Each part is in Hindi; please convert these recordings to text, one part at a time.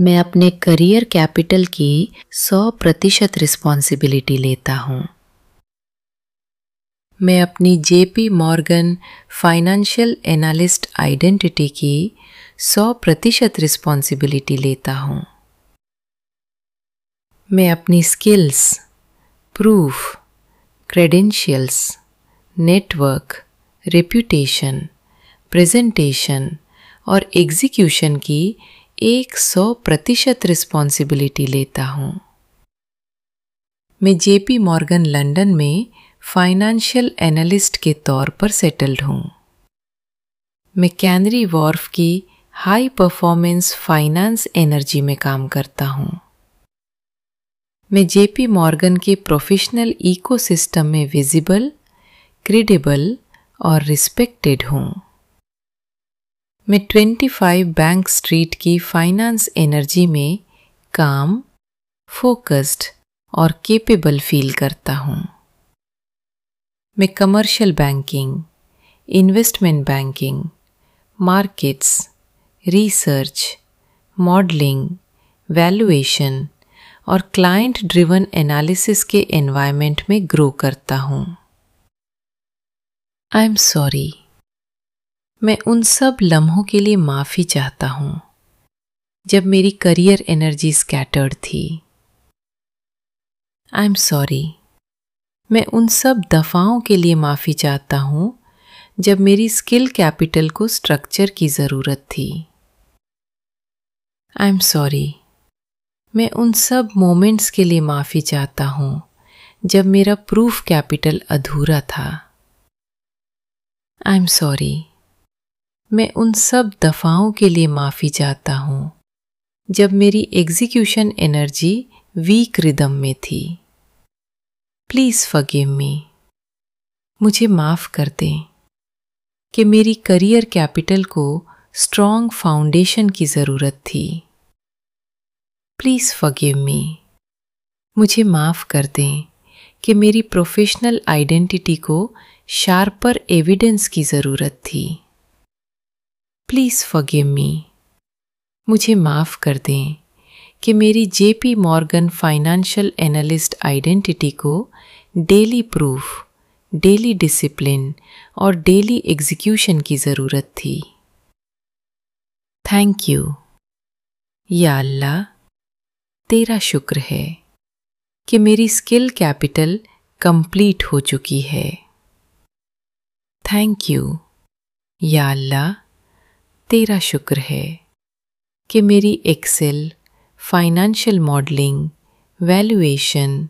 मैं अपने करियर कैपिटल की 100 प्रतिशत रिस्पॉन्सिबिलिटी लेता हूँ। मैं अपनी JP Morgan financial analyst identity की 100 प्रतिशत रिस्पॉन्सिबिलिटी लेता हूँ। मैं अपनी skills, proof, credentials, network, reputation, presentation और एग्जीक्यूशन की एक सौ प्रतिशत रिस्पॉन्सिबिलिटी लेता हूँ। मैं जेपी मॉर्गन लंदन में फाइनेंशियल एनालिस्ट के तौर पर सेटल्ड हूँ। मैं कैनरी वॉर्फ की हाई परफॉर्मेंस फाइनेंस एनर्जी में काम करता हूँ। मैं जेपी मॉर्गन के प्रोफेशनल इकोसिस्टम में विजिबल, क्रेडिबल और रिस्पेक्टेड हूँ। मैं 25 बैंक स्ट्रीट की फाइनेंस एनर्जी में काम फोकस्ड और केपेबल फील करता हूँ। मैं commercial banking investment banking markets research modelling valuation और क्लाइंट ड्रिवन एनालिसिस के एनवायरनमेंट में ग्रो करता हूँ। आई एम सॉरी मैं उन सब लम्हों के लिए माफ़ी चाहता हूँ, जब मेरी करियर एनर्जी स्कैटर्ड थी। आई एम सॉरी मैं उन सब दफ़ाओं के लिए माफ़ी चाहता हूँ, जब मेरी स्किल कैपिटल को स्ट्रक्चर की ज़रूरत थी। आई एम सॉरी मैं उन सब मोमेंट्स के लिए माफ़ी चाहता हूँ, जब मेरा प्रूफ कैपिटल अधूरा था। आई एम सॉरी मैं उन सब दफ़ाओं के लिए माफ़ी चाहता हूँ, जब मेरी एग्जीक्यूशन एनर्जी वीक रिदम में थी। प्लीज़ फगिव मी मुझे माफ़ कर दें कि मेरी करियर कैपिटल को स्ट्रॉन्ग फाउंडेशन की ज़रूरत थी। प्लीज़ फगिव मी मुझे माफ़ कर दें कि मेरी प्रोफेशनल आइडेंटिटी को शार्पर एविडेंस की ज़रूरत थी। प्लीज़ फॉरगिव मी मुझे माफ़ कर दें कि मेरी JP Morgan financial analyst identity को डेली प्रूफ, डेली डिसिप्लिन और डेली एग्जीक्यूशन की ज़रूरत थी। थैंक यू या अल्लाह, तेरा शुक्र है कि मेरी स्किल कैपिटल कंप्लीट हो चुकी है। थैंक यू या अल्लाह तेरा शुक्र है कि मेरी Excel financial modelling valuation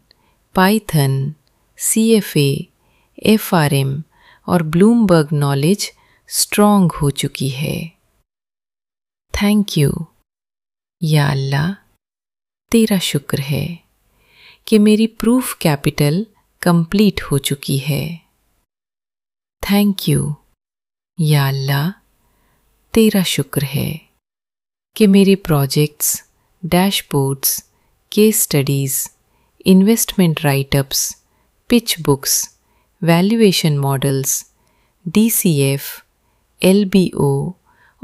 Python C F F R M और ब्लूमबर्ग नॉलेज स्ट्रॉन्ग हो चुकी है। थैंक यू या अल्लाह, तेरा शुक्र है कि मेरी प्रूफ कैपिटल कंप्लीट हो चुकी है। थैंक यू या अल्लाह तेरा शुक्र है कि मेरे projects dashboards case studies investment writeups pitch books valuation models DCF LBO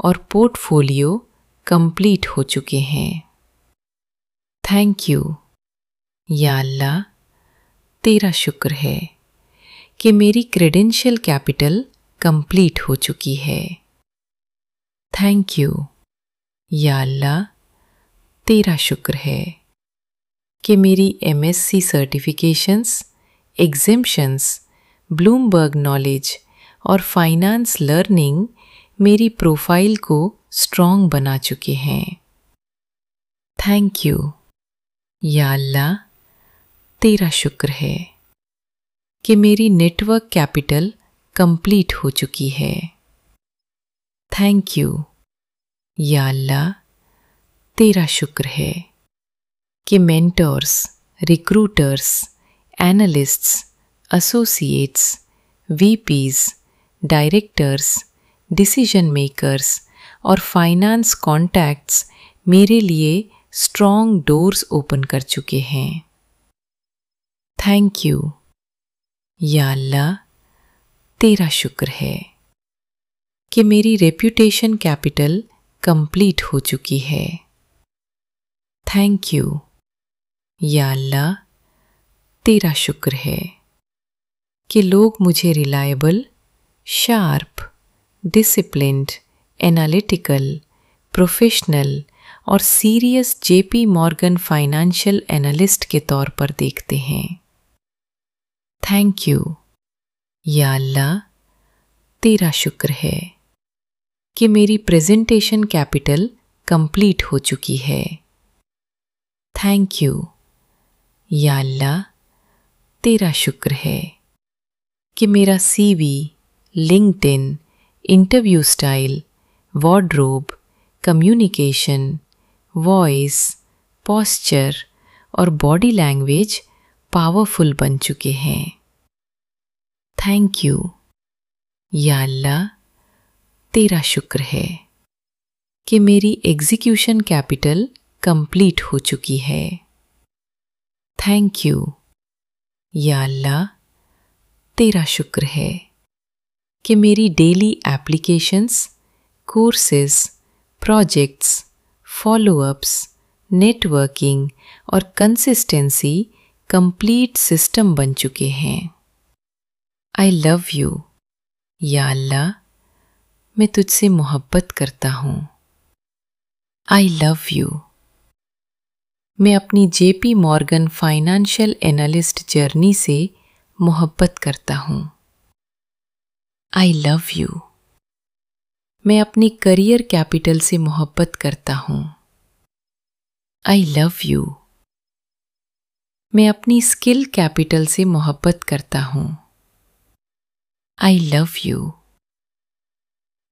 और पोर्टफोलियो कंप्लीट हो चुके हैं। थैंक यू या अल्लाह, तेरा शुक्र है कि मेरी क्रेडेंशियल कैपिटल कंप्लीट हो चुकी है। थैंक यू या अल्लाह तेरा शुक्र है कि मेरी MSc certifications exemptions Bloomberg knowledge और फाइनेंस लर्निंग मेरी प्रोफ़ाइल को स्ट्रॉन्ग बना चुके हैं। थैंक यू या अल्लाह तेरा शुक्र है कि मेरी नेटवर्क कैपिटल कंप्लीट हो चुकी है। थैंक यू या अल्लाह तेरा शुक्र है कि mentors recruiters analysts associates VPs directors decision makers और फाइनेंस कॉन्टैक्ट्स मेरे लिए स्ट्रॉन्ग डोर्स ओपन कर चुके हैं। थैंक यू या अल्लाह तेरा शुक्र है कि मेरी रेप्यूटेशन कैपिटल कंप्लीट हो चुकी है। थैंक यू या अल्लाह, तेरा शुक्र है कि लोग मुझे reliable sharp disciplined analytical professional और serious JP Morgan financial analyst के तौर पर देखते हैं। थैंक यू या अल्लाह, तेरा शुक्र है। कि मेरी प्रेजेंटेशन कैपिटल कंप्लीट हो चुकी है। थैंक यू या अल्लाह, तेरा शुक्र है कि मेरा CV LinkedIn interview style wardrobe communication voice posture और बॉडी लैंग्वेज पावरफुल बन चुके हैं। थैंक यू या अल्लाह तेरा शुक्र है कि मेरी एग्जीक्यूशन कैपिटल कंप्लीट हो चुकी है। थैंक यू या अल्लाह, तेरा शुक्र है कि मेरी daily applications courses projects follow ups networking और कंसिस्टेंसी कंप्लीट सिस्टम बन चुके हैं। आई लव यू या अल्लाह मैं तुझसे मोहब्बत करता हूँ। आई लव यू मैं अपनी JP Morgan financial analyst journey से मोहब्बत करता हूँ। आई लव यू मैं अपनी करियर कैपिटल से मोहब्बत करता हूँ। आई लव यू मैं अपनी स्किल कैपिटल से मोहब्बत करता हूँ। आई लव यू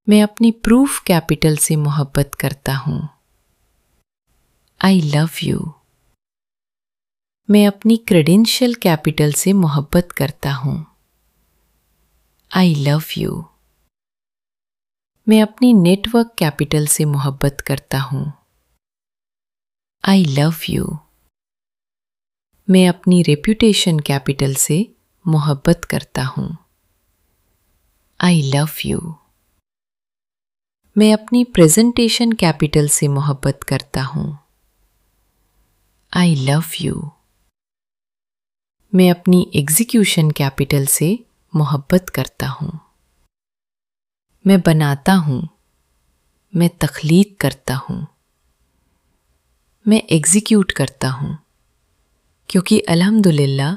मैं अपनी प्रूफ कैपिटल से मोहब्बत करता हूँ। आई लव यू मैं अपनी क्रेडेंशियल कैपिटल से मोहब्बत करता हूँ। आई लव यू मैं अपनी नेटवर्क कैपिटल से मोहब्बत करता हूँ। आई लव यू मैं अपनी रेप्यूटेशन कैपिटल से मोहब्बत करता हूँ। आई लव यू मैं अपनी प्रेजेंटेशन कैपिटल से मोहब्बत करता हूँ। आई लव यू मैं अपनी एग्जीक्यूशन कैपिटल से मोहब्बत करता हूँ। मैं बनाता हूँ। मैं तख्लीक करता हूँ। मैं एग्जीक्यूट करता हूँ। क्योंकि अल्हम्दुलिल्लाह,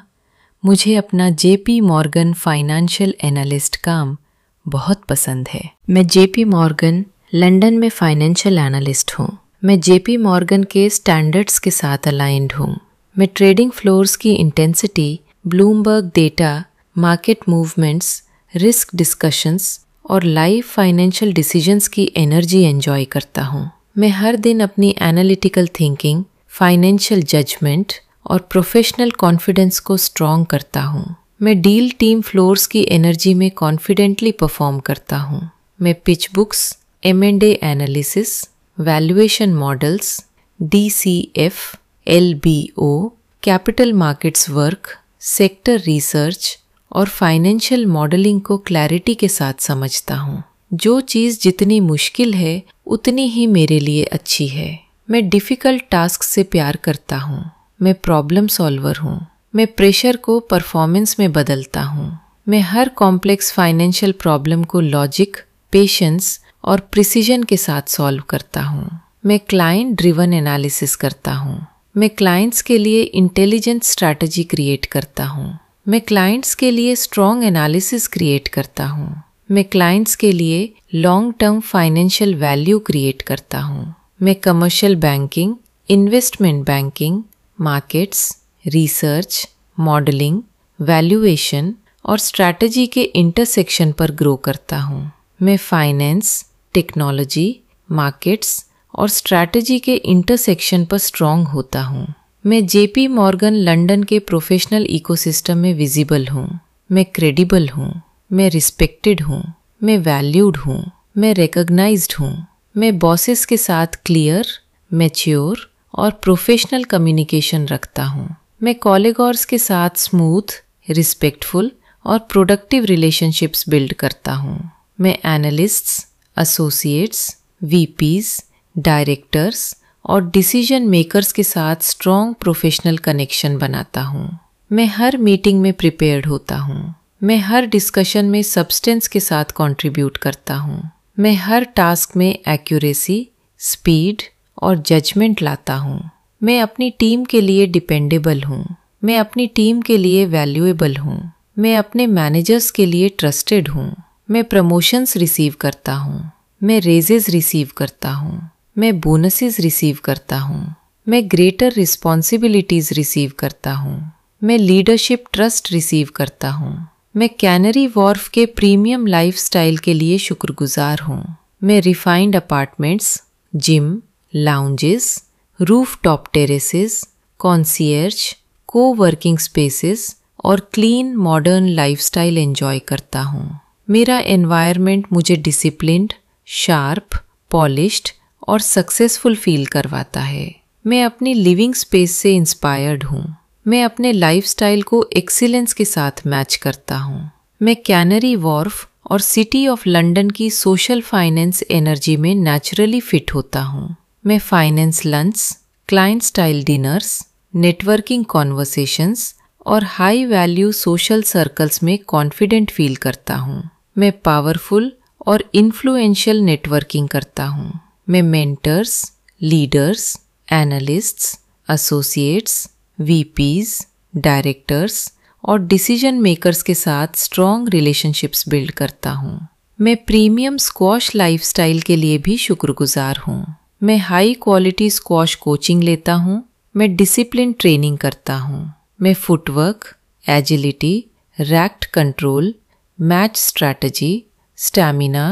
मुझे अपना जेपी मॉर्गन फाइनेंशियल एनालिस्ट काम बहुत पसंद है। मैं जेपी मॉर्गन, लंदन में फाइनेंशियल एनालिस्ट हूँ। मैं जेपी मॉर्गन के स्टैंडर्ड्स के साथ अलाइंड हूँ। मैं ट्रेडिंग फ्लोर्स की intensity Bloomberg data market movements risk discussions और लाइव फाइनेंशियल डिसीजंस की एनर्जी एंजॉय करता हूँ। मैं हर दिन अपनी एनालिटिकल थिंकिंग फाइनेंशियल जजमेंट और प्रोफेशनल कॉन्फिडेंस को स्ट्रॉन्ग करता हूँ। मैं डील टीम फ्लोर्स की एनर्जी में कॉन्फिडेंटली परफॉर्म करता हूँ। मैं pitch books M and analysis, valuation models D C F L B O capital markets work, sector research और फाइनेंशियल मॉडलिंग को क्लैरिटी के साथ समझता हूँ। जो चीज़ जितनी मुश्किल है, उतनी ही मेरे लिए अच्छी है। मैं डिफ़िकल्ट टास्क से प्यार करता हूँ। मैं प्रॉब्लम सॉल्वर हूँ। मैं प्रेशर को परफॉर्मेंस में बदलता हूँ। मैं हर कॉम्प्लेक्स फाइनेंशियल प्रॉब्लम को लॉजिक पेशेंस और प्रिसीजन के साथ सॉल्व करता हूँ। मैं क्लाइंट ड्रिवन एनालिसिस करता हूँ। मैं क्लाइंट्स के लिए इंटेलिजेंट स्ट्रैटेजी क्रिएट करता हूँ। मैं क्लाइंट्स के लिए स्ट्रॉन्ग एनालिसिस क्रिएट करता हूँ। मैं क्लाइंट्स के लिए long term financial value create करता हूँ। मैं commercial banking investment banking markets research modelling valuation और स्ट्रैटेजी के इंटरसेक्शन पर ग्रो करता हूँ। मैं फाइनेंस टेक्नोलॉजी मार्केट्स और स्ट्रैटेजी के इंटरसेक्शन पर स्ट्रांग होता हूँ। मैं जेपी मॉर्गन लंदन के प्रोफेशनल इकोसिस्टम में विजिबल हूँ। मैं क्रेडिबल हूँ। मैं रिस्पेक्टेड हूँ। मैं वैल्यूड हूँ। मैं रिकग्नाइज्ड हूँ। मैं बॉसेस के साथ क्लियर मैच्योर और प्रोफेशनल कम्युनिकेशन रखता हूँ। मैं कॉलेगॉर्स के साथ स्मूथ रिस्पेक्टफुल और प्रोडक्टिव रिलेशनशिप्स बिल्ड करता हूँ। मैं एनालिस्ट्स एसोसिएट्स वीपीज़ डायरेक्टर्स और डिसीज़न मेकर्स के साथ स्ट्रॉन्ग प्रोफेशनल कनेक्शन बनाता हूँ। मैं हर मीटिंग में प्रिपेयर्ड होता हूँ। मैं हर डिस्कशन में सब्सटेंस के साथ कंट्रीब्यूट करता हूँ। मैं हर टास्क में एक्यूरेसी स्पीड और जजमेंट लाता हूँ। मैं अपनी टीम के लिए डिपेंडेबल हूँ। मैं अपनी टीम के लिए वैल्यूएबल हूँ। मैं अपने मैनेजर्स के लिए ट्रस्टेड हूँ। मैं प्रमोशंस रिसीव करता हूँ। मैं रेजेज रिसीव करता हूँ। मैं बोनसेस रिसीव करता हूँ। मैं ग्रेटर रिस्पॉन्सिबिलिटीज रिसीव करता हूँ। मैं लीडरशिप ट्रस्ट रिसीव करता हूँ। मैं कैनरी वॉर्फ के प्रीमियम लाइफस्टाइल के लिए शुक्रगुजार हूँ। मैं refined apartments gym lounges roof top terraces concierge coworking spaces और क्लीन मॉडर्न लाइफस्टाइल एंजॉय करता हूँ। मेरा एनवायरनमेंट मुझे डिसिप्लिन्ड शार्प पॉलिश्ड और सक्सेसफुल फील करवाता है। मैं अपनी लिविंग स्पेस से इंस्पायर्ड हूँ। मैं अपने लाइफस्टाइल को एक्सीलेंस के साथ मैच करता हूँ। मैं कैनरी वॉर्फ और सिटी ऑफ़ लंदन की सोशल फाइनेंस एनर्जी में नेचुरली फिट होता हूँ। मैं finance lunch client style dinners networking conversations और हाई वैल्यू सोशल सर्कल्स में कॉन्फिडेंट फील करता हूँ। मैं पावरफुल और इन्फ्लुएंशियल नेटवर्किंग करता हूँ। मैं mentors leaders analysts associates VPs directors और डिसीज़न मेकर्स के साथ स्ट्रॉन्ग रिलेशनशिप्स बिल्ड करता हूँ। मैं प्रीमियम स्क्वॉश लाइफस्टाइल के लिए भी शुक्रगुजार हूँ। मैं हाई क्वालिटी स्क्वॉश कोचिंग लेता हूँ, मैं डिसिप्लिन ट्रेनिंग करता हूँ, मैं footwork agility racket control match strategy stamina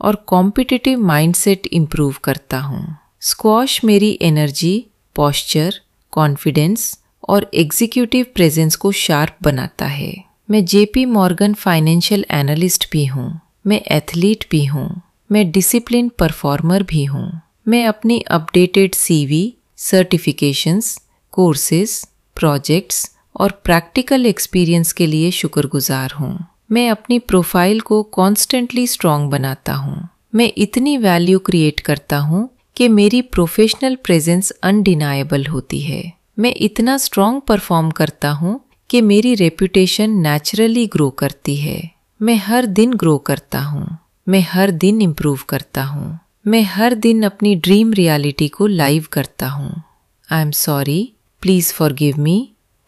और कॉम्पिटिटिव माइंडसेट इम्प्रूव करता हूँ। स्क्वॉश मेरी एनर्जी पॉस्चर कॉन्फिडेंस और एग्जीक्यूटिव प्रेजेंस को शार्प बनाता है। मैं जेपी मॉर्गन फाइनेंशियल एनालिस्ट भी हूँ, मैं एथलीट भी हूँ, मैं डिसिप्लिन परफॉर्मर भी हूँ। मैं अपनी updated CV certifications courses projects और प्रैक्टिकल एक्सपीरियंस के लिए शुक्रगुजार हूँ। मैं अपनी प्रोफ़ाइल को कॉन्स्टेंटली स्ट्रॉन्ग बनाता हूँ। मैं इतनी वैल्यू क्रिएट करता हूँ कि मेरी प्रोफेशनल प्रेजेंस अनडिनाएबल होती है। मैं इतना स्ट्रॉन्ग परफॉर्म करता हूँ कि मेरी रेपुटेशन नेचुरली ग्रो करती है। मैं हर दिन ग्रो करता हूँ। मैं हर दिन इम्प्रूव करता हूँ। मैं हर दिन अपनी ड्रीम रियलिटी को लाइव करता हूँ। I am sorry please forgive me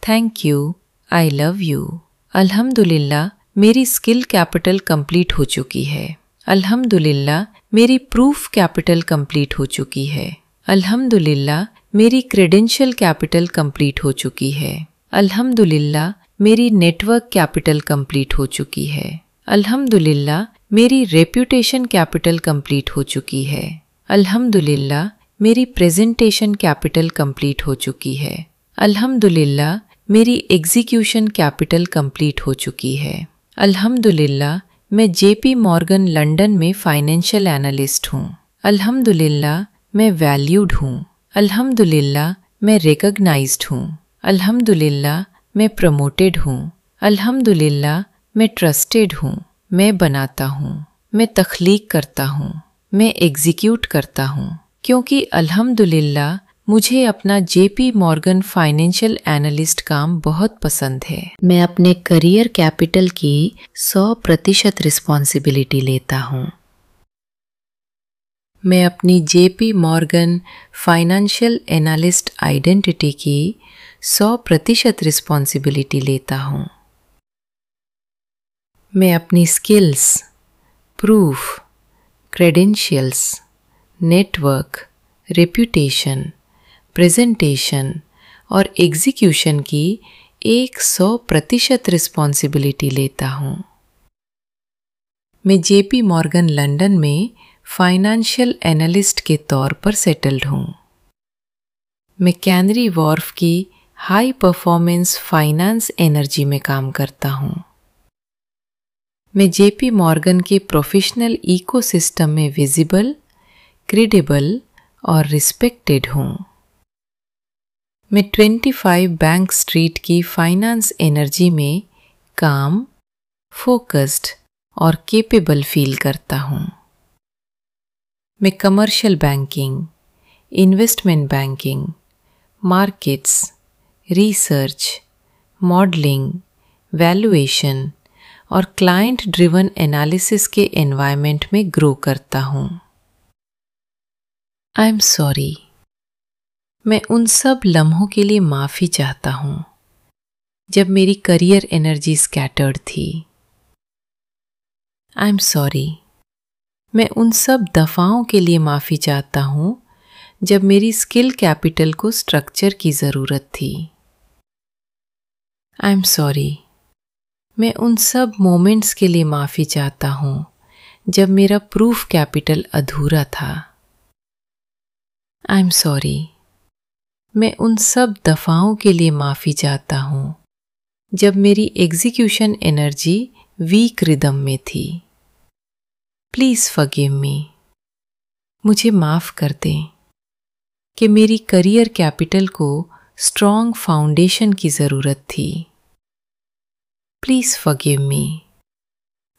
thank you I love you अल्हम्दुलिल्लाह मेरी स्किल कैपिटल कंप्लीट हो चुकी है। अल्हम्दुलिल्लाह मेरी प्रूफ कैपिटल कंप्लीट हो चुकी है। अल्हम्दुलिल्लाह मेरी क्रेडेंशियल कैपिटल कंप्लीट हो चुकी है। अल्हम्दुलिल्लाह मेरी नेटवर्क कैपिटल कंप्लीट हो चुकी है। अल्हम्दुलिल्लाह मेरी रेप्यूटेशन कैपिटल कंप्लीट हो चुकी है। अल्हम्दुलिल्लाह, मेरी प्रेजेंटेशन कैपिटल कंप्लीट हो चुकी है। अल्हम्दुलिल्लाह, मेरी एग्जीक्यूशन कैपिटल कंप्लीट हो चुकी है। अल्हम्दुलिल्लाह, मैं जेपी मॉर्गन लंदन में फाइनेंशियल एनालिस्ट हूँ। अल्हम्दुलिल्लाह, मैं वैल्यूड हूँ। अल्हम्दुलिल्लाह, मैं रिकग्नाइज्ड हूँ। अल्हम्दुलिल्लाह, मैं प्रमोटेड हूँ। अल्हम्दुलिल्लाह, मैं ट्रस्टेड हूँ। मैं बनाता हूँ मैं तख्लीक करता हूँ मैं एग्जीक्यूट करता हूँ क्योंकि अल्हम्दुलिल्लाह मुझे अपना जेपी मॉर्गन फाइनेंशियल एनालिस्ट काम बहुत पसंद है। मैं अपने करियर कैपिटल की 100 प्रतिशत रिस्पॉन्सिबिलिटी लेता हूँ। मैं अपनी JP Morgan financial analyst identity की 100 प्रतिशत रिस्पॉन्सिबिलिटी लेता हूँ। मैं अपनी skills proof credentials network reputation presentation और एग्जीक्यूशन की एक सौ प्रतिशत रिस्पॉन्सिबिलिटी लेता हूँ। मैं जेपी मॉर्गन लंदन में फाइनेंशियल एनालिस्ट के तौर पर सेटल्ड हूँ। मैं कैनरी वॉर्फ की हाई परफॉर्मेंस फाइनेंस एनर्जी में काम करता हूँ। मैं जेपी मॉर्गन के प्रोफेशनल इकोसिस्टम में विजिबल, क्रेडिबल और रिस्पेक्टेड हूँ। मैं 25 बैंक स्ट्रीट की फाइनेंस एनर्जी में काम, फोकस्ड और केपेबल फील करता हूँ। मैं commercial banking, investment banking, markets, research, modelling, valuation और क्लाइंट ड्रिवन एनालिसिस के एनवायरनमेंट में ग्रो करता हूँ। आई एम सॉरी मैं उन सब लम्हों के लिए माफ़ी चाहता हूँ, जब मेरी करियर एनर्जी स्कैटर्ड थी। आई एम सॉरी मैं उन सब दफ़ाओं के लिए माफ़ी चाहता हूँ, जब मेरी स्किल कैपिटल को स्ट्रक्चर की ज़रूरत थी। आई एम सॉरी मैं उन सब मोमेंट्स के लिए माफ़ी चाहता हूँ, जब मेरा प्रूफ कैपिटल अधूरा था। आई एम सॉरी मैं उन सब दफ़ाओं के लिए माफ़ी चाहता हूँ, जब मेरी एग्जीक्यूशन एनर्जी वीक रिदम में थी। प्लीज़ फगिव मी मुझे माफ़ कर दें कि मेरी करियर कैपिटल को स्ट्रॉन्ग फाउंडेशन की ज़रूरत थी। प्लीज़ फगिव मी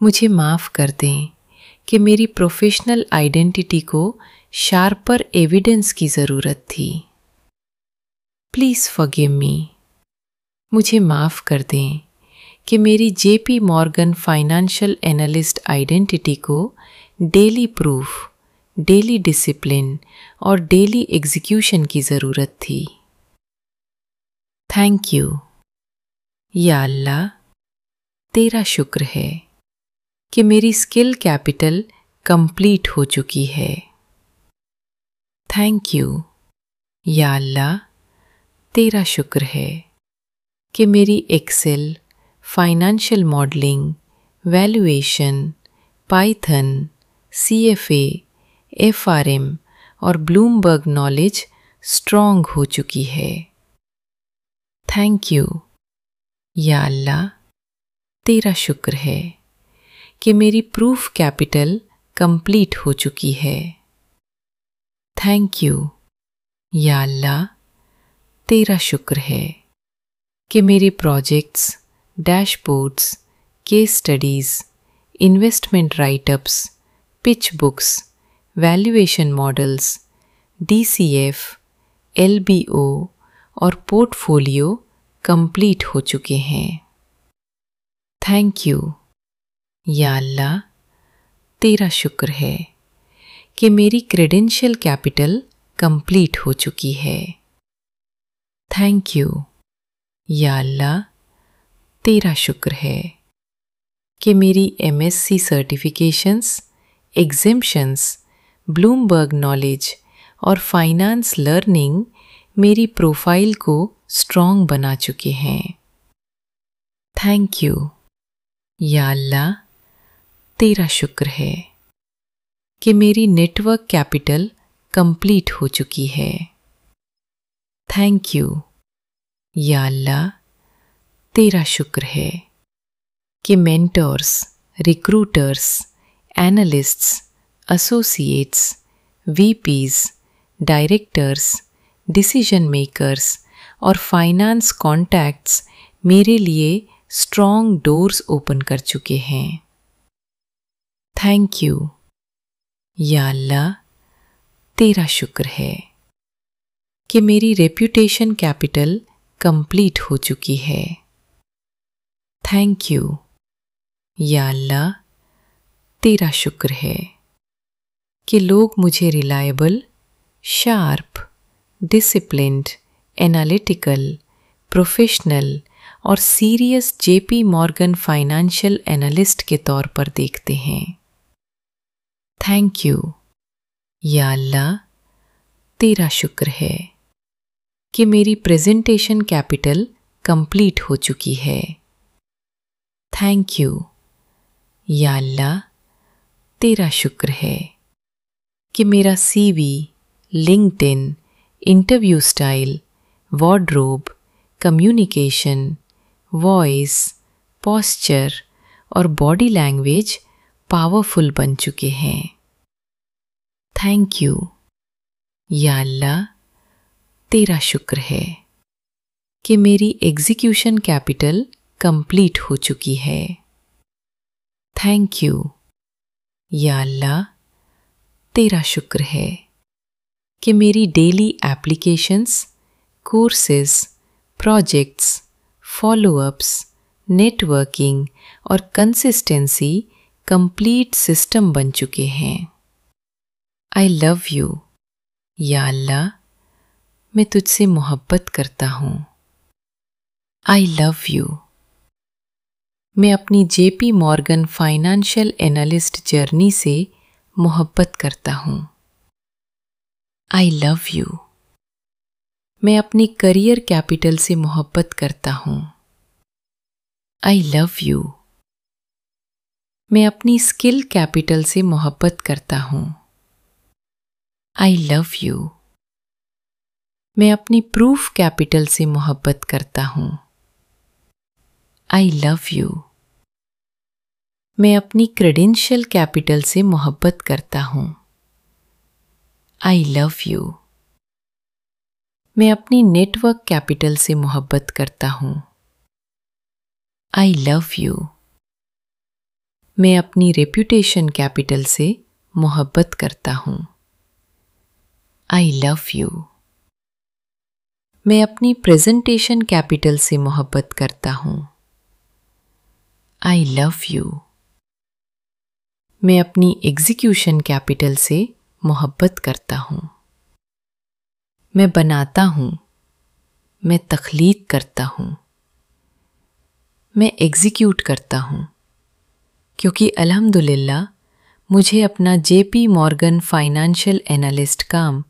मुझे माफ़ कर दें कि मेरी प्रोफेशनल आइडेंटिटी को शार्पर एविडेंस की ज़रूरत थी। प्लीज़ फगिव मी मुझे माफ़ कर दें कि मेरी JP Morgan financial analyst identity को डेली प्रूफ डेली डिसिप्लिन और डेली एग्जीक्यूशन की ज़रूरत थी। थैंक यू या अल्लाह। तेरा शुक्र है कि मेरी स्किल कैपिटल कंप्लीट हो चुकी है। थैंक यू या अल्लाह, तेरा शुक्र है कि मेरी Excel financial modelling valuation Python C F F R M और ब्लूमबर्ग नॉलेज स्ट्रॉन्ग हो चुकी है। थैंक यू या अल्लाह तेरा शुक्र है कि मेरी प्रूफ कैपिटल कंप्लीट हो चुकी है। थैंक यू या अल्लाह, तेरा शुक्र है कि मेरे projects dashboards case studies investment writeups pitch books valuation models DCF LBO और पोर्टफोलियो कंप्लीट हो चुके हैं। थैंक यू या अल्लाह, तेरा शुक्र है कि मेरी क्रेडेंशियल कैपिटल कंप्लीट हो चुकी है। थैंक यू या अल्लाह, तेरा शुक्र है कि मेरी MSc certifications exemptions Bloomberg knowledge और फाइनेंस लर्निंग मेरी प्रोफ़ाइल को स्ट्रॉन्ग बना चुके हैं। थैंक यू या अल्लाह, तेरा शुक्र है कि मेरी नेटवर्क कैपिटल कंप्लीट हो चुकी है। थैंक यू या अल्लाह, तेरा शुक्र है कि mentors recruiters analysts associates VPs directors decision makers और फाइनेंस कॉन्टैक्ट्स मेरे लिए स्ट्रॉन्ग डोर्स ओपन कर चुके हैं थैंक यू या अल्लाह तेरा शुक्र है कि मेरी रेप्यूटेशन कैपिटल कंप्लीट हो चुकी है थैंक यू या अल्लाह तेरा शुक्र है कि लोग मुझे reliable sharp disciplined analytical professional और serious JP Morgan financial analyst के तौर पर देखते हैं। थैंक यू या अल्लाह, तेरा शुक्र है कि मेरी प्रेजेंटेशन कैपिटल कंप्लीट हो चुकी है। थैंक यू या अल्लाह, तेरा शुक्र है कि मेरा CV LinkedIn interview style wardrobe communication voice posture और बॉडी लैंग्वेज पावरफुल बन चुके हैं। थैंक यू या अल्लाह, तेरा शुक्र है कि मेरी एग्जीक्यूशन कैपिटल कंप्लीट हो चुकी है। थैंक यू या अल्लाह, तेरा शुक्र है कि मेरी daily applications courses projects follow ups networking और कंसिस्टेंसी कंप्लीट सिस्टम बन चुके हैं। आई लव यू या अल्लाह, मैं तुझसे मोहब्बत करता हूँ। आई लव यू मैं अपनी JP Morgan financial analyst journey से मोहब्बत करता हूँ। आई लव यू मैं अपनी करियर कैपिटल से मोहब्बत करता हूँ। आई लव यू मैं अपनी स्किल कैपिटल से मोहब्बत करता हूँ। आई लव यू मैं अपनी प्रूफ कैपिटल से मोहब्बत करता हूँ। आई लव यू मैं अपनी क्रेडेंशियल कैपिटल से मोहब्बत करता हूँ। आई लव यू मैं अपनी नेटवर्क कैपिटल से मोहब्बत करता हूँ। आई लव यू मैं अपनी रेप्यूटेशन कैपिटल से मोहब्बत करता हूँ। आई लव यू मैं अपनी प्रेजेंटेशन कैपिटल से मोहब्बत करता हूँ। आई लव यू मैं अपनी एग्जीक्यूशन कैपिटल से मोहब्बत करता हूँ। मैं बनाता हूँ। मैं तख्लीक करता हूँ। मैं एग्जीक्यूट करता हूँ। क्योंकि अल्हम्दुलिल्लाह, मुझे अपना जेपी मॉर्गन फाइनेंशियल एनालिस्ट काम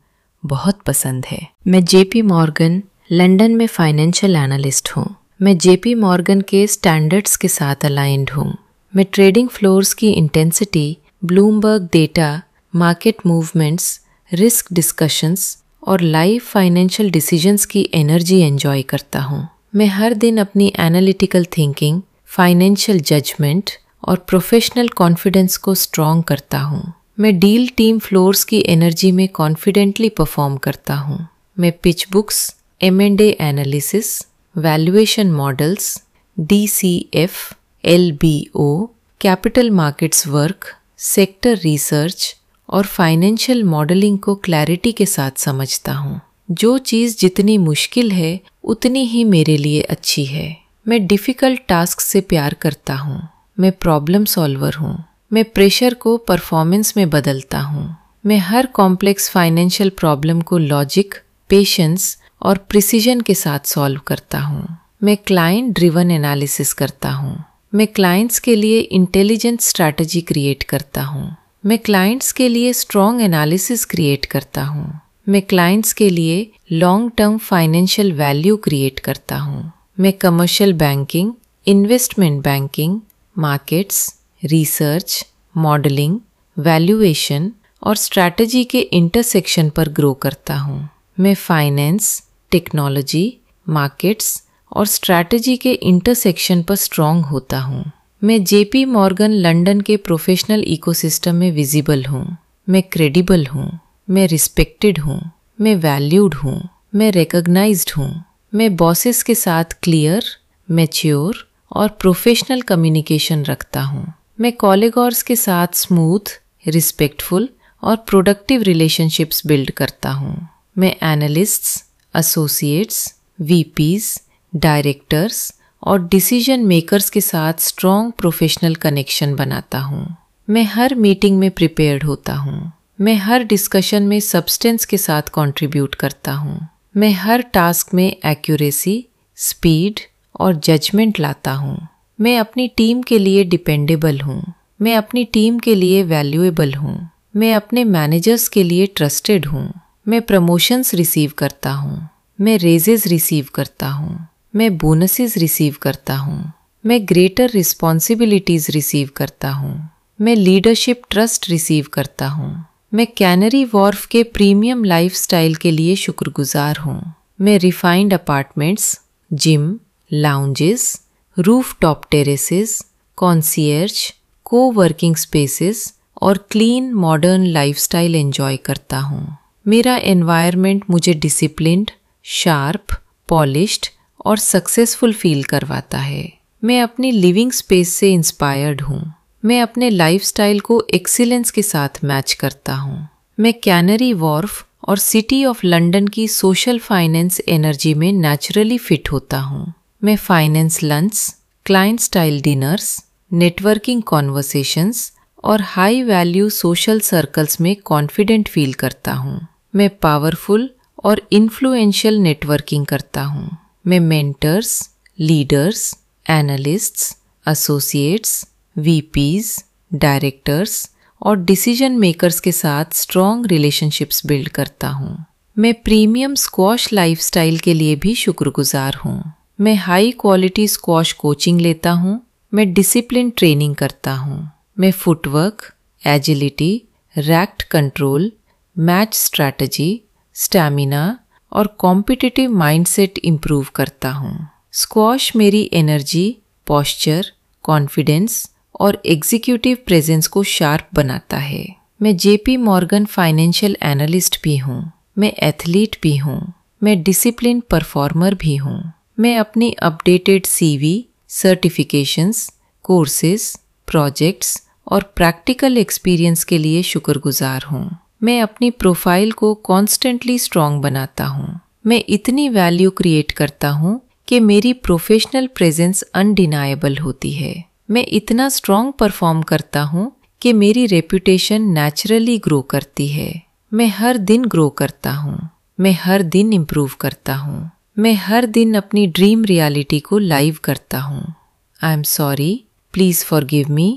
बहुत पसंद है। मैं जेपी मॉर्गन, लंदन में फाइनेंशियल एनालिस्ट हूँ। मैं जेपी मॉर्गन के स्टैंडर्ड्स के साथ अलाइंड हूँ। मैं ट्रेडिंग फ्लोर्स की intensity Bloomberg data market movements risk discussions और लाइफ फाइनेंशियल डिसीजंस की एनर्जी एंजॉय करता हूँ। मैं हर दिन अपनी एनालिटिकल थिंकिंग फाइनेंशियल जजमेंट और प्रोफेशनल कॉन्फिडेंस को स्ट्रॉन्ग करता हूँ। मैं डील टीम फ्लोर्स की एनर्जी में कॉन्फिडेंटली परफॉर्म करता हूँ। मैं pitch books M and analysis valuation models D C F L B O capital markets work sector research और फाइनेंशियल मॉडलिंग को क्लैरिटी के साथ समझता हूँ। जो चीज़ जितनी मुश्किल है, उतनी ही मेरे लिए अच्छी है। मैं डिफ़िकल्ट टास्क से प्यार करता हूँ। मैं प्रॉब्लम सॉल्वर हूँ। मैं प्रेशर को परफॉर्मेंस में बदलता हूँ। मैं हर कॉम्प्लेक्स फाइनेंशियल प्रॉब्लम को लॉजिक पेशेंस और प्रिसीजन के साथ सॉल्व करता हूँ। मैं क्लाइंट ड्रिवन एनालिसिस करता हूँ। मैं क्लाइंट्स के लिए इंटेलिजेंट स्ट्रैटेजी क्रिएट करता हूँ। मैं क्लाइंट्स के लिए स्ट्रॉन्ग एनालिसिस क्रिएट करता हूँ। मैं क्लाइंट्स के लिए long term financial value create करता हूँ। मैं commercial banking investment banking markets research modelling valuation और स्ट्रैटेजी के इंटरसेक्शन पर ग्रो करता हूँ। मैं फाइनेंस टेक्नोलॉजी मार्केट्स और स्ट्रैटेजी के इंटरसेक्शन पर स्ट्रॉन्ग होता हूँ। मैं जेपी मॉर्गन लंदन के प्रोफेशनल इकोसिस्टम में विजिबल हूँ। मैं क्रेडिबल हूँ। मैं रिस्पेक्टेड हूँ। मैं वैल्यूड हूँ। मैं रिकग्नाइज्ड हूँ। मैं बॉसेस के साथ क्लियर, मैच्योर और प्रोफेशनल कम्युनिकेशन रखता हूँ। मैं कॉलेगॉर्स के साथ स्मूथ, रिस्पेक्टफुल और प्रोडक्टिव रिलेशनशिप्स बिल्ड करता हूँ। मैं एनालिस्ट्स, एसोसिएट्स वीपीज डायरेक्टर्स और डिसीज़न मेकर्स के साथ स्ट्रॉन्ग प्रोफेशनल कनेक्शन बनाता हूँ। मैं हर मीटिंग में प्रिपेयर्ड होता हूँ। मैं हर डिस्कशन में सब्सटेंस के साथ कंट्रीब्यूट करता हूँ। मैं हर टास्क में एक्यूरेसी स्पीड और जजमेंट लाता हूँ। मैं अपनी टीम के लिए डिपेंडेबल हूँ। मैं अपनी टीम के लिए वैल्यूएबल हूँ। मैं अपने मैनेजर्स के लिए ट्रस्टेड हूँ। मैं प्रमोशंस रिसीव करता हूँ। मैं रेजेज रिसीव करता हूँ। मैं बोनसेस रिसीव करता हूँ। मैं ग्रेटर रिस्पॉन्सिबिलिटीज़ रिसीव करता हूँ। मैं लीडरशिप ट्रस्ट रिसीव करता हूँ। मैं कैनरी वॉर्फ के प्रीमियम लाइफस्टाइल के लिए शुक्रगुजार हूँ। मैं refined apartments gym lounges rooftop terraces concierge coworking spaces और क्लीन मॉडर्न लाइफस्टाइल एंजॉय करता हूँ। मेरा एनवायरनमेंट मुझे डिसिप्लिन्ड शार्प पॉलिश्ड और सक्सेसफुल फील करवाता है। मैं अपनी लिविंग स्पेस से इंस्पायर्ड हूँ। मैं अपने लाइफस्टाइल को एक्सीलेंस के साथ मैच करता हूँ। मैं कैनरी वॉर्फ और सिटी ऑफ़ लंदन की सोशल फाइनेंस एनर्जी में नेचुरली फिट होता हूँ। मैं finance lunch client style dinners networking conversations और हाई वैल्यू सोशल सर्कल्स में कॉन्फिडेंट फील करता हूँ। मैं पावरफुल और इन्फ्लुएंशियल नेटवर्किंग करता हूँ। मैं mentors leaders analysts associates VPs directors और डिसीज़न मेकर्स के साथ स्ट्रॉन्ग रिलेशनशिप्स बिल्ड करता हूँ। मैं प्रीमियम स्क्वॉश लाइफस्टाइल के लिए भी शुक्रगुजार हूँ। मैं हाई क्वालिटी स्क्वॉश कोचिंग लेता हूँ। मैं डिसिप्लिन ट्रेनिंग करता हूँ। मैं footwork agility racket control match strategy stamina और कॉम्पिटिटिव माइंडसेट इम्प्रूव करता हूँ। स्क्वॉश मेरी एनर्जी पॉस्चर कॉन्फिडेंस और एग्जीक्यूटिव प्रेजेंस को शार्प बनाता है। मैं जेपी मॉर्गन फाइनेंशियल एनालिस्ट भी हूँ। मैं एथलीट भी हूँ। मैं डिसिप्लिन परफॉर्मर भी हूँ। मैं अपनी updated CV certifications courses projects और प्रैक्टिकल एक्सपीरियंस के लिए शुक्रगुजार हूँ। मैं अपनी प्रोफ़ाइल को कॉन्स्टेंटली स्ट्रॉन्ग बनाता हूँ। मैं इतनी वैल्यू क्रिएट करता हूँ कि मेरी प्रोफेशनल प्रेजेंस अनडिनाएबल होती है। मैं इतना स्ट्रॉन्ग परफॉर्म करता हूँ कि मेरी रेपुटेशन नेचुरली ग्रो करती है। मैं हर दिन ग्रो करता हूँ। मैं हर दिन इम्प्रूव करता हूँ। मैं हर दिन अपनी ड्रीम रियलिटी को लाइव करता हूँ। I am sorry please forgive me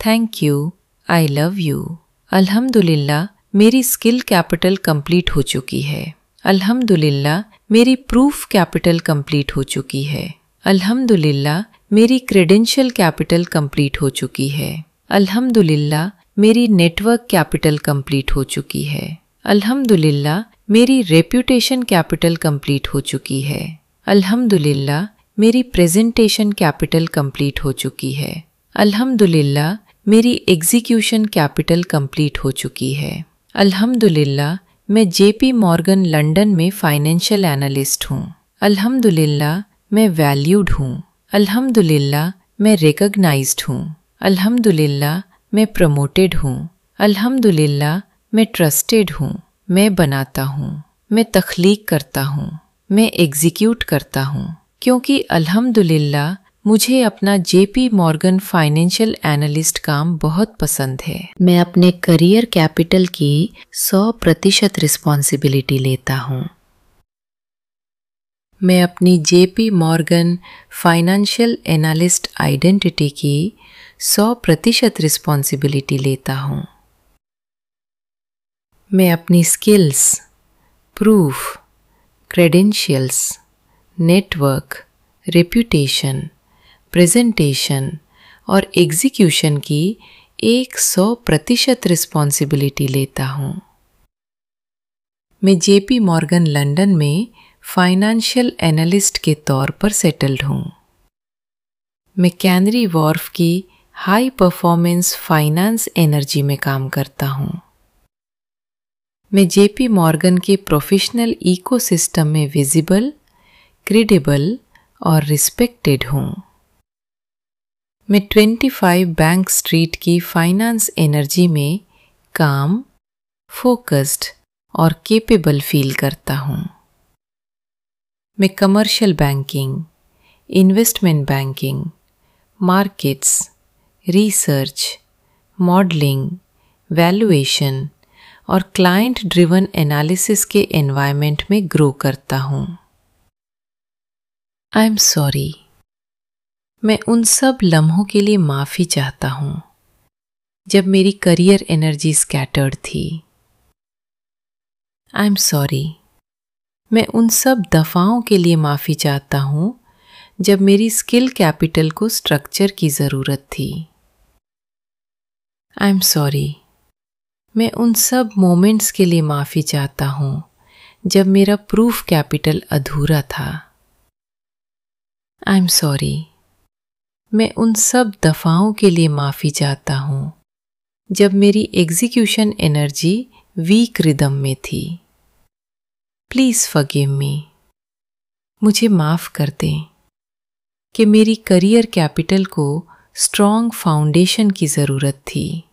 thank you I love you अल्हम्दुलिल्लाह मेरी स्किल कैपिटल कंप्लीट हो चुकी है। अल्हम्दुलिल्लाह, मेरी प्रूफ कैपिटल कंप्लीट हो चुकी है। अल्हम्दुलिल्लाह, मेरी क्रेडेंशियल कैपिटल कंप्लीट हो चुकी है। अल्हम्दुलिल्लाह, मेरी नेटवर्क कैपिटल कंप्लीट हो चुकी है। अल्हम्दुलिल्लाह, मेरी रेप्यूटेशन कैपिटल कंप्लीट हो चुकी है। अल्हम्दुलिल्लाह, मेरी प्रेजेंटेशन कैपिटल कंप्लीट हो चुकी है। अल्हम्दुलिल्लाह, मेरी एग्जीक्यूशन कैपिटल कंप्लीट हो चुकी है। अल्हम्दुलिल्लाह, मैं जेपी मॉर्गन लंदन में फाइनेंशियल एनालिस्ट हूँ। अल्हम्दुलिल्लाह, मैं वैल्यूड हूँ। अल्हम्दुलिल्लाह, मैं रिकग्नाइज्ड हूँ। अल्हम्दुलिल्लाह, मैं प्रमोटेड हूँ। अल्हम्दुलिल्लाह, मैं ट्रस्टेड हूँ। मैं बनाता हूँ। मैं तख्लीक करता हूँ। मैं एग्जीक्यूट करता हूँ। क्योंकि अल्हम्दुलिल्लाह मुझे अपना जेपी मॉर्गन फाइनेंशियल एनालिस्ट काम बहुत पसंद है। मैं अपने करियर कैपिटल की 100 प्रतिशत रिस्पॉन्सिबिलिटी लेता हूँ। मैं अपनी JP Morgan financial analyst identity की 100 प्रतिशत रिस्पॉन्सिबिलिटी लेता हूँ। मैं अपनी skills, proof, credentials, network, reputation presentation और एग्जीक्यूशन की एक सौ प्रतिशत रिस्पॉन्सिबिलिटी लेता हूँ। मैं जेपी मॉर्गन लंदन में फाइनेंशियल एनालिस्ट के तौर पर सेटल्ड हूँ। मैं कैनरी वॉर्फ की हाई परफॉर्मेंस फाइनेंस एनर्जी में काम करता हूँ। मैं जेपी मॉर्गन के प्रोफेशनल इकोसिस्टम में विजिबल क्रेडिबल और रिस्पेक्टेड हूँ। मैं 25 बैंक स्ट्रीट की फाइनेंस एनर्जी में काम फोकस्ड और केपेबल फील करता हूँ। मैं commercial banking investment banking markets research modelling valuation और क्लाइंट ड्रिवन एनालिसिस के एनवायरनमेंट में ग्रो करता हूँ। आई एम सॉरी मैं उन सब लम्हों के लिए माफ़ी चाहता हूँ, जब मेरी करियर एनर्जी स्कैटर्ड थी। I am sorry. मैं उन सब दफ़ाओं के लिए माफ़ी चाहता हूँ, जब मेरी स्किल कैपिटल को स्ट्रक्चर की ज़रूरत थी। I am sorry. मैं उन सब मोमेंट्स के लिए माफ़ी चाहता हूँ, जब मेरा प्रूफ कैपिटल अधूरा था। I am sorry. मैं उन सब दफ़ाओं के लिए माफ़ी चाहता हूँ। जब मेरी एग्जीक्यूशन एनर्जी वीक रिदम में थी। प्लीज़ फगिव मी मुझे माफ़ कर दें कि मेरी करियर कैपिटल को स्ट्रॉन्ग फाउंडेशन की ज़रूरत थी।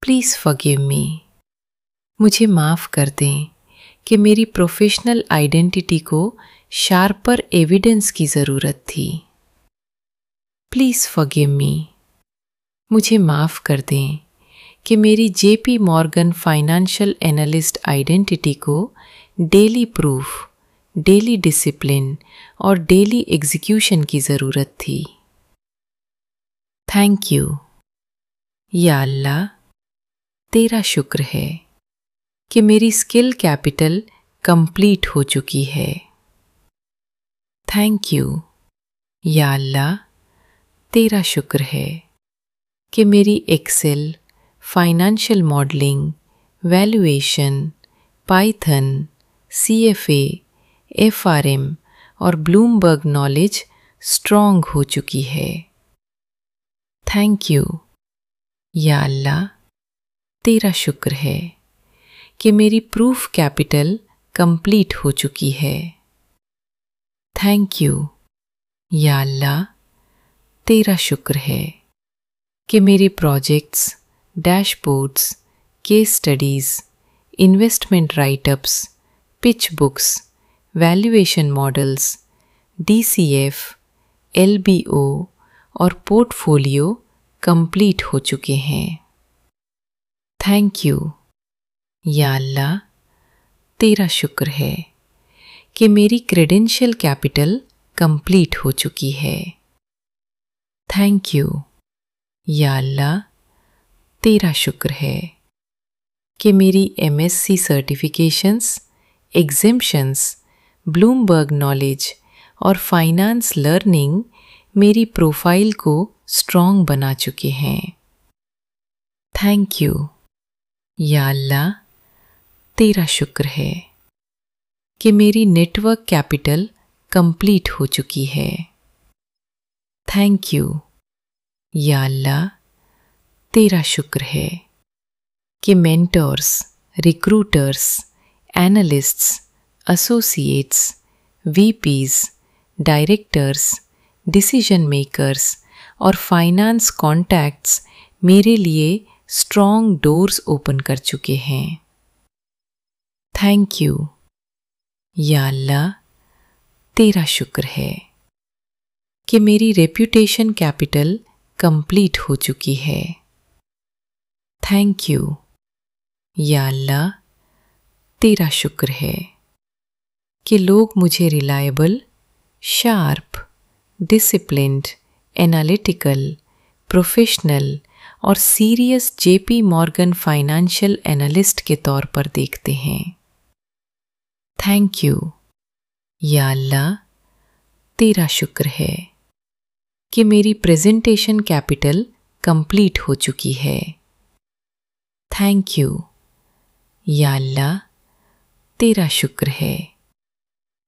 Please forgive me. मुझे माफ़ कर दें कि मेरी प्रोफेशनल आइडेंटिटी को शार्पर एविडेंस की ज़रूरत थी। प्लीज़ फॉरगिव मी मुझे माफ़ कर दें कि मेरी JP Morgan financial analyst identity को डेली प्रूफ, डेली डिसिप्लिन और डेली एग्जीक्यूशन की ज़रूरत थी। थैंक यू या अल्लाह, तेरा शुक्र है कि मेरी स्किल कैपिटल कंप्लीट हो चुकी है। थैंक यू या अल्लाह तेरा शुक्र है कि मेरी Excel financial modelling valuation Python CFA FRM और ब्लूमबर्ग नॉलेज स्ट्रॉन्ग हो चुकी है। थैंक यू या अल्लाह, तेरा शुक्र है कि मेरी प्रूफ कैपिटल कंप्लीट हो चुकी है। थैंक यू या अल्लाह तेरा शुक्र है कि मेरे projects dashboards case studies investment writeups pitch books valuation models DCF LBO और पोर्टफोलियो कंप्लीट हो चुके हैं। थैंक यू या अल्लाह, तेरा शुक्र है कि मेरी क्रेडेंशियल कैपिटल कंप्लीट हो चुकी है। थैंक यू या अल्लाह तेरा शुक्र है कि मेरी MSc certifications exemptions Bloomberg knowledge और फाइनेंस लर्निंग मेरी प्रोफ़ाइल को स्ट्रॉन्ग बना चुके हैं। थैंक यू या अल्लाह तेरा शुक्र है कि मेरी नेटवर्क कैपिटल कंप्लीट हो चुकी है। थैंक यू या अल्लाह तेरा शुक्र है कि mentors recruiters analysts associates VPs directors decision makers और फाइनेंस कॉन्टैक्ट्स मेरे लिए स्ट्रॉन्ग डोर्स ओपन कर चुके हैं। थैंक यू या अल्लाह तेरा शुक्र है कि मेरी रेप्यूटेशन कैपिटल कंप्लीट हो चुकी है। थैंक यू या अल्लाह, तेरा शुक्र है कि लोग मुझे reliable sharp disciplined analytical professional और serious JP Morgan financial analyst के तौर पर देखते हैं। थैंक यू या अल्लाह, तेरा शुक्र है। कि मेरी प्रेजेंटेशन कैपिटल कंप्लीट हो चुकी है। थैंक यू या अल्लाह, तेरा शुक्र है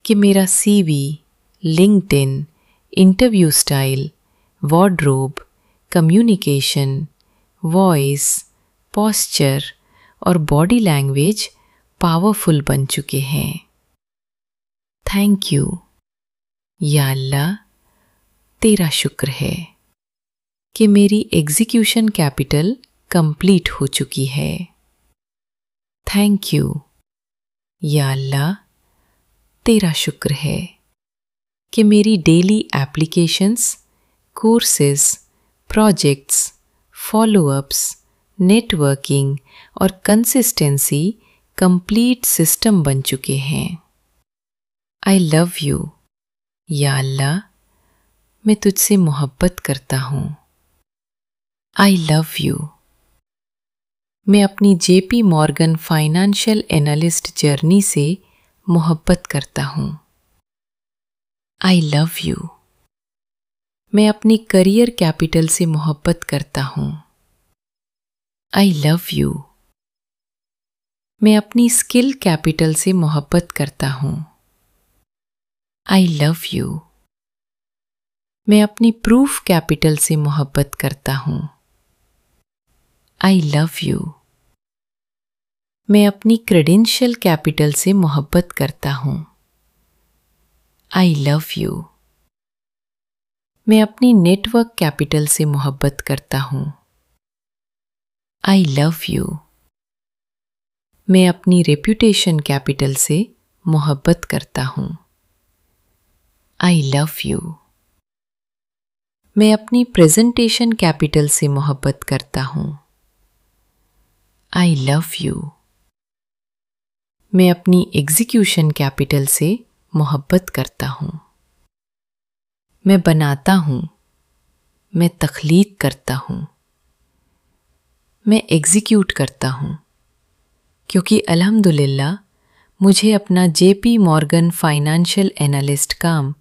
कि मेरा CV LinkedIn interview style wardrobe communication voice posture और बॉडी लैंग्वेज पावरफुल बन चुके हैं। थैंक यू या अल्लाह तेरा शुक्र है कि मेरी एग्जीक्यूशन कैपिटल कंप्लीट हो चुकी है। थैंक यू या अल्लाह, तेरा शुक्र है कि मेरी daily applications courses projects follow ups networking और कंसिस्टेंसी कंप्लीट सिस्टम बन चुके हैं। आई लव यू या अल्लाह मैं तुझसे मोहब्बत करता हूँ। आई लव यू मैं अपनी JP Morgan financial analyst journey से मोहब्बत करता हूँ। आई लव यू मैं अपनी करियर कैपिटल से मोहब्बत करता हूँ। आई लव यू मैं अपनी स्किल कैपिटल से मोहब्बत करता हूँ। आई लव यू मैं अपनी प्रूफ कैपिटल से मोहब्बत करता हूँ। आई लव यू मैं अपनी क्रेडेंशियल कैपिटल से मोहब्बत करता हूँ। आई लव यू मैं अपनी नेटवर्क कैपिटल से मोहब्बत करता हूँ। आई लव यू मैं अपनी रेप्यूटेशन कैपिटल से मोहब्बत करता हूँ। आई लव यू मैं अपनी प्रेजेंटेशन कैपिटल से मोहब्बत करता हूँ। आई लव यू मैं अपनी एग्जीक्यूशन कैपिटल से मोहब्बत करता हूँ। मैं बनाता हूँ। मैं तख्लीक करता हूँ। मैं एग्जीक्यूट करता हूँ। क्योंकि अल्हम्दुलिल्लाह, मुझे अपना जेपी मॉर्गन फाइनेंशियल एनालिस्ट काम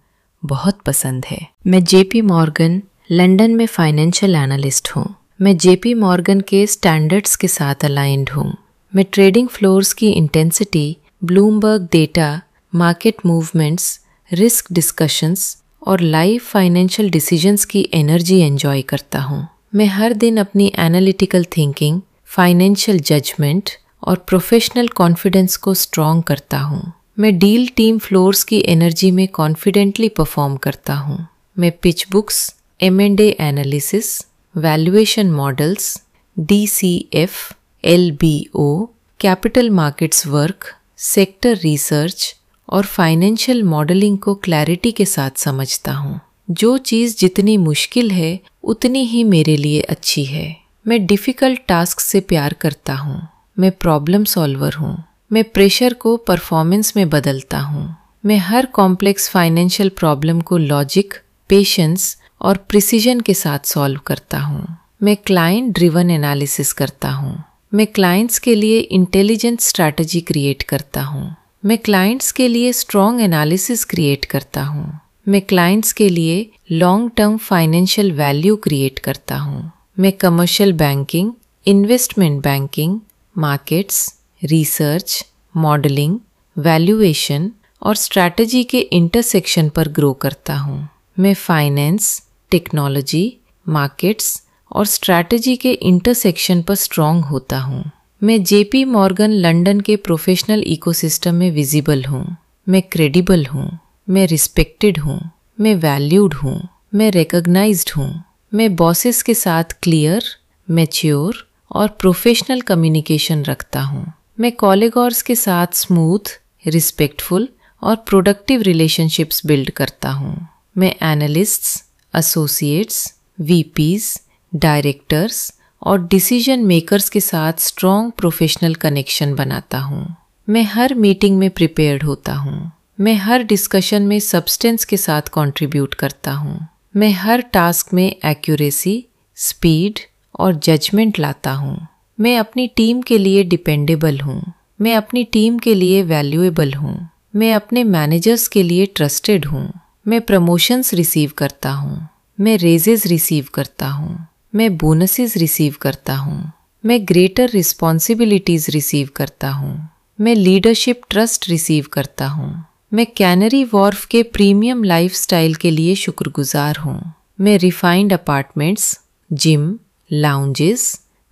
बहुत पसंद है। मैं जेपी मॉर्गन, लंदन में फाइनेंशियल एनालिस्ट हूँ। मैं जेपी मॉर्गन के स्टैंडर्ड्स के साथ अलाइंड हूँ। मैं ट्रेडिंग फ्लोर्स की intensity Bloomberg data market movements risk discussions और लाइव फाइनेंशियल डिसीजंस की एनर्जी एंजॉय करता हूँ। मैं हर दिन अपनी एनालिटिकल थिंकिंग फाइनेंशियल जजमेंट और प्रोफेशनल कॉन्फिडेंस को स्ट्रॉन्ग करता हूँ। मैं डील टीम फ्लोर्स की एनर्जी में कॉन्फिडेंटली परफॉर्म करता हूँ। मैं pitch books M and analysis valuation models D C F L B O capital markets work sector research और फाइनेंशियल मॉडलिंग को क्लैरिटी के साथ समझता हूँ। जो चीज़ जितनी मुश्किल है, उतनी ही मेरे लिए अच्छी है। मैं डिफ़िकल्ट टास्क से प्यार करता हूँ। मैं प्रॉब्लम सॉल्वर हूँ। मैं प्रेशर को परफॉर्मेंस में बदलता हूँ। मैं हर कॉम्प्लेक्स फाइनेंशियल प्रॉब्लम को लॉजिक पेशेंस और प्रिसीजन के साथ सॉल्व करता हूँ। मैं क्लाइंट ड्रिवन एनालिसिस करता हूँ। मैं क्लाइंट्स के लिए इंटेलिजेंट स्ट्रैटेजी क्रिएट करता हूँ। मैं क्लाइंट्स के लिए स्ट्रॉन्ग एनालिसिस क्रिएट करता हूँ। मैं क्लाइंट्स के लिए long term financial value create करता हूँ। मैं commercial banking investment banking markets research modelling valuation और स्ट्रैटेजी के इंटरसेक्शन पर ग्रो करता हूँ। मैं फाइनेंस टेक्नोलॉजी मार्केट्स और स्ट्रैटेजी के इंटरसेक्शन पर स्ट्रांग होता हूँ। मैं जेपी मॉर्गन लंदन के प्रोफेशनल इकोसिस्टम में विजिबल हूँ। मैं क्रेडिबल हूँ। मैं रिस्पेक्टेड हूँ। मैं वैल्यूड हूँ। मैं रिकग्नाइज्ड हूँ। मैं बॉसेस के साथ क्लियर मैच्योर और प्रोफेशनल कम्युनिकेशन रखता हूँ। मैं कॉलेगॉर्स के साथ स्मूथ रिस्पेक्टफुल और प्रोडक्टिव रिलेशनशिप्स बिल्ड करता हूँ। मैं एनालिस्ट्स एसोसिएट्स वीपीज डायरेक्टर्स और डिसीज़न मेकर्स के साथ स्ट्रॉन्ग प्रोफेशनल कनेक्शन बनाता हूँ। मैं हर मीटिंग में प्रिपेयर्ड होता हूँ। मैं हर डिस्कशन में सब्सटेंस के साथ कंट्रीब्यूट करता हूँ। मैं हर टास्क में एक्यूरेसी स्पीड और जजमेंट लाता हूँ। मैं अपनी टीम के लिए डिपेंडेबल हूँ। मैं अपनी टीम के लिए वैल्यूएबल हूँ। मैं अपने मैनेजर्स के लिए ट्रस्टेड हूँ। मैं प्रमोशंस रिसीव करता हूँ, मैं रेजेस रिसीव करता हूँ, मैं बोनसेस रिसीव करता हूँ, मैं ग्रेटर रिस्पॉन्सिबिलिटीज़ रिसीव करता हूँ, मैं लीडरशिप ट्रस्ट रिसीव करता हूँ, मैं कैनरी वॉर्फ के प्रीमियम लाइफस्टाइल के लिए शुक्रगुजार हूँ, मैं refined apartments gym lounges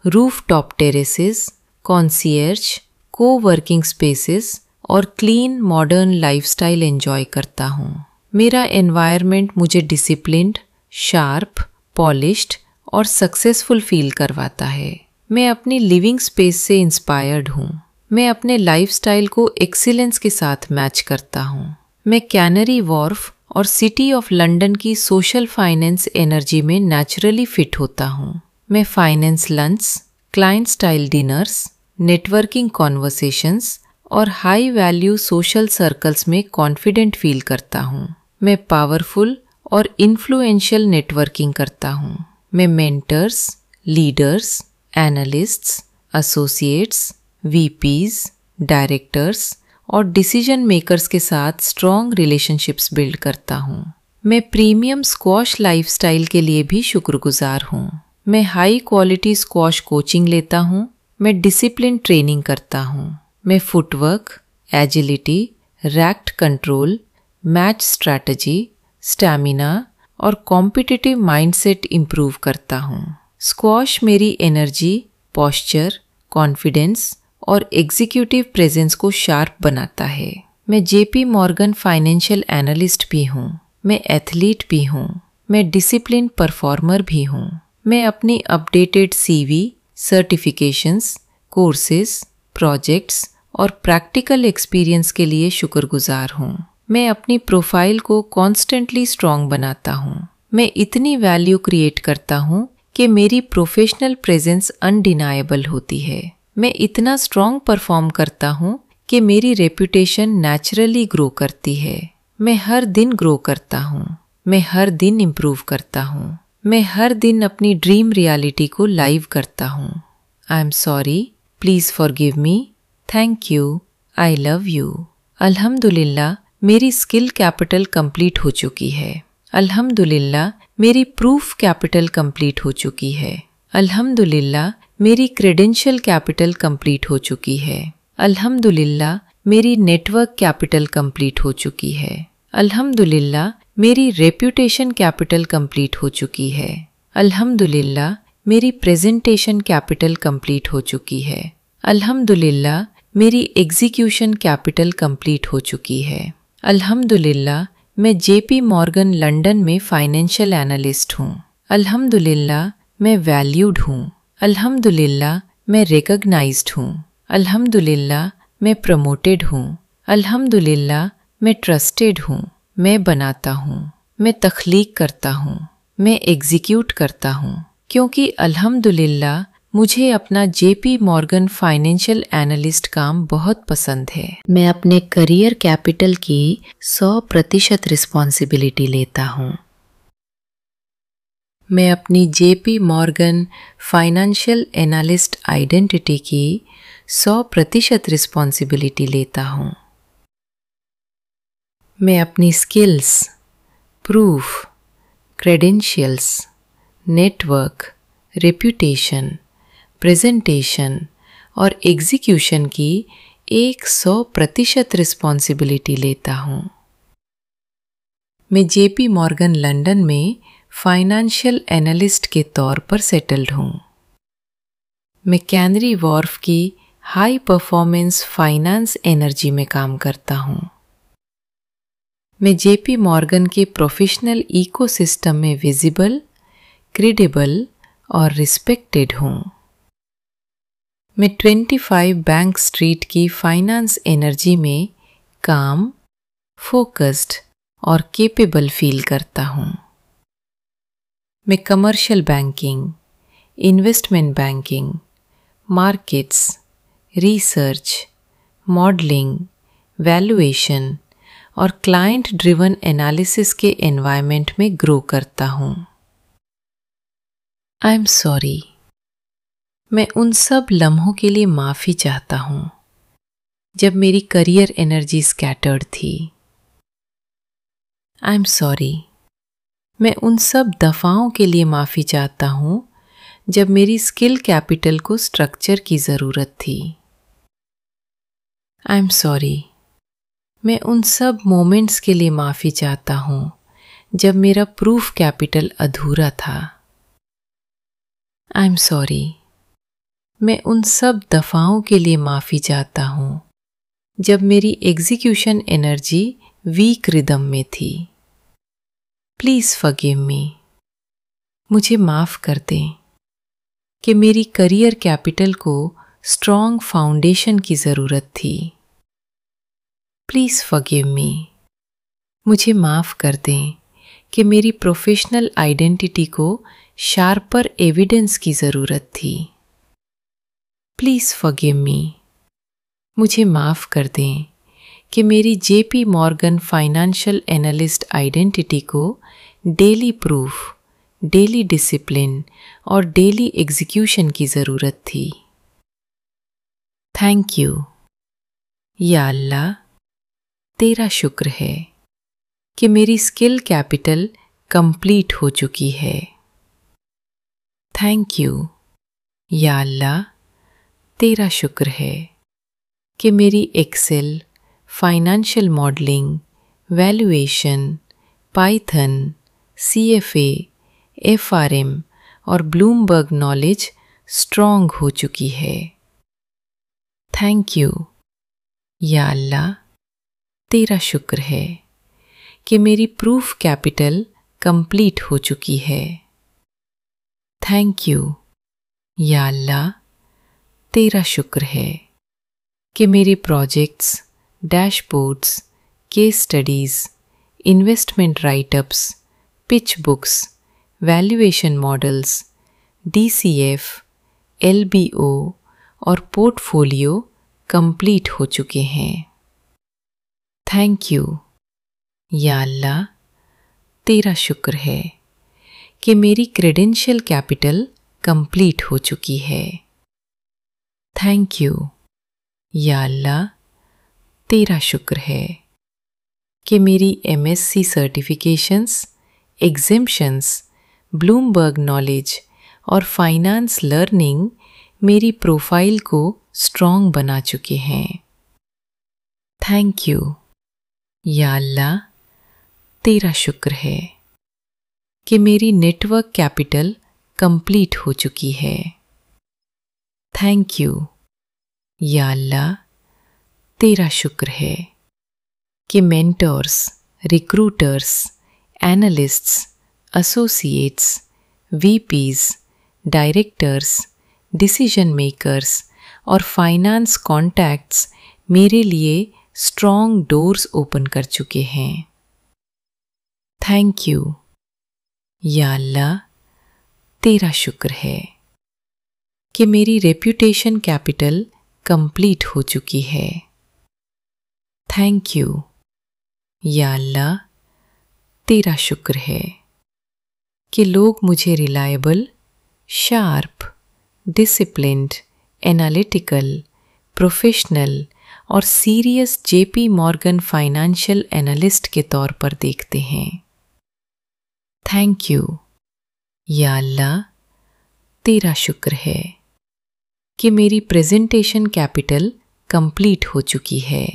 rooftop terraces concierge coworking spaces और क्लीन मॉडर्न लाइफस्टाइल एंजॉय करता हूँ। मेरा एनवायरनमेंट मुझे डिसिप्लिन्ड शार्प पॉलिश्ड और सक्सेसफुल फील करवाता है। मैं अपनी लिविंग स्पेस से इंस्पायर्ड हूँ। मैं अपने लाइफस्टाइल को एक्सीलेंस के साथ मैच करता हूँ। मैं कैनरी वॉर्फ और सिटी ऑफ़ लंदन की सोशल फाइनेंस एनर्जी में नेचुरली फिट होता हूँ। मैं finance lunch client style dinners networking conversations और हाई वैल्यू सोशल सर्कल्स में कॉन्फिडेंट फील करता हूँ। मैं पावरफुल और इन्फ्लुएंशियल नेटवर्किंग करता हूँ। मैं mentors leaders analysts associates VPs directors और डिसीज़न मेकर्स के साथ स्ट्रॉन्ग रिलेशनशिप्स बिल्ड करता हूँ। मैं प्रीमियम स्क्वॉश लाइफस्टाइल के लिए भी शुक्रगुजार हूँ। मैं हाई क्वालिटी स्क्वॉश कोचिंग लेता हूँ। मैं डिसिप्लिन ट्रेनिंग करता हूँ। मैं footwork agility racket control match strategy, stamina और कॉम्पिटिटिव माइंडसेट इम्प्रूव करता हूँ। स्क्वॉश मेरी एनर्जी, पॉस्चर, कॉन्फिडेंस और एग्जीक्यूटिव प्रेजेंस को शार्प बनाता है। मैं जेपी मॉर्गन फाइनेंशियल एनालिस्ट भी हूँ। मैं एथलीट भी हूँ। मैं डिसिप्लिन परफॉर्मर भी हूँ। मैं अपनी updated CV certifications courses projects और प्रैक्टिकल एक्सपीरियंस के लिए शुक्रगुजार हूँ। मैं अपनी प्रोफ़ाइल को कॉन्स्टेंटली स्ट्रॉन्ग बनाता हूँ। मैं इतनी वैल्यू क्रिएट करता हूँ कि मेरी प्रोफेशनल प्रेजेंस अनडिनाएबल होती है। मैं इतना स्ट्रॉन्ग परफॉर्म करता हूँ कि मेरी रेपुटेशन नेचुरली ग्रो करती है। मैं हर दिन ग्रो करता हूँ। मैं हर दिन इम्प्रूव करता हूँ। मैं हर दिन अपनी ड्रीम रियलिटी को लाइव करता हूँ। I am sorry please forgive me thank you I love you अल्हम्दुलिल्लाह मेरी स्किल कैपिटल कंप्लीट हो चुकी है। अल्हम्दुलिल्लाह, मेरी प्रूफ कैपिटल कंप्लीट हो चुकी है। अल्हम्दुलिल्लाह, मेरी क्रेडेंशियल कैपिटल कंप्लीट हो चुकी है। अल्हम्दुलिल्लाह, मेरी नेटवर्क कैपिटल कंप्लीट हो चुकी है। अल्हम्दुलिल्लाह, मेरी रेप्यूटेशन कैपिटल कंप्लीट हो चुकी है। अल्हम्दुलिल्लाह, मेरी प्रेजेंटेशन कैपिटल कंप्लीट हो चुकी है। अल्हम्दुलिल्लाह, मेरी एग्जीक्यूशन कैपिटल कंप्लीट हो चुकी है। अल्हम्दुलिल्लाह, मैं जेपी मॉर्गन लंदन में फाइनेंशियल एनालिस्ट हूँ। अल्हम्दुलिल्लाह, मैं वैल्यूड हूँ। अल्हम्दुलिल्लाह, मैं रिकग्नाइज्ड हूँ। अल्हम्दुलिल्लाह, मैं प्रमोटेड हूँ। अल्हम्दुलिल्लाह, मैं ट्रस्टेड हूँ। मैं बनाता हूँ। मैं तख्लीक करता हूँ। मैं एग्जीक्यूट करता हूँ। क्योंकि अल्हम्दुलिल्लाह मुझे अपना जेपी मॉर्गन फाइनेंशियल एनालिस्ट काम बहुत पसंद है। मैं अपने करियर कैपिटल की 100 प्रतिशत रिस्पॉन्सिबिलिटी लेता हूँ। मैं अपनी JP Morgan financial analyst identity की 100 प्रतिशत रिस्पॉन्सिबिलिटी लेता हूँ। मैं अपनी skills, proof, credentials, network, reputation presentation और एग्जीक्यूशन की एक सौ प्रतिशत रिस्पॉन्सिबिलिटी लेता हूँ। मैं जेपी मॉर्गन लंदन में फाइनेंशियल एनालिस्ट के तौर पर सेटल्ड हूँ। मैं कैनरी वॉर्फ की हाई परफॉर्मेंस फाइनेंस एनर्जी में काम करता हूँ। मैं जेपी मॉर्गन के प्रोफेशनल इकोसिस्टम में विजिबल क्रेडिबल और रिस्पेक्टेड हूँ। मैं 25 बैंक स्ट्रीट की फाइनेंस एनर्जी में काम फोकस्ड और केपेबल फील करता हूँ। मैं commercial banking investment banking markets research modelling valuation और क्लाइंट ड्रिवन एनालिसिस के एनवायरनमेंट में ग्रो करता हूँ। आई एम सॉरी मैं उन सब लम्हों के लिए माफ़ी चाहता हूँ, जब मेरी करियर एनर्जी स्कैटर्ड थी। आई एम सॉरी मैं उन सब दफ़ाओं के लिए माफ़ी चाहता हूँ, जब मेरी स्किल कैपिटल को स्ट्रक्चर की ज़रूरत थी। आई एम सॉरी मैं उन सब मोमेंट्स के लिए माफ़ी चाहता हूँ, जब मेरा प्रूफ कैपिटल अधूरा था। आई एम सॉरी मैं उन सब दफ़ाओं के लिए माफ़ी चाहता हूँ, जब मेरी एग्जीक्यूशन एनर्जी वीक रिदम में थी। प्लीज़ फगिव मी मुझे माफ़ कर दें कि मेरी करियर कैपिटल को स्ट्रॉन्ग फाउंडेशन की ज़रूरत थी। प्लीज़ फॉरगिव मी मुझे माफ़ कर दें कि मेरी प्रोफेशनल आइडेंटिटी को शार्पर एविडेंस की ज़रूरत थी। प्लीज़ फॉरगिव मी मुझे माफ़ कर दें कि मेरी JP Morgan financial analyst identity को डेली प्रूफ, डेली डिसिप्लिन और डेली एग्जीक्यूशन की ज़रूरत थी। थैंक यू या अल्लाह, तेरा शुक्र है कि मेरी स्किल कैपिटल कंप्लीट हो चुकी है। थैंक यू या अल्लाह तेरा शुक्र है कि मेरी Excel financial modelling valuation Python C F F R M और ब्लूमबर्ग नॉलेज स्ट्रॉन्ग हो चुकी है। थैंक यू या अल्लाह, तेरा शुक्र है कि मेरी प्रूफ कैपिटल कंप्लीट हो चुकी है। थैंक यू या अल्लाह तेरा शुक्र है कि मेरे projects dashboards case studies investment writeups pitch books valuation models DCF LBO और पोर्टफोलियो कंप्लीट हो चुके हैं। थैंक यू या अल्लाह, तेरा शुक्र है कि मेरी क्रेडेंशियल कैपिटल कंप्लीट हो चुकी है। थैंक यू या अल्लाह, तेरा शुक्र है कि मेरी MSc certifications exemptions Bloomberg knowledge और फाइनेंस लर्निंग मेरी प्रोफ़ाइल को स्ट्रॉन्ग बना चुके हैं। थैंक यू या अल्लाह, तेरा शुक्र है कि मेरी नेटवर्क कैपिटल कंप्लीट हो चुकी है। थैंक यू या अल्लाह तेरा शुक्र है कि mentors recruiters analysts associates VPs directors decision makers और फाइनेंस कॉन्टैक्ट्स मेरे लिए स्ट्रॉन्ग डोर्स ओपन कर चुके हैं। थैंक यू या अल्लाह तेरा शुक्र है कि मेरी रेप्यूटेशन कैपिटल कंप्लीट हो चुकी है। थैंक यू या अल्लाह, तेरा शुक्र है कि लोग मुझे reliable sharp disciplined analytical professional और serious JP Morgan financial analyst के तौर पर देखते हैं। थैंक यू या अल्लाह, तेरा शुक्र है। कि मेरी प्रेजेंटेशन कैपिटल कंप्लीट हो चुकी है।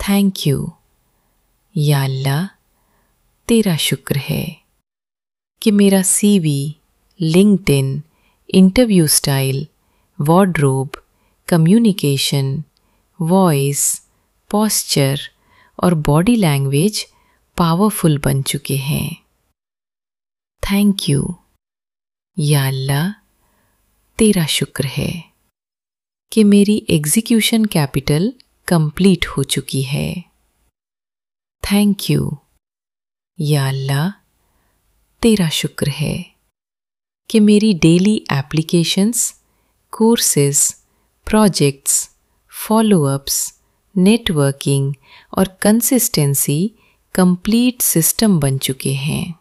थैंक यू या अल्लाह, तेरा शुक्र है कि मेरा CV LinkedIn interview style wardrobe communication voice posture और बॉडी लैंग्वेज पावरफुल बन चुके हैं। थैंक यू या अल्लाह तेरा शुक्र है कि मेरी एग्जीक्यूशन कैपिटल कंप्लीट हो चुकी है। थैंक यू या अल्लाह, तेरा शुक्र है कि मेरी daily applications courses projects followups networking और कंसिस्टेंसी कंप्लीट सिस्टम बन चुके हैं।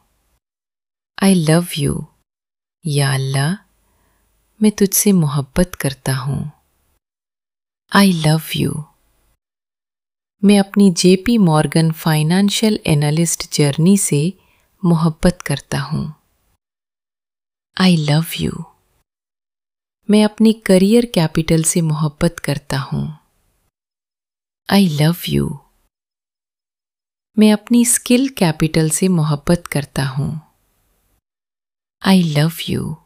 आई लव यू या अल्लाह मैं तुझसे मोहब्बत करता हूँ। आई लव यू मैं अपनी JP Morgan financial analyst journey से मोहब्बत करता हूँ। आई लव यू मैं अपनी करियर कैपिटल से मोहब्बत करता हूँ। आई लव यू मैं अपनी स्किल कैपिटल से मोहब्बत करता हूँ। आई लव यू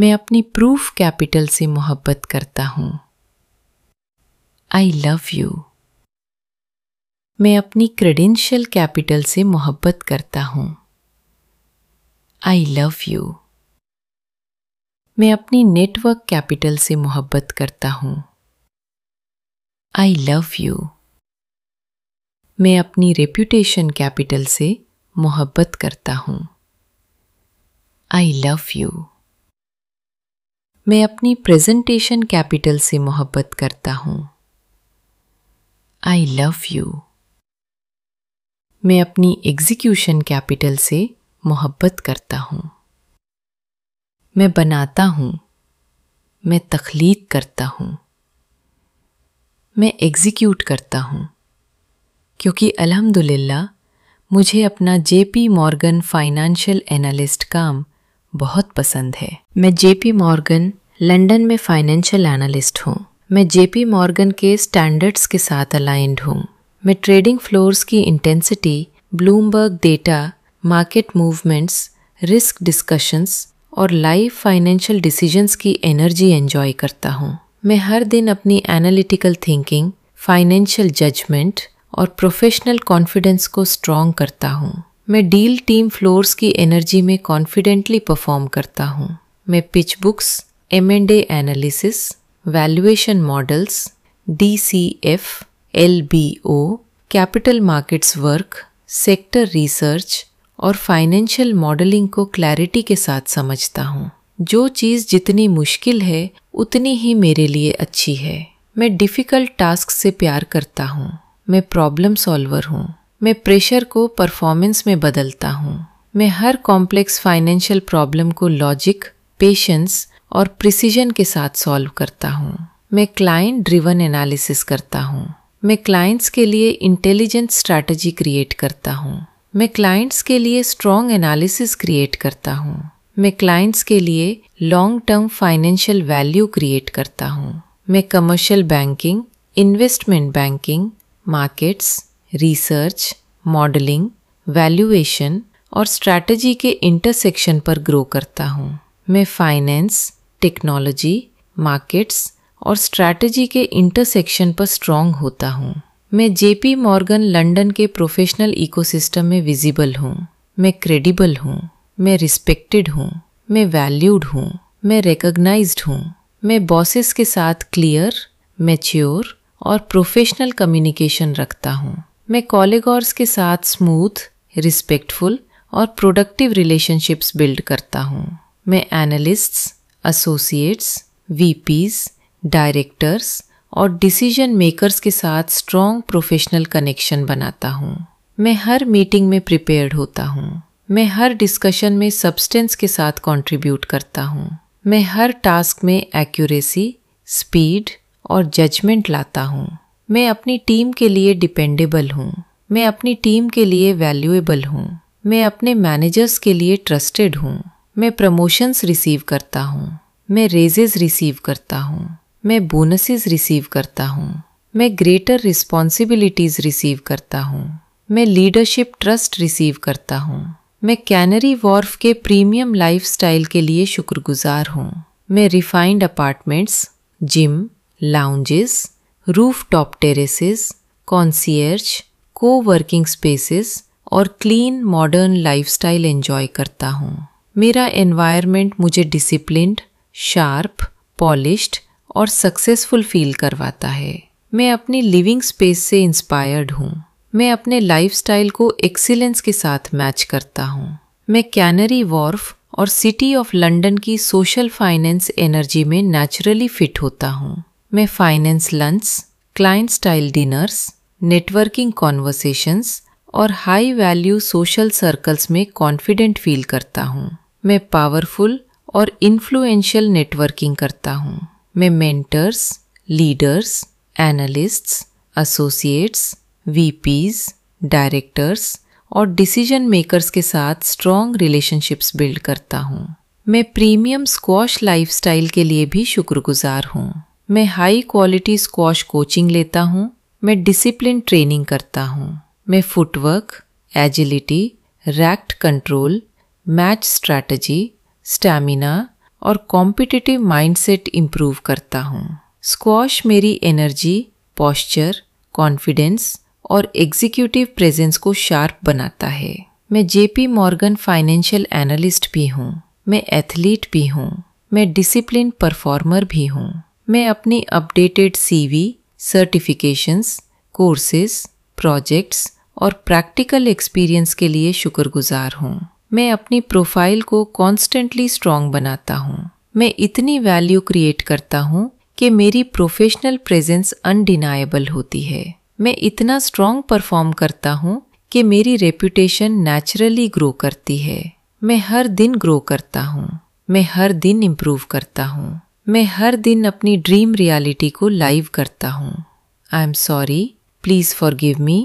मैं अपनी प्रूफ कैपिटल से मोहब्बत करता हूँ। आई लव यू मैं अपनी क्रेडेंशियल कैपिटल से मोहब्बत करता हूँ। आई लव यू मैं अपनी नेटवर्क कैपिटल से मोहब्बत करता हूँ। आई लव यू मैं अपनी रेप्यूटेशन कैपिटल से मोहब्बत करता हूँ। आई लव यू मैं अपनी प्रेजेंटेशन कैपिटल से मोहब्बत करता हूँ। आई लव यू मैं अपनी एग्जीक्यूशन कैपिटल से मोहब्बत करता हूँ। मैं बनाता हूँ। मैं तखलीक करता हूँ। मैं एग्जीक्यूट करता हूँ। क्योंकि अल्हम्दुलिल्लाह, मुझे अपना जेपी मॉर्गन फाइनेंशियल एनालिस्ट काम बहुत पसंद है। मैं जेपी मॉर्गन, लंदन में फाइनेंशियल एनालिस्ट हूँ। मैं जेपी मॉर्गन के स्टैंडर्ड्स के साथ अलाइंड हूँ। मैं ट्रेडिंग फ्लोर्स की intensity Bloomberg data market movements risk discussions और लाइव फाइनेंशियल डिसीजंस की एनर्जी एंजॉय करता हूँ। मैं हर दिन अपनी एनालिटिकल थिंकिंग फाइनेंशियल जजमेंट और प्रोफेशनल कॉन्फिडेंस को स्ट्रॉन्ग करता हूँ। मैं डील टीम फ्लोर्स की एनर्जी में कॉन्फिडेंटली परफॉर्म करता हूँ। मैं pitch books M and analysis, valuation models D C F L B O capital markets work, sector research और फाइनेंशियल मॉडलिंग को क्लैरिटी के साथ समझता हूँ। जो चीज़ जितनी मुश्किल है, उतनी ही मेरे लिए अच्छी है। मैं डिफ़िकल्ट टास्क से प्यार करता हूँ। मैं प्रॉब्लम सॉल्वर हूँ। मैं प्रेशर को परफॉर्मेंस में बदलता हूँ। मैं हर कॉम्प्लेक्स फाइनेंशियल प्रॉब्लम को लॉजिक पेशेंस और प्रिसीजन के साथ सॉल्व करता हूँ। मैं क्लाइंट ड्रिवन एनालिसिस करता हूँ। मैं क्लाइंट्स के लिए इंटेलिजेंट स्ट्रैटेजी क्रिएट करता हूँ। मैं क्लाइंट्स के लिए स्ट्रॉन्ग एनालिसिस क्रिएट करता हूँ। मैं क्लाइंट्स के लिए long term financial value create करता हूँ। मैं commercial banking investment banking markets research modelling valuation और स्ट्रैटेजी के इंटरसेक्शन पर ग्रो करता हूँ। मैं फाइनेंस टेक्नोलॉजी मार्केट्स और स्ट्रैटेजी के इंटरसेक्शन पर स्ट्रांग होता हूँ। मैं जेपी मॉर्गन लंदन के प्रोफेशनल इकोसिस्टम में विजिबल हूँ। मैं क्रेडिबल हूँ। मैं रिस्पेक्टेड हूँ। मैं वैल्यूड हूँ। मैं रिकग्नाइज्ड हूँ। मैं बॉसेस के साथ क्लियर मैच्योर और प्रोफेशनल कम्युनिकेशन रखता हूँ। मैं कॉलेगॉर्स के साथ स्मूथ रिस्पेक्टफुल और प्रोडक्टिव रिलेशनशिप्स बिल्ड करता हूँ। मैं एनालिस्ट्स एसोसिएट्स वीपीज़ डायरेक्टर्स और डिसीज़न मेकर्स के साथ स्ट्रॉन्ग प्रोफेशनल कनेक्शन बनाता हूँ। मैं हर मीटिंग में प्रिपेयर्ड होता हूँ। मैं हर डिस्कशन में सब्सटेंस के साथ कंट्रीब्यूट करता हूँ। मैं हर टास्क में एक्यूरेसी स्पीड और जजमेंट लाता हूँ। मैं अपनी टीम के लिए डिपेंडेबल हूँ। मैं अपनी टीम के लिए वैल्यूएबल हूँ। मैं अपने मैनेजर्स के लिए ट्रस्टेड हूँ। मैं प्रमोशंस रिसीव करता हूँ। मैं रेजेज रिसीव करता हूँ। मैं बोनसेस रिसीव करता हूँ। मैं ग्रेटर रिस्पॉन्सिबिलिटीज़ रिसीव करता हूँ। मैं लीडरशिप ट्रस्ट रिसीव करता हूँ। मैं कैनरी वॉर्फ के प्रीमियम लाइफस्टाइल के लिए शुक्रगुजार हूँ। मैं refined apartments gym lounges rooftop terraces concierge coworking spaces और क्लीन मॉडर्न लाइफस्टाइल एंजॉय करता हूँ। मेरा एनवायरनमेंट मुझे डिसिप्लिन्ड शार्प पॉलिश्ड और सक्सेसफुल फील करवाता है। मैं अपनी लिविंग स्पेस से इंस्पायर्ड हूँ। मैं अपने लाइफस्टाइल को एक्सीलेंस के साथ मैच करता हूँ। मैं कैनरी वॉर्फ और सिटी ऑफ़ लंदन की सोशल फाइनेंस एनर्जी में नेचुरली फिट होता हूँ। मैं finance lunch client style dinners networking conversations और हाई वैल्यू सोशल सर्कल्स में कॉन्फिडेंट फील करता हूँ। मैं पावरफुल और इन्फ्लुएंशियल नेटवर्किंग करता हूँ। मैं mentors leaders analysts associates VPs directors और डिसीज़न मेकर्स के साथ स्ट्रॉन्ग रिलेशनशिप्स बिल्ड करता हूँ। मैं प्रीमियम स्क्वॉश लाइफस्टाइल के लिए भी शुक्रगुजार हूँ। मैं हाई क्वालिटी स्क्वॉश कोचिंग लेता हूँ, मैं डिसिप्लिन ट्रेनिंग करता हूँ, मैं footwork agility racket control match strategy stamina और कॉम्पिटिटिव माइंडसेट इम्प्रूव करता हूँ। स्क्वॉश मेरी एनर्जी पॉस्चर कॉन्फिडेंस और एग्जीक्यूटिव प्रेजेंस को शार्प बनाता है। मैं जेपी मॉर्गन फाइनेंशियल एनालिस्ट भी हूँ, मैं एथलीट भी हूँ, मैं डिसिप्लिन परफॉर्मर भी हूँ। मैं अपनी updated CV certifications courses projects और प्रैक्टिकल एक्सपीरियंस के लिए शुक्रगुजार हूँ। मैं अपनी प्रोफ़ाइल को कॉन्स्टेंटली स्ट्रॉन्ग बनाता हूँ। मैं इतनी वैल्यू क्रिएट करता हूँ कि मेरी प्रोफेशनल प्रेजेंस अनडिनाएबल होती है। मैं इतना स्ट्रॉन्ग परफॉर्म करता हूँ कि मेरी रेपुटेशन नेचुरली ग्रो करती है। मैं हर दिन ग्रो करता हूँ। मैं हर दिन इम्प्रूव करता हूँ। मैं हर दिन अपनी ड्रीम रियलिटी को लाइव करता हूँ। I am sorry please forgive me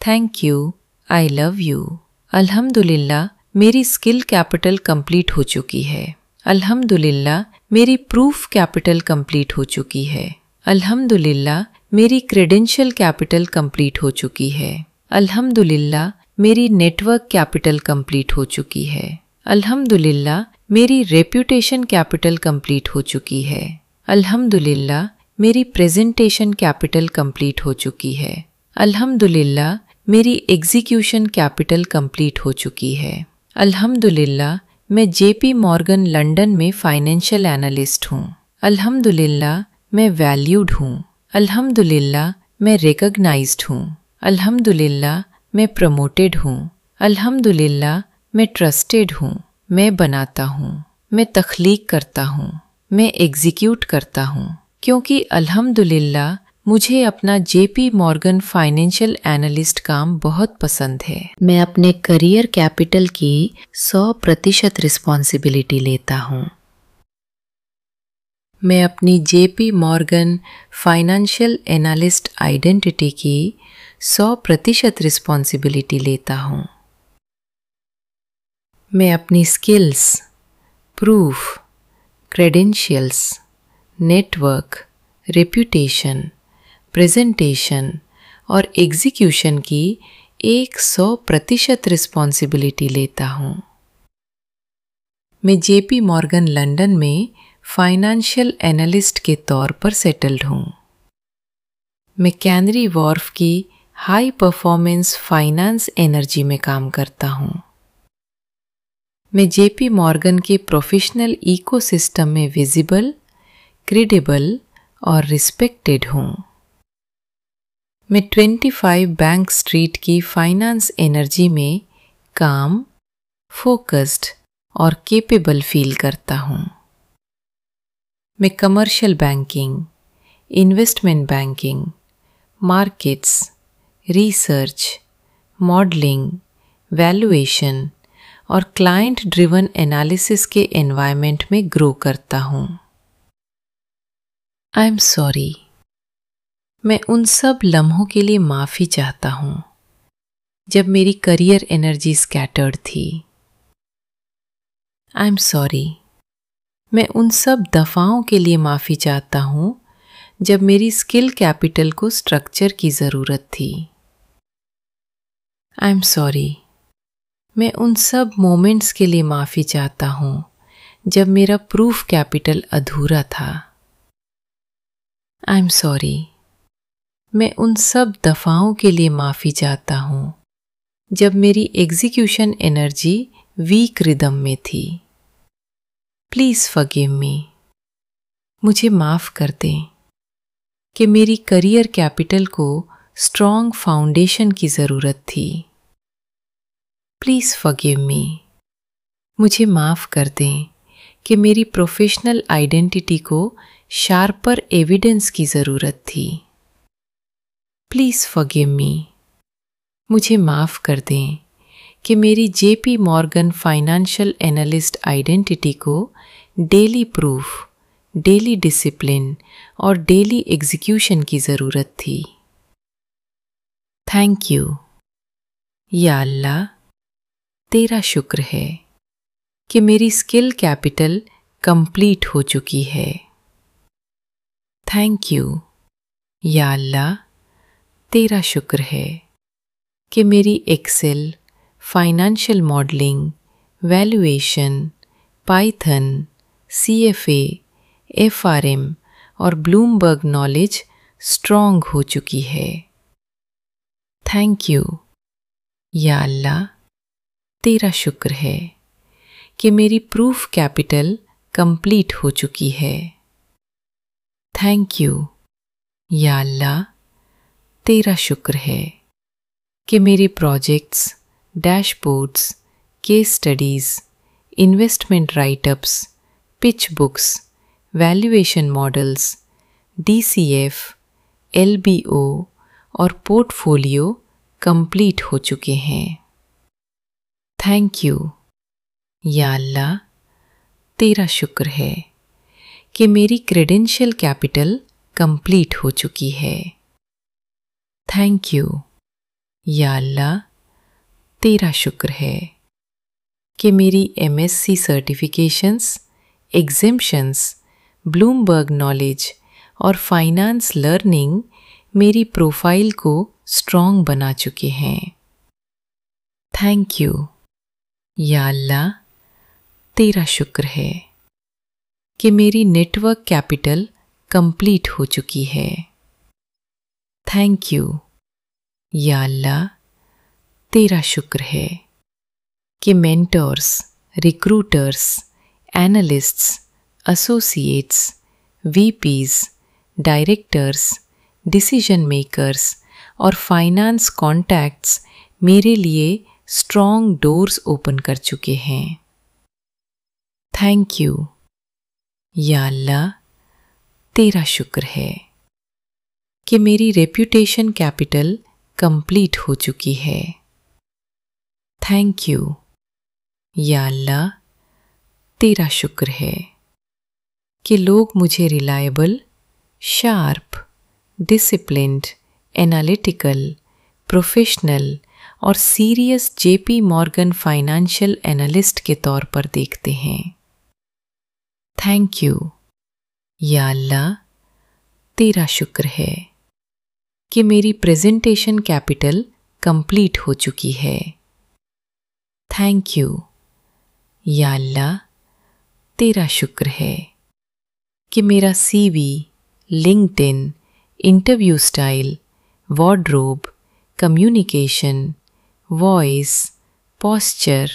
thank you I love you अल्हम्दुलिल्लाह मेरी स्किल कैपिटल कंप्लीट हो चुकी है। अल्हम्दुलिल्लाह मेरी प्रूफ कैपिटल कंप्लीट हो चुकी है। अल्हम्दुलिल्लाह मेरी क्रेडेंशियल कैपिटल कंप्लीट हो चुकी है। अल्हम्दुलिल्लाह मेरी नेटवर्क कैपिटल कंप्लीट हो चुकी है। अल्हम्दुलिल्लाह मेरी रेप्यूटेशन कैपिटल कंप्लीट हो चुकी है। अल्हम्दुलिल्लाह, मेरी प्रेजेंटेशन कैपिटल कंप्लीट हो चुकी है। अल्हम्दुलिल्लाह, मेरी एग्जीक्यूशन कैपिटल कंप्लीट हो चुकी है। अल्हम्दुलिल्लाह, मैं जेपी मॉर्गन लंदन में फाइनेंशियल एनालिस्ट हूँ। अल्हम्दुलिल्लाह, मैं वैल्यूड हूँ। अल्हम्दुलिल्लाह, मैं रिकग्नाइज्ड हूँ। अल्हम्दुलिल्लाह, मैं प्रमोटेड हूँ। अल्हम्दुलिल्लाह, मैं ट्रस्टेड हूँ। मैं बनाता हूँ मैं तख्लीक करता हूँ मैं एग्जीक्यूट करता हूँ क्योंकि अल्हम्दुलिल्लाह मुझे अपना जेपी मॉर्गन फाइनेंशियल एनालिस्ट काम बहुत पसंद है। मैं अपने करियर कैपिटल की 100 प्रतिशत रिस्पॉन्सिबिलिटी लेता हूँ। मैं अपनी JP Morgan financial analyst identity की 100 प्रतिशत रिस्पॉन्सिबिलिटी लेता हूँ। मैं अपनी skills proof credentials network reputation presentation और एग्जीक्यूशन की एक सौ प्रतिशत रिस्पॉन्सिबिलिटी लेता हूँ। मैं जेपी मॉर्गन लंदन में फाइनेंशियल एनालिस्ट के तौर पर सेटल्ड हूँ। मैं कैनरी वॉर्फ की हाई परफॉर्मेंस फाइनेंस एनर्जी में काम करता हूँ। मैं जेपी मॉर्गन के प्रोफेशनल इकोसिस्टम में विजिबल, क्रेडिबल और रिस्पेक्टेड हूँ। मैं 25 बैंक स्ट्रीट की फाइनेंस एनर्जी में काम, फोकस्ड और केपेबल फील करता हूँ। मैं commercial banking, investment banking, markets, research, modelling, valuation और क्लाइंट ड्रिवन एनालिसिस के एनवायरनमेंट में ग्रो करता हूँ। आई एम सॉरी मैं उन सब लम्हों के लिए माफ़ी चाहता हूँ, जब मेरी करियर एनर्जी स्कैटर्ड थी। आई एम सॉरी मैं उन सब दफ़ाओं के लिए माफ़ी चाहता हूँ, जब मेरी स्किल कैपिटल को स्ट्रक्चर की ज़रूरत थी। आई एम सॉरी मैं उन सब मोमेंट्स के लिए माफ़ी चाहता हूँ, जब मेरा प्रूफ कैपिटल अधूरा था। आई एम सॉरी मैं उन सब दफ़ाओं के लिए माफ़ी चाहता हूँ, जब मेरी एग्जीक्यूशन एनर्जी वीक रिदम में थी। प्लीज़ फगिव मी मुझे माफ़ कर दें कि मेरी करियर कैपिटल को स्ट्रॉन्ग फाउंडेशन की ज़रूरत थी। प्लीज़ फगिव मी मुझे माफ़ कर दें कि मेरी प्रोफेशनल आइडेंटिटी को शार्पर एविडेंस की ज़रूरत थी। प्लीज़ फॉरगिव मी मुझे माफ़ कर दें कि मेरी JP Morgan financial analyst identity को डेली प्रूफ डेली डिसिप्लिन और डेली एग्जीक्यूशन की ज़रूरत थी। थैंक यू या अल्लाह तेरा शुक्र है कि मेरी स्किल कैपिटल कंप्लीट हो चुकी है। थैंक यू या अल्लाह, तेरा शुक्र है कि मेरी Excel financial modelling valuation Python C F F R M और ब्लूमबर्ग नॉलेज स्ट्रॉन्ग हो चुकी है। थैंक यू या अल्लाह तेरा शुक्र है कि मेरी प्रूफ कैपिटल कंप्लीट हो चुकी है। थैंक यू या अल्लाह, तेरा शुक्र है कि मेरे projects dashboards case studies investment writeups pitch books valuation models DCF LBO और पोर्टफोलियो कंप्लीट हो चुके हैं। थैंक यू या अल्लाह, तेरा शुक्र है कि मेरी क्रेडेंशियल कैपिटल कंप्लीट हो चुकी है। थैंक यू या अल्लाह, तेरा शुक्र है कि मेरी MSc certifications exemptions Bloomberg knowledge और फाइनेंस लर्निंग मेरी प्रोफ़ाइल को स्ट्रॉन्ग बना चुके हैं। थैंक यू या अल्लाह, तेरा शुक्र है कि मेरी नेटवर्क कैपिटल कंप्लीट हो चुकी है। थैंक यू या अल्लाह, तेरा शुक्र है कि mentors recruiters analysts associates VPs directors decision makers और फाइनेंस कॉन्टैक्ट्स मेरे लिए स्ट्रॉन्ग डोर्स ओपन कर चुके हैं थैंक यू या अल्लाह तेरा शुक्र है कि मेरी रेप्यूटेशन कैपिटल कंप्लीट हो चुकी है थैंक यू या अल्लाह तेरा शुक्र है कि लोग मुझे reliable sharp disciplined analytical professional और serious JP Morgan financial analyst के तौर पर देखते हैं। थैंक यू या अल्लाह, तेरा शुक्र है कि मेरी प्रेजेंटेशन कैपिटल कंप्लीट हो चुकी है। थैंक यू या अल्लाह, तेरा शुक्र है कि मेरा CV LinkedIn interview style wardrobe communication voice posture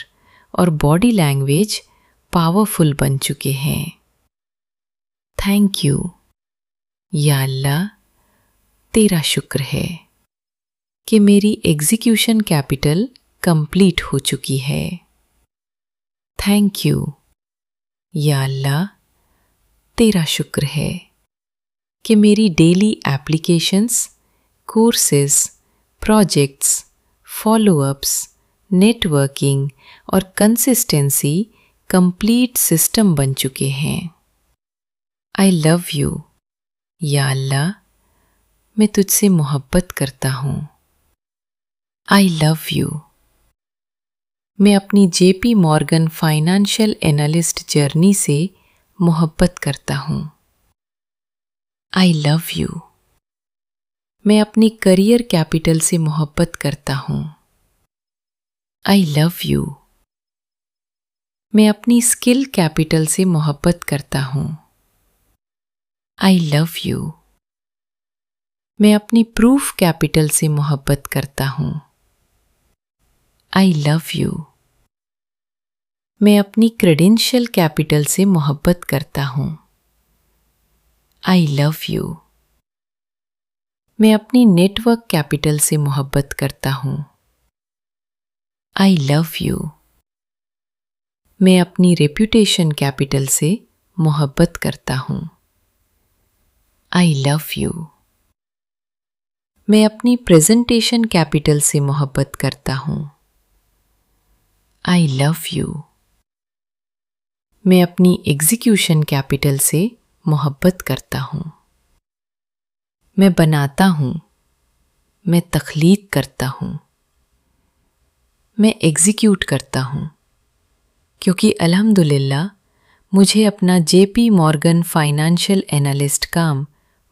और बॉडी लैंग्वेज पावरफुल बन चुके हैं। थैंक यू या अल्लाह, तेरा शुक्र है कि मेरी एग्जीक्यूशन कैपिटल कंप्लीट हो चुकी है। थैंक यू या अल्लाह, तेरा शुक्र है कि मेरी daily applications courses projects followups networking और कंसिस्टेंसी कंप्लीट सिस्टम बन चुके हैं। आई लव यू या अल्लाह, मैं तुझसे मोहब्बत करता हूँ। आई लव यू मैं अपनी JP Morgan financial analyst journey से मोहब्बत करता हूँ। आई लव यू मैं अपनी करियर कैपिटल से मोहब्बत करता हूँ। आई लव यू मैं अपनी स्किल कैपिटल से मोहब्बत करता हूँ। आई लव यू मैं अपनी प्रूफ कैपिटल से मोहब्बत करता हूँ। आई लव यू मैं अपनी क्रेडेंशियल कैपिटल से मोहब्बत करता हूँ। आई लव यू मैं अपनी नेटवर्क कैपिटल से मोहब्बत करता हूँ। आई लव यू मैं अपनी रेप्यूटेशन कैपिटल से मोहब्बत करता हूँ। आई लव यू मैं अपनी प्रेजेंटेशन कैपिटल से मोहब्बत करता हूँ। आई लव यू मैं अपनी एग्जीक्यूशन कैपिटल से मोहब्बत करता हूँ। मैं बनाता हूँ। मैं तख्लीक करता हूँ। मैं एग्जीक्यूट करता हूँ। क्योंकि अल्हम्दुलिल्लाह, मुझे अपना जेपी मॉर्गन फाइनेंशियल एनालिस्ट काम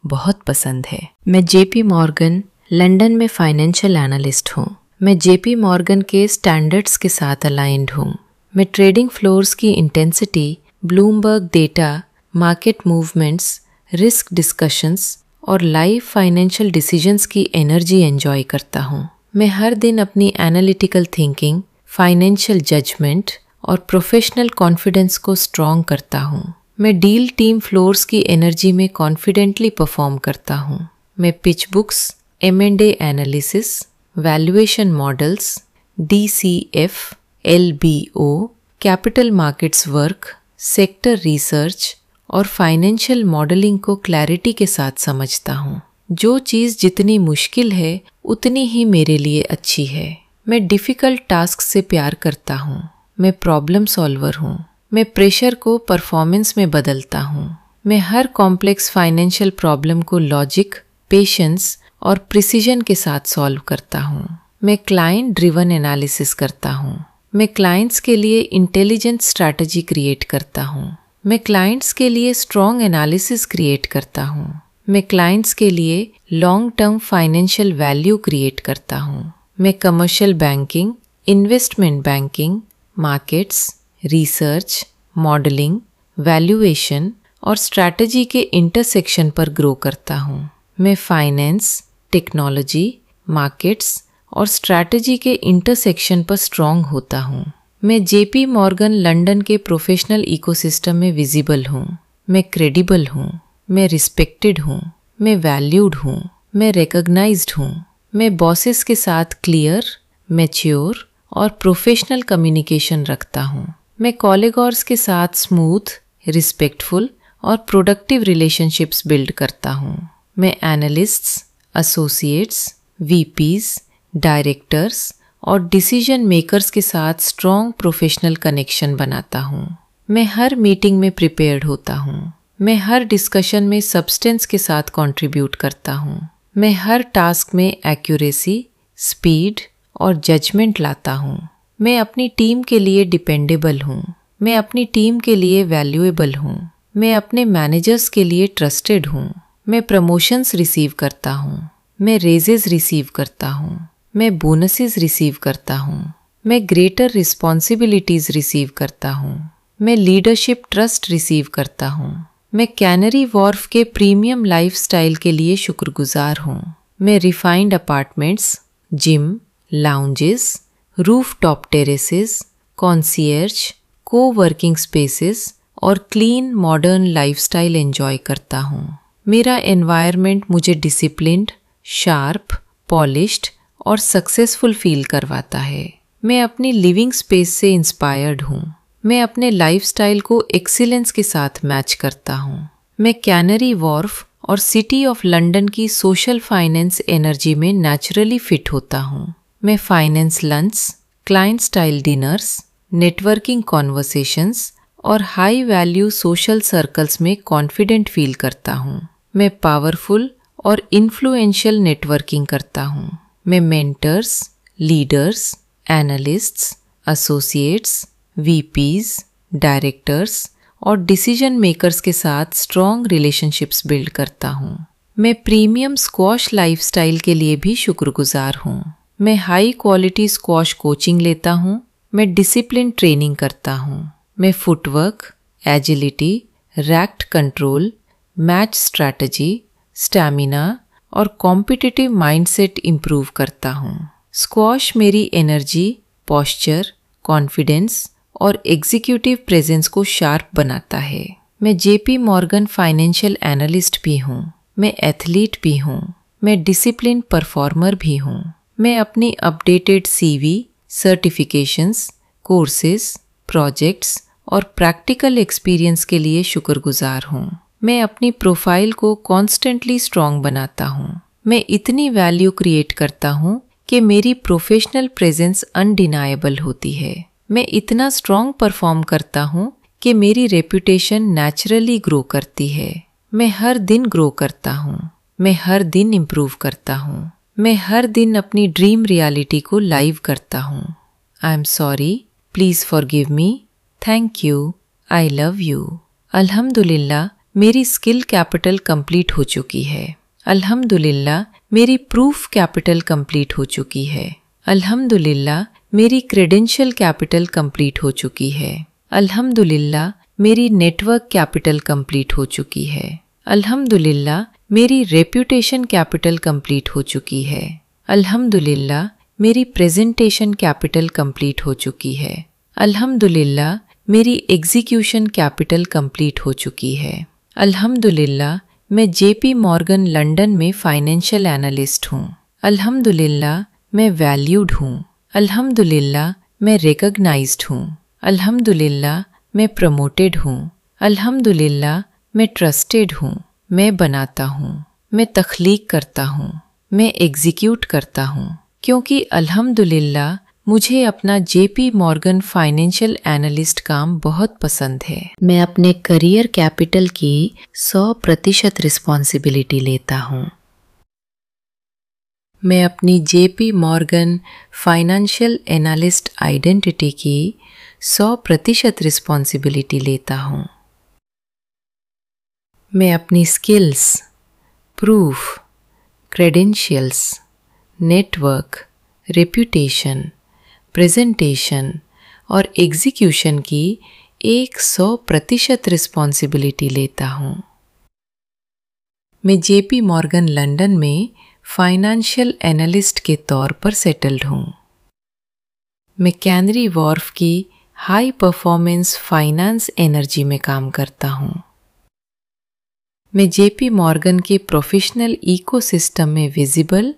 बहुत पसंद है। मैं जेपी मॉर्गन, लंदन में फाइनेंशियल एनालिस्ट हूँ। मैं जेपी मॉर्गन के स्टैंडर्ड्स के साथ अलाइंड हूँ। मैं ट्रेडिंग फ्लोर्स की intensity Bloomberg data market movements risk discussions और लाइव फाइनेंशियल डिसीजंस की एनर्जी एंजॉय करता हूँ। मैं हर दिन अपनी एनालिटिकल थिंकिंग फाइनेंशियल जजमेंट और प्रोफेशनल कॉन्फिडेंस को स्ट्रॉन्ग करता हूँ। मैं डील टीम फ्लोर्स की एनर्जी में कॉन्फिडेंटली परफॉर्म करता हूँ। मैं pitch books M and analysis valuation models D C F L B O capital markets work sector research और फाइनेंशियल मॉडलिंग को क्लैरिटी के साथ समझता हूँ। जो चीज़ जितनी मुश्किल है, उतनी ही मेरे लिए अच्छी है। मैं डिफ़िकल्ट टास्क से प्यार करता हूँ। मैं प्रॉब्लम सॉल्वर हूँ। मैं प्रेशर को परफॉर्मेंस में बदलता हूँ। मैं हर कॉम्प्लेक्स फाइनेंशियल प्रॉब्लम को लॉजिक पेशेंस और प्रिसीजन के साथ सॉल्व करता हूँ। मैं क्लाइंट ड्रिवन एनालिसिस करता हूँ। मैं क्लाइंट्स के लिए इंटेलिजेंट स्ट्रैटेजी क्रिएट करता हूँ। मैं क्लाइंट्स के लिए स्ट्रॉन्ग एनालिसिस क्रिएट करता हूँ। मैं क्लाइंट्स के लिए long term financial value create करता हूँ। मैं commercial banking investment banking markets research modelling valuation और स्ट्रैटेजी के इंटरसेक्शन पर ग्रो करता हूँ। मैं फाइनेंस टेक्नोलॉजी मार्केट्स और स्ट्रैटेजी के इंटरसेक्शन पर स्ट्रॉन्ग होता हूँ। मैं जेपी मॉर्गन लंदन के प्रोफेशनल इकोसिस्टम में विजिबल हूँ। मैं क्रेडिबल हूँ। मैं रिस्पेक्टेड हूँ। मैं वैल्यूड हूँ। मैं रिकग्नाइज्ड हूँ। मैं बॉसेस के साथ क्लियर मैच्योर और प्रोफेशनल कम्युनिकेशन रखता हूँ। मैं कॉलेगॉर्स के साथ स्मूथ रिस्पेक्टफुल और प्रोडक्टिव रिलेशनशिप्स बिल्ड करता हूँ। मैं एनालिस्ट्स एसोसिएट्स वीपीज डायरेक्टर्स और डिसीज़न मेकर्स के साथ स्ट्रॉन्ग प्रोफेशनल कनेक्शन बनाता हूँ। मैं हर मीटिंग में प्रिपेयर्ड होता हूँ। मैं हर डिस्कशन में सब्सटेंस के साथ कंट्रीब्यूट करता हूँ। मैं हर टास्क में एक्यूरेसी स्पीड और जजमेंट लाता हूँ। मैं अपनी टीम के लिए डिपेंडेबल हूँ। मैं अपनी टीम के लिए वैल्यूएबल हूँ। मैं अपने मैनेजर्स के लिए ट्रस्टेड हूँ। मैं प्रमोशंस रिसीव करता हूँ। मैं रेजेज रिसीव करता हूँ। मैं बोनसेस रिसीव करता हूँ। मैं ग्रेटर रिस्पॉन्सिबिलिटीज़ रिसीव करता हूँ। मैं लीडरशिप ट्रस्ट रिसीव करता हूँ। मैं कैनरी वॉर्फ के प्रीमियम लाइफस्टाइल के लिए शुक्रगुजार हूँ। मैं refined apartments gym lounges rooftop terraces concierge coworking spaces और क्लीन मॉडर्न लाइफस्टाइल एंजॉय करता हूँ। मेरा एनवायरनमेंट मुझे डिसिप्लिन्ड शार्प पॉलिश्ड और सक्सेसफुल फील करवाता है। मैं अपनी लिविंग स्पेस से इंस्पायर्ड हूँ। मैं अपने लाइफस्टाइल को एक्सीलेंस के साथ मैच करता हूँ। मैं कैनरी वॉर्फ और सिटी ऑफ़ लंदन की सोशल फाइनेंस एनर्जी में नेचुरली फिट होता हूँ। मैं finance lunch client style dinners networking conversations और हाई वैल्यू सोशल सर्कल्स में कॉन्फिडेंट फील करता हूँ। मैं पावरफुल और इन्फ्लुएंशियल नेटवर्किंग करता हूँ। मैं mentors leaders analysts associates VPs directors और डिसीज़न मेकर्स के साथ स्ट्रॉन्ग रिलेशनशिप्स बिल्ड करता हूँ। मैं प्रीमियम स्क्वॉश लाइफस्टाइल के लिए भी शुक्रगुजार हूँ। मैं हाई क्वालिटी स्क्वॉश कोचिंग लेता हूँ। मैं डिसिप्लिन ट्रेनिंग करता हूँ। मैं footwork agility racket control match strategy stamina और कॉम्पिटिटिव माइंडसेट इम्प्रूव करता हूँ। स्क्वॉश मेरी एनर्जी पॉस्चर कॉन्फिडेंस और एग्जीक्यूटिव प्रेजेंस को शार्प बनाता है। मैं जेपी मॉर्गन फाइनेंशियल एनालिस्ट भी हूँ। मैं एथलीट भी हूँ। मैं डिसिप्लिन परफॉर्मर भी हूँ। मैं अपनी updated CV certifications courses projects और प्रैक्टिकल एक्सपीरियंस के लिए शुक्रगुजार हूँ। मैं अपनी प्रोफ़ाइल को कॉन्स्टेंटली स्ट्रॉन्ग बनाता हूँ। मैं इतनी वैल्यू क्रिएट करता हूँ कि मेरी प्रोफेशनल प्रेजेंस अनडिनाएबल होती है। मैं इतना स्ट्रॉन्ग परफॉर्म करता हूँ कि मेरी रेपुटेशन नेचुरली ग्रो करती है। मैं हर दिन ग्रो करता हूँ। मैं हर दिन इम्प्रूव करता हूँ। मैं हर दिन अपनी ड्रीम रियलिटी को लाइव करता हूँ। I am sorry please forgive me thank you I love you अल्हम्दुलिल्लाह मेरी स्किल कैपिटल कंप्लीट हो चुकी है। अल्हम्दुलिल्लाह, मेरी प्रूफ कैपिटल कंप्लीट हो चुकी है। अल्हम्दुलिल्लाह, मेरी क्रेडेंशियल कैपिटल कंप्लीट हो चुकी है। अल्हम्दुलिल्लाह, मेरी नेटवर्क कैपिटल कंप्लीट हो चुकी है। अल्हम्दुलिल्लाह, मेरी रेप्यूटेशन कैपिटल कंप्लीट हो चुकी है। अल्हम्दुलिल्लाह, मेरी प्रेजेंटेशन कैपिटल कंप्लीट हो चुकी है। अल्हम्दुलिल्लाह, मेरी एग्जीक्यूशन कैपिटल कंप्लीट हो चुकी है। अल्हम्दुलिल्लाह, मैं जेपी मॉर्गन लंदन में फाइनेंशियल एनालिस्ट हूँ। अल्हम्दुलिल्लाह, मैं वैल्यूड हूँ। अल्हम्दुलिल्लाह, मैं रिकग्नाइज्ड हूँ। अल्हम्दुलिल्लाह, मैं प्रमोटेड हूँ। अल्हम्दुलिल्लाह, मैं ट्रस्टेड हूँ। मैं बनाता हूँ। मैं तख्लीक करता हूँ। मैं एग्जीक्यूट करता हूँ। क्योंकि अल्हम्दुलिल्लाह मुझे अपना जेपी मॉर्गन फाइनेंशियल एनालिस्ट काम बहुत पसंद है। मैं अपने करियर कैपिटल की 100 प्रतिशत रिस्पॉन्सिबिलिटी लेता हूँ। मैं अपनी JP Morgan financial analyst identity की 100 प्रतिशत रिस्पॉन्सिबिलिटी लेता हूँ। मैं अपनी skills, proof, credentials, network, reputation presentation और एग्जीक्यूशन की एक सौ प्रतिशत रिस्पॉन्सिबिलिटी लेता हूँ। मैं जेपी मॉर्गन लंदन में फाइनेंशियल एनालिस्ट के तौर पर सेटल्ड हूँ। मैं कैनरी वॉर्फ की हाई परफॉर्मेंस फाइनेंस एनर्जी में काम करता हूँ। मैं जेपी मॉर्गन के प्रोफेशनल इकोसिस्टम में विजिबल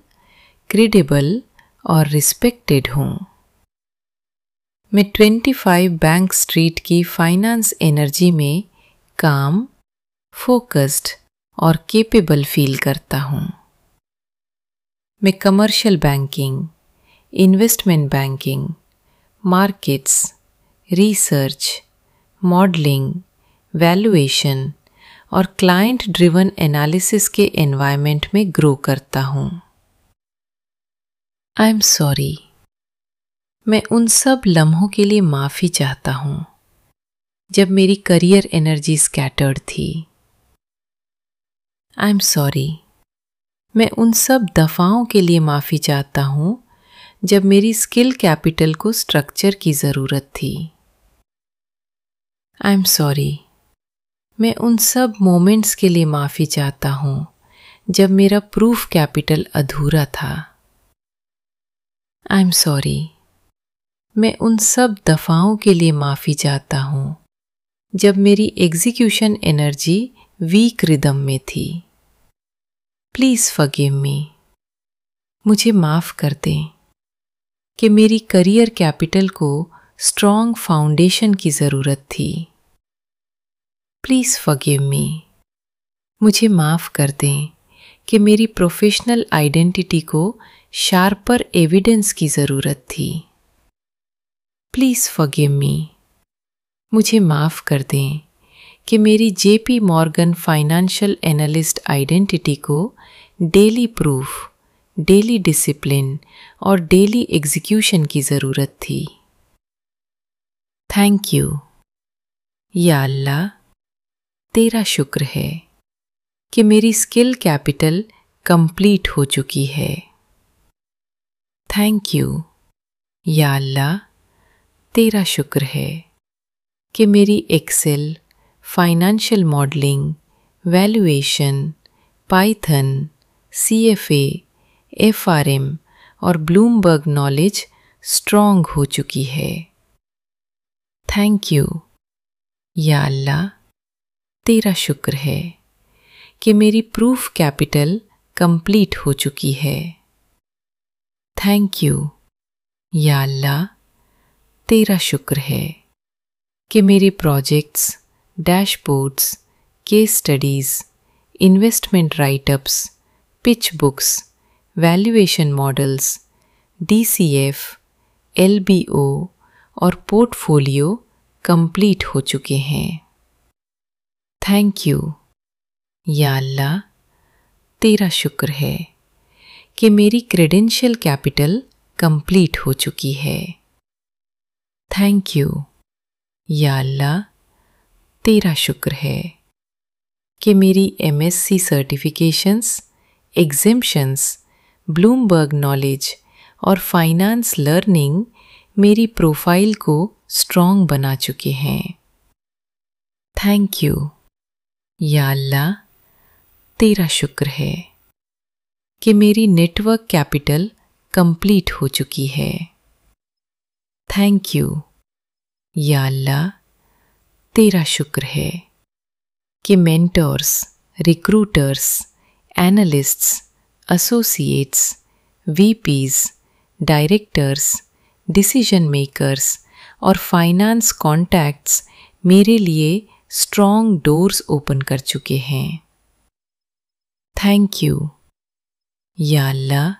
क्रेडिबल और रिस्पेक्टेड हूँ। मैं 25 बैंक स्ट्रीट की फाइनेंस एनर्जी में काम फोकस्ड और केपेबल फील करता हूँ। मैं commercial banking investment banking markets research modelling valuation और क्लाइंट ड्रिवन एनालिसिस के एनवायरनमेंट में ग्रो करता हूँ। आई एम सॉरी मैं उन सब लम्हों के लिए माफ़ी चाहता हूँ, जब मेरी करियर एनर्जी स्कैटर्ड थी। I am sorry. मैं उन सब दफ़ाओं के लिए माफ़ी चाहता हूँ, जब मेरी स्किल कैपिटल को स्ट्रक्चर की ज़रूरत थी। I am sorry. मैं उन सब मोमेंट्स के लिए माफ़ी चाहता हूँ, जब मेरा प्रूफ कैपिटल अधूरा था। I am sorry. मैं उन सब दफ़ाओं के लिए माफ़ी चाहता हूँ। जब मेरी एग्जीक्यूशन एनर्जी वीक रिदम में थी। प्लीज़ फगिव मी मुझे माफ़ कर दें कि मेरी करियर कैपिटल को स्ट्रॉन्ग फाउंडेशन की ज़रूरत थी। प्लीज़ फगिव मी मुझे माफ़ कर दें कि मेरी प्रोफेशनल आइडेंटिटी को शार्पर एविडेंस की ज़रूरत थी। प्लीज़ फॉरगिव मी मुझे माफ़ कर दें कि मेरी JP Morgan financial analyst identity को डेली प्रूफ, डेली डिसिप्लिन और डेली एग्जीक्यूशन की ज़रूरत थी। थैंक यू या अल्लाह, तेरा शुक्र है कि मेरी स्किल कैपिटल कंप्लीट हो चुकी है। थैंक यू या अल्लाह तेरा शुक्र है कि मेरी Excel financial modelling valuation Python C F F R M और ब्लूमबर्ग नॉलेज स्ट्रॉन्ग हो चुकी है। थैंक यू या अल्लाह, तेरा शुक्र है कि मेरी प्रूफ कैपिटल कंप्लीट हो चुकी है। थैंक यू या अल्लाह तेरा शुक्र है कि मेरे projects dashboards case studies investment writeups pitch books valuation models DCF LBO और पोर्टफोलियो कंप्लीट हो चुके हैं। थैंक यू या अल्लाह, तेरा शुक्र है कि मेरी क्रेडेंशियल कैपिटल कंप्लीट हो चुकी है। थैंक यू या अल्लाह, तेरा शुक्र है कि मेरी MSc certifications exemptions Bloomberg knowledge और फाइनेंस लर्निंग मेरी प्रोफ़ाइल को स्ट्रॉन्ग बना चुके हैं। थैंक यू या अल्लाह, तेरा शुक्र है कि मेरी नेटवर्क कैपिटल कंप्लीट हो चुकी है। थैंक यू या अल्लाह तेरा शुक्र है कि mentors recruiters analysts associates VPs directors decision makers और फाइनेंस कॉन्टैक्ट्स मेरे लिए स्ट्रॉन्ग डोर्स ओपन कर चुके हैं। थैंक यू या अल्लाह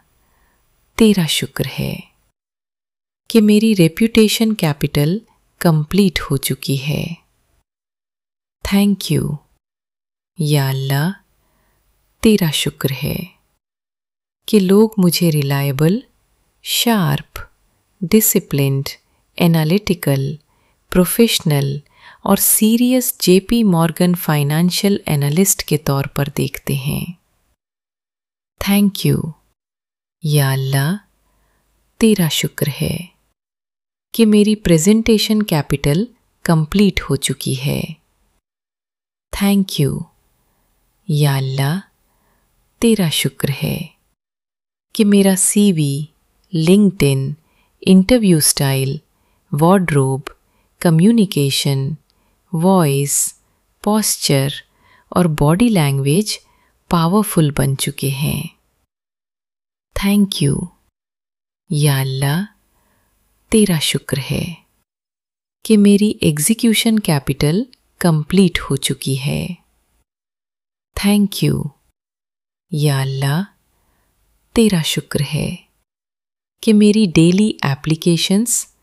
तेरा शुक्र है कि मेरी रेप्यूटेशन कैपिटल कंप्लीट हो चुकी है। थैंक यू या अल्लाह, तेरा शुक्र है कि लोग मुझे reliable sharp disciplined analytical professional और serious JP Morgan financial analyst के तौर पर देखते हैं। थैंक यू या अल्लाह, तेरा शुक्र है। कि मेरी प्रेजेंटेशन कैपिटल कंप्लीट हो चुकी है। थैंक यू या अल्लाह, तेरा शुक्र है कि मेरा CV LinkedIn interview style wardrobe communication voice posture और बॉडी लैंग्वेज पावरफुल बन चुके हैं। थैंक यू या अल्लाह तेरा शुक्र है कि मेरी एग्जीक्यूशन कैपिटल कंप्लीट हो चुकी है। थैंक यू या अल्लाह, तेरा शुक्र है कि मेरी daily applications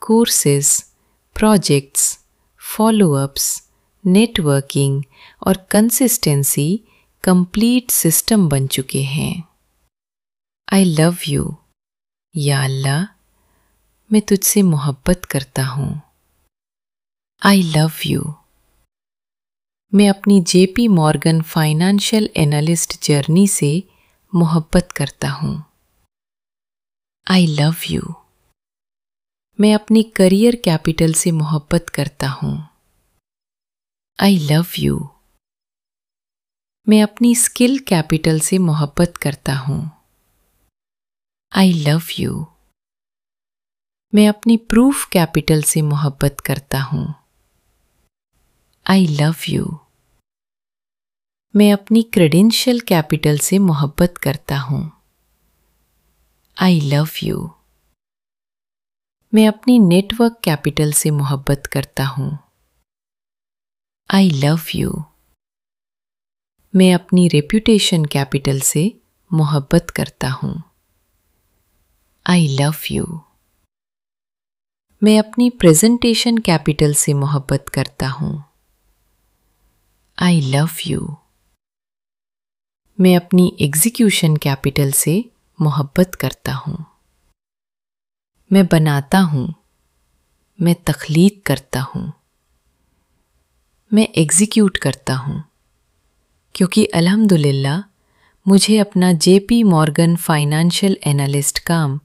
courses projects follow-ups networking और कंसिस्टेंसी कंप्लीट सिस्टम बन चुके हैं। आई लव यू या अल्लाह मैं तुझसे मोहब्बत करता हूँ। आई लव यू मैं अपनी JP Morgan financial analyst journey से मोहब्बत करता हूँ। आई लव यू मैं अपनी करियर कैपिटल से मोहब्बत करता हूँ। आई लव यू मैं अपनी स्किल कैपिटल से मोहब्बत करता हूँ। आई लव यू मैं अपनी प्रूफ कैपिटल से मोहब्बत करता हूँ। आई लव यू मैं अपनी क्रेडेंशियल कैपिटल से मोहब्बत करता हूँ। आई लव यू मैं अपनी नेटवर्क कैपिटल से मोहब्बत करता हूँ। आई लव यू मैं अपनी रेप्यूटेशन कैपिटल से मोहब्बत करता हूँ। आई लव यू मैं अपनी प्रेजेंटेशन कैपिटल से मोहब्बत करता हूँ। आई लव यू मैं अपनी एग्जीक्यूशन कैपिटल से मोहब्बत करता हूँ। मैं बनाता हूँ। मैं तख्लीक करता हूँ। मैं एग्जीक्यूट करता हूँ। क्योंकि अल्हम्दुलिल्लाह, मुझे अपना जेपी मॉर्गन फाइनेंशियल एनालिस्ट काम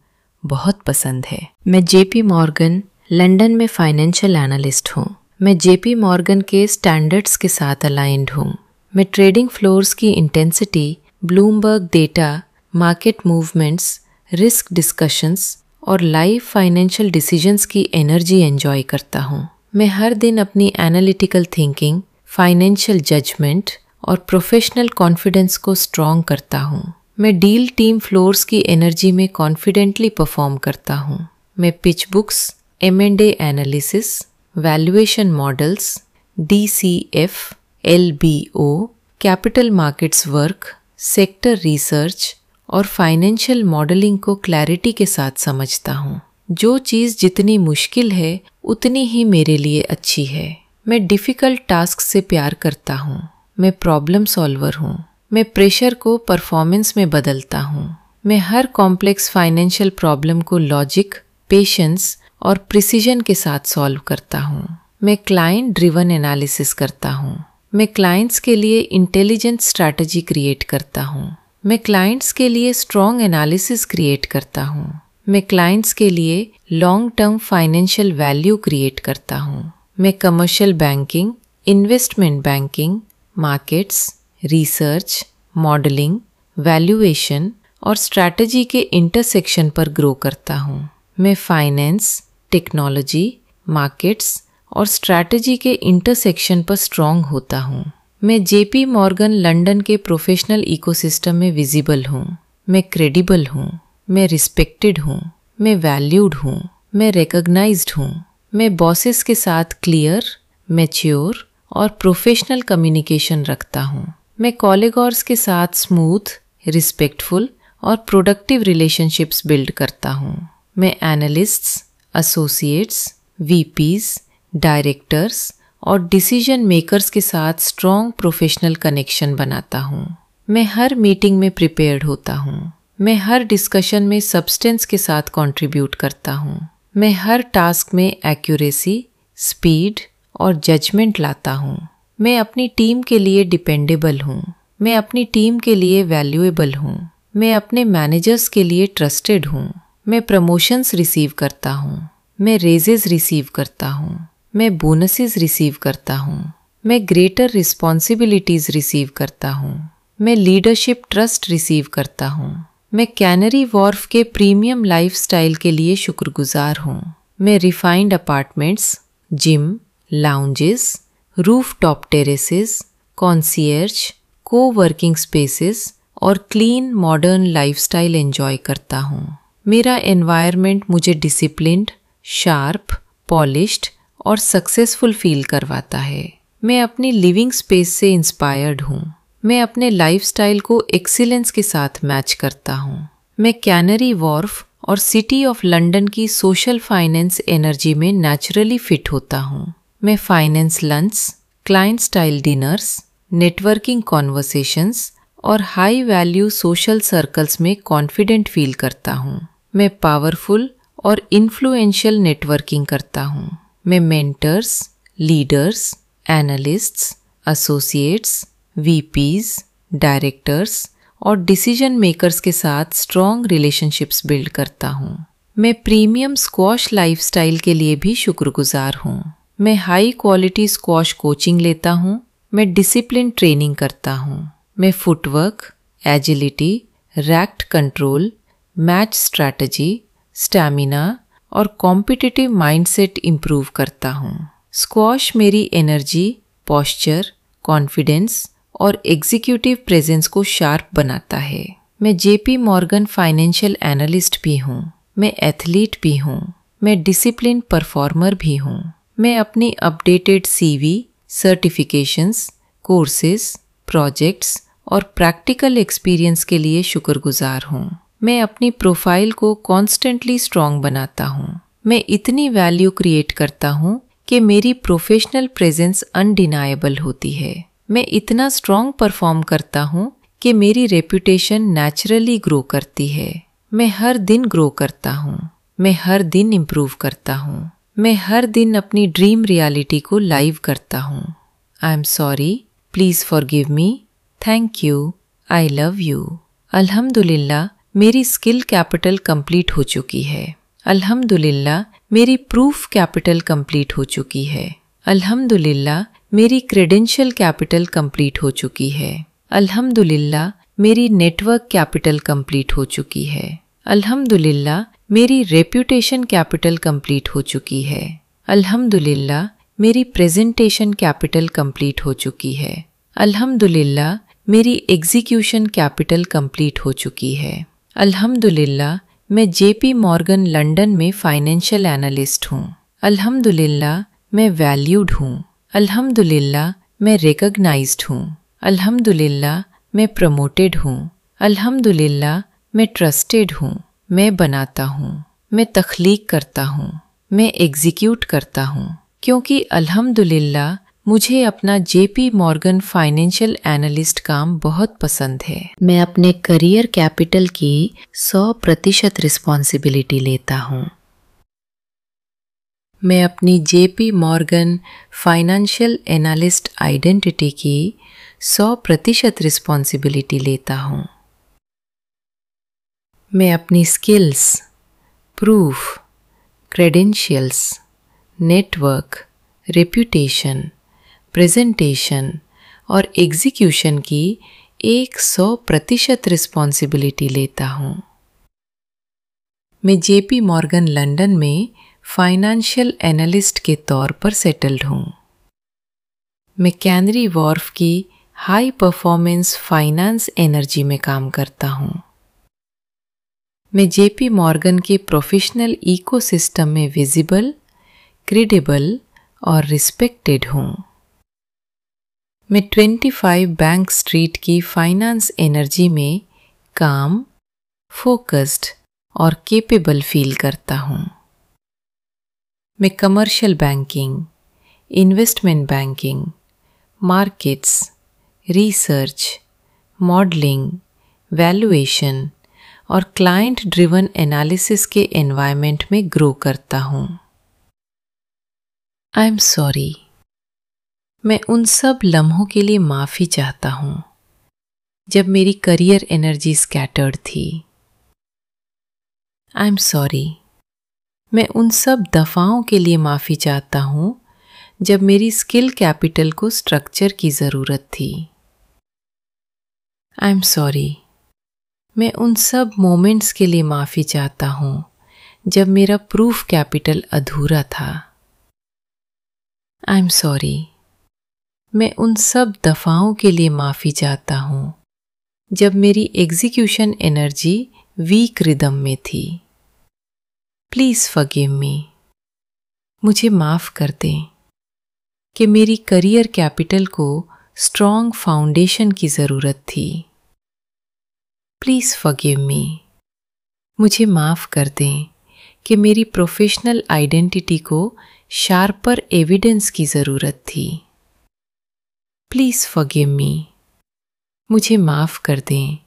बहुत पसंद है। मैं जेपी मॉर्गन लंदन में फाइनेंशियल एनालिस्ट हूँ। मैं जेपी मॉर्गन के स्टैंडर्ड्स के साथ अलाइंड हूँ। मैं ट्रेडिंग फ्लोर्स की intensity Bloomberg data market movements risk discussions और लाइव फाइनेंशियल डिसीजंस की एनर्जी एंजॉय करता हूँ। मैं हर दिन अपनी एनालिटिकल थिंकिंग फाइनेंशियल जजमेंट और प्रोफेशनल कॉन्फिडेंस को स्ट्रॉन्ग करता हूँ। मैं डील टीम फ्लोर्स की एनर्जी में कॉन्फिडेंटली परफॉर्म करता हूँ। मैं pitch books M and analysis valuation models D C F L B O capital markets work sector research और फाइनेंशियल मॉडलिंग को क्लैरिटी के साथ समझता हूँ। जो चीज़ जितनी मुश्किल है, उतनी ही मेरे लिए अच्छी है। मैं डिफ़िकल्ट टास्क से प्यार करता हूँ। मैं प्रॉब्लम सॉल्वर हूँ। मैं प्रेशर को परफॉर्मेंस में बदलता हूँ। मैं हर कॉम्प्लेक्स फाइनेंशियल प्रॉब्लम को लॉजिक पेशेंस और प्रिसीजन के साथ सॉल्व करता हूँ। मैं क्लाइंट ड्रिवन एनालिसिस करता हूँ। मैं क्लाइंट्स के लिए इंटेलिजेंट स्ट्रैटेजी क्रिएट करता हूँ। मैं क्लाइंट्स के लिए स्ट्रॉन्ग एनालिसिस क्रिएट करता हूँ। मैं क्लाइंट्स के लिए long term financial value create करता हूँ। मैं commercial banking investment banking markets research modelling valuation और स्ट्रैटेजी के इंटरसेक्शन पर ग्रो करता हूँ। मैं फाइनेंस टेक्नोलॉजी मार्केट्स और स्ट्रैटेजी के इंटरसेक्शन पर स्ट्रांग होता हूँ। मैं जेपी मॉर्गन लंदन के प्रोफेशनल इकोसिस्टम में विजिबल हूँ। मैं क्रेडिबल हूँ। मैं रिस्पेक्टेड हूँ। मैं वैल्यूड हूँ। मैं रिकग्नाइज्ड हूँ। मैं बॉसेस के साथ क्लियर मैच्योर और प्रोफेशनल कम्युनिकेशन रखता हूँ। मैं कॉलेगॉर्स के साथ स्मूथ रिस्पेक्टफुल और प्रोडक्टिव रिलेशनशिप्स बिल्ड करता हूँ। मैं एनालिस्ट्स एसोसिएट्स वीपीज डायरेक्टर्स और डिसीज़न मेकर्स के साथ स्ट्रॉन्ग प्रोफेशनल कनेक्शन बनाता हूँ। मैं हर मीटिंग में प्रिपेयर्ड होता हूँ। मैं हर डिस्कशन में सब्सटेंस के साथ कंट्रीब्यूट करता हूँ। मैं हर टास्क में एक्यूरेसी स्पीड और जजमेंट लाता हूँ। मैं अपनी टीम के लिए डिपेंडेबल हूँ। मैं अपनी टीम के लिए वैल्यूएबल हूँ। मैं अपने मैनेजर्स के लिए ट्रस्टेड हूँ। मैं प्रमोशंस रिसीव करता हूँ। मैं रेजेस रिसीव करता हूँ। मैं बोनसेस रिसीव करता हूँ। मैं ग्रेटर रिस्पॉन्सिबिलिटीज़ रिसीव करता हूँ। मैं लीडरशिप ट्रस्ट रिसीव करता हूँ। मैं कैनरी वॉर्फ के प्रीमियम लाइफस्टाइल के लिए शुक्रगुजार हूँ। मैं refined apartments gym lounges rooftop terraces concierge co-working spaces और क्लीन मॉडर्न लाइफस्टाइल एंजॉय करता हूँ। मेरा एनवायरनमेंट मुझे डिसिप्लिन्ड शार्प पॉलिश्ड और सक्सेसफुल फील करवाता है। मैं अपनी लिविंग स्पेस से इंस्पायर्ड हूँ। मैं अपने लाइफस्टाइल को एक्सीलेंस के साथ मैच करता हूँ। मैं कैनरी वॉर्फ और सिटी ऑफ़ लंदन की सोशल फाइनेंस एनर्जी में नेचुरली फिट होता हूँ। मैं finance lunch client style dinners networking conversations और हाई वैल्यू सोशल सर्कल्स में कॉन्फिडेंट फील करता हूँ। मैं पावरफुल और इन्फ्लुएंशियल नेटवर्किंग करता हूँ। मैं mentors leaders analysts associates VPs directors और डिसीज़न मेकर्स के साथ स्ट्रॉन्ग रिलेशनशिप्स बिल्ड करता हूँ। मैं प्रीमियम स्क्वॉश लाइफस्टाइल के लिए भी शुक्रगुजार हूँ। मैं हाई क्वालिटी स्क्वॉश कोचिंग लेता हूँ, मैं डिसिप्लिन ट्रेनिंग करता हूँ। मैं footwork agility racket control match strategy stamina और कॉम्पिटिटिव माइंडसेट इम्प्रूव करता हूँ। स्क्वॉश मेरी एनर्जी पॉस्चर कॉन्फिडेंस और एग्जीक्यूटिव प्रेजेंस को शार्प बनाता है। मैं जेपी मॉर्गन फाइनेंशियल एनालिस्ट भी हूँ। मैं एथलीट भी हूँ। मैं डिसिप्लिन परफॉर्मर भी हूँ। मैं अपनी updated CV certifications courses projects और प्रैक्टिकल एक्सपीरियंस के लिए शुक्रगुजार हूँ। मैं अपनी प्रोफ़ाइल को कॉन्स्टेंटली स्ट्रॉन्ग बनाता हूँ। मैं इतनी वैल्यू क्रिएट करता हूँ कि मेरी प्रोफेशनल प्रेजेंस अनडिनाएबल होती है। मैं इतना स्ट्रॉन्ग परफॉर्म करता हूँ कि मेरी रेपुटेशन नेचुरली ग्रो करती है। मैं हर दिन ग्रो करता हूँ। मैं हर दिन इम्प्रूव करता हूँ। मैं हर दिन अपनी ड्रीम रियलिटी को लाइव करता हूँ। I am sorry please forgive me thank you I love you अल्हम्दुलिल्लाह मेरी स्किल कैपिटल कंप्लीट हो चुकी है। अल्हम्दुलिल्लाह मेरी प्रूफ कैपिटल कंप्लीट हो चुकी है। अल्हम्दुलिल्लाह मेरी क्रेडेंशियल कैपिटल कंप्लीट हो चुकी है। अल्हम्दुलिल्लाह मेरी नेटवर्क कैपिटल कंप्लीट हो चुकी है। अल्हम्दुलिल्लाह मेरी रेप्यूटेशन कैपिटल कंप्लीट हो चुकी है। अल्हम्दुलिल्लाह, मेरी प्रेजेंटेशन कैपिटल कंप्लीट हो चुकी है। अल्हम्दुलिल्लाह, मेरी एग्जीक्यूशन कैपिटल कंप्लीट हो चुकी है। अल्हम्दुलिल्लाह, मैं जेपी मॉर्गन लंदन में फाइनेंशियल एनालिस्ट हूँ। अल्हम्दुलिल्लाह, मैं वैल्यूड हूँ। अल्हम्दुलिल्लाह, मैं रिकग्नाइज्ड हूँ। अल्हम्दुलिल्लाह, मैं प्रमोटेड हूँ। अल्हम्दुलिल्लाह, मैं ट्रस्टेड हूँ। मैं बनाता हूँ, मैं तख्लीक करता हूँ, मैं एग्जीक्यूट करता हूँ, क्योंकि अल्हम्दुलिल्लाह मुझे अपना जेपी मॉर्गन फाइनेंशियल एनालिस्ट काम बहुत पसंद है। मैं अपने करियर कैपिटल की 100 प्रतिशत रिस्पॉन्सिबिलिटी लेता हूँ। मैं अपनी JP Morgan financial analyst identity की 100 प्रतिशत रिस्पॉन्सिबिलिटी लेता हूँ। मैं अपनी skills proof credentials network reputation presentation और एग्जीक्यूशन की एक सौ प्रतिशत रिस्पॉन्सिबिलिटी लेता हूँ। मैं जेपी मॉर्गन लंदन में फाइनेंशियल एनालिस्ट के तौर पर सेटल्ड हूँ। मैं कैनरी वॉर्फ की हाई परफॉर्मेंस फाइनेंस एनर्जी में काम करता हूँ। मैं जेपी मॉर्गन के प्रोफेशनल इकोसिस्टम में विजिबल, क्रेडिबल और रिस्पेक्टेड हूँ। मैं 25 बैंक स्ट्रीट की फाइनेंस एनर्जी में काम, फोकस्ड और केपेबल फील करता हूँ। मैं commercial banking, investment banking, markets, research, modelling, valuation और क्लाइंट ड्रिवन एनालिसिस के एनवायरनमेंट में ग्रो करता हूँ। आई एम सॉरी मैं उन सब लम्हों के लिए माफ़ी चाहता हूँ, जब मेरी करियर एनर्जी स्कैटर्ड थी। आई एम सॉरी मैं उन सब दफ़ाओं के लिए माफ़ी चाहता हूँ, जब मेरी स्किल कैपिटल को स्ट्रक्चर की ज़रूरत थी। आई एम सॉरी मैं उन सब मोमेंट्स के लिए माफ़ी चाहता हूँ, जब मेरा प्रूफ कैपिटल अधूरा था। आई एम सॉरी मैं उन सब दफाओं के लिए माफ़ी चाहता हूँ, जब मेरी एग्जीक्यूशन एनर्जी वीक रिदम में थी। प्लीज़ फगिव मी मुझे माफ़ कर दें कि मेरी करियर कैपिटल को स्ट्रॉन्ग फाउंडेशन की ज़रूरत थी। प्लीज़ फगिव मी मुझे माफ़ कर दें कि मेरी प्रोफेशनल आइडेंटिटी को शार्पर एविडेंस की ज़रूरत थी। प्लीज़ फगिव मी मुझे माफ़ कर दें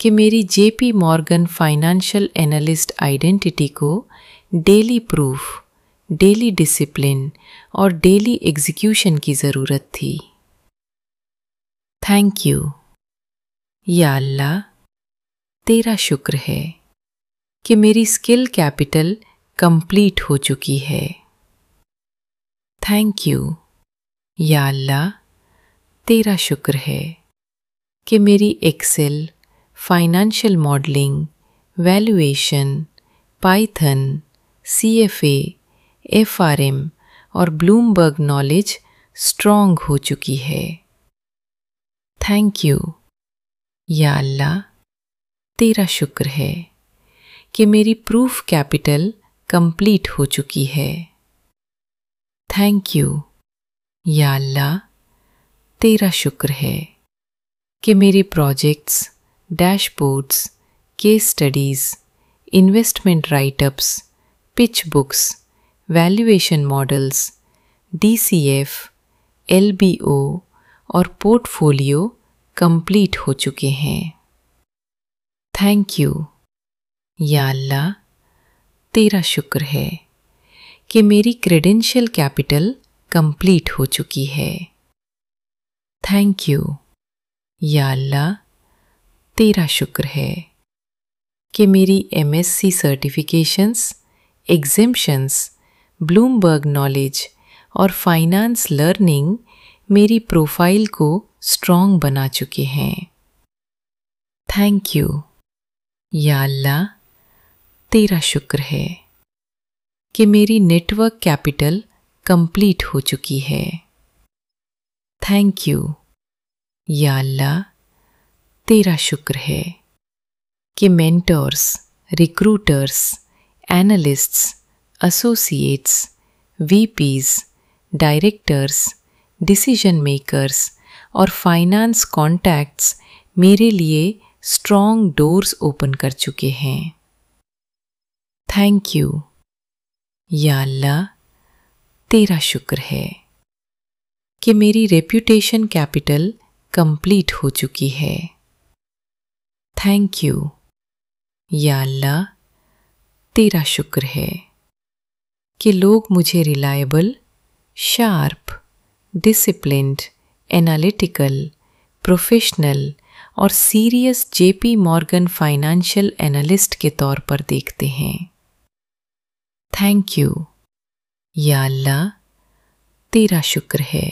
कि मेरी JP Morgan financial analyst identity को डेली प्रूफ डेली डिसिप्लिन और डेली एग्जीक्यूशन की ज़रूरत थी। थैंक यू या अल्लाह। तेरा शुक्र है कि मेरी स्किल कैपिटल कंप्लीट हो चुकी है। थैंक यू या अल्लाह, तेरा शुक्र है कि मेरी Excel financial modelling valuation Python C F F R M और ब्लूमबर्ग नॉलेज स्ट्रॉन्ग हो चुकी है। थैंक यू या अल्लाह तेरा शुक्र है कि मेरी प्रूफ कैपिटल कंप्लीट हो चुकी है। थैंक यू या अल्लाह, तेरा शुक्र है कि मेरे projects dashboards case studies investment writeups pitch books valuation models DCF LBO और पोर्टफोलियो कंप्लीट हो चुके हैं। थैंक यू या अल्लाह, तेरा शुक्र है कि मेरी क्रेडेंशियल कैपिटल कंप्लीट हो चुकी है। थैंक यू या अल्लाह, तेरा शुक्र है कि मेरी MSc certifications exemptions Bloomberg knowledge और फाइनेंस लर्निंग मेरी प्रोफ़ाइल को स्ट्रॉन्ग बना चुके हैं। थैंक यू या अल्लाह, तेरा शुक्र है कि मेरी नेटवर्क कैपिटल कंप्लीट हो चुकी है। थैंक यू या अल्लाह, तेरा शुक्र है कि mentors recruiters analysts associates VPs directors decision makers और फाइनेंस कॉन्टैक्ट्स मेरे लिए स्ट्रॉन्ग डोर्स ओपन कर चुके हैं थैंक यू या अल्लाह तेरा शुक्र है कि मेरी रेप्यूटेशन कैपिटल कंप्लीट हो चुकी है थैंक यू या अल्लाह तेरा शुक्र है कि लोग मुझे reliable sharp disciplined analytical professional और serious JP Morgan financial analyst के तौर पर देखते हैं। थैंक यू या अल्लाह, तेरा शुक्र है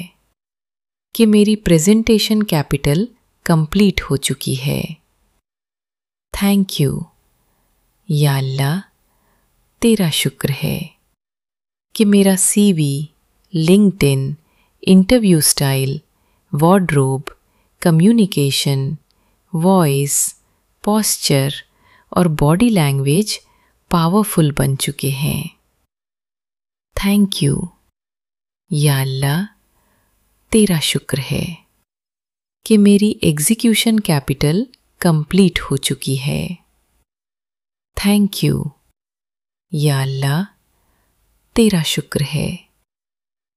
कि मेरी प्रेजेंटेशन कैपिटल कंप्लीट हो चुकी है। थैंक यू या अल्लाह, तेरा शुक्र है कि मेरा CV LinkedIn interview style wardrobe communication voice posture और बॉडी लैंग्वेज पावरफुल बन चुके हैं। थैंक यू या अल्लाह, तेरा शुक्र है कि मेरी एग्जीक्यूशन कैपिटल कंप्लीट हो चुकी है। थैंक यू या अल्लाह, तेरा शुक्र है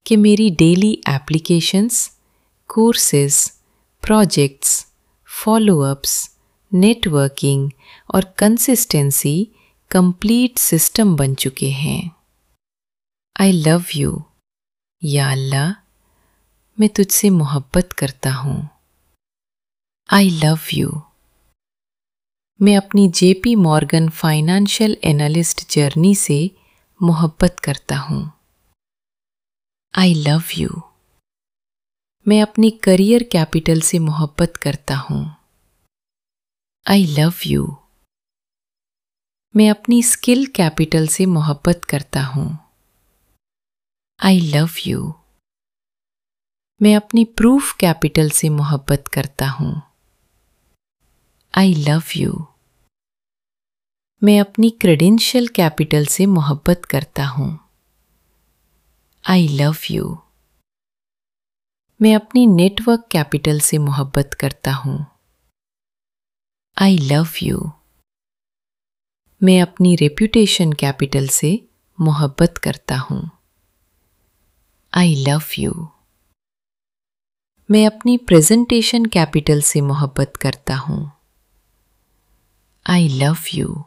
कि मेरी daily applications courses projects follow-ups networking और कंसिस्टेंसी कंप्लीट सिस्टम बन चुके हैं। आई लव यू या अल्लाह, मैं तुझसे मोहब्बत करता हूँ। आई लव यू मैं अपनी JP Morgan financial analyst journey से मोहब्बत करता हूँ। आई लव यू मैं अपनी करियर कैपिटल से मोहब्बत करता हूँ। आई लव यू मैं अपनी स्किल कैपिटल से मोहब्बत करता हूँ। आई लव यू मैं अपनी प्रूफ कैपिटल से मोहब्बत करता हूँ। आई लव यू मैं अपनी क्रेडेंशियल कैपिटल से मोहब्बत करता हूँ। आई लव यू मैं अपनी नेटवर्क कैपिटल से मोहब्बत करता हूँ। आई लव यू मैं अपनी रेप्यूटेशन कैपिटल से मोहब्बत करता हूँ। आई लव यू मैं अपनी प्रेजेंटेशन कैपिटल से मोहब्बत करता हूँ। आई लव यू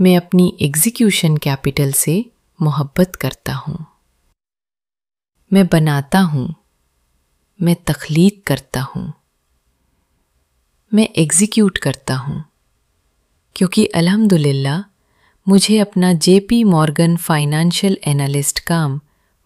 मैं अपनी एग्जीक्यूशन कैपिटल से मोहब्बत करता हूँ। मैं बनाता हूँ। मैं तख्लीक करता हूँ। मैं एग्जीक्यूट करता हूँ। क्योंकि अल्हम्दुलिल्लाह, मुझे अपना जेपी मॉर्गन फाइनेंशियल एनालिस्ट काम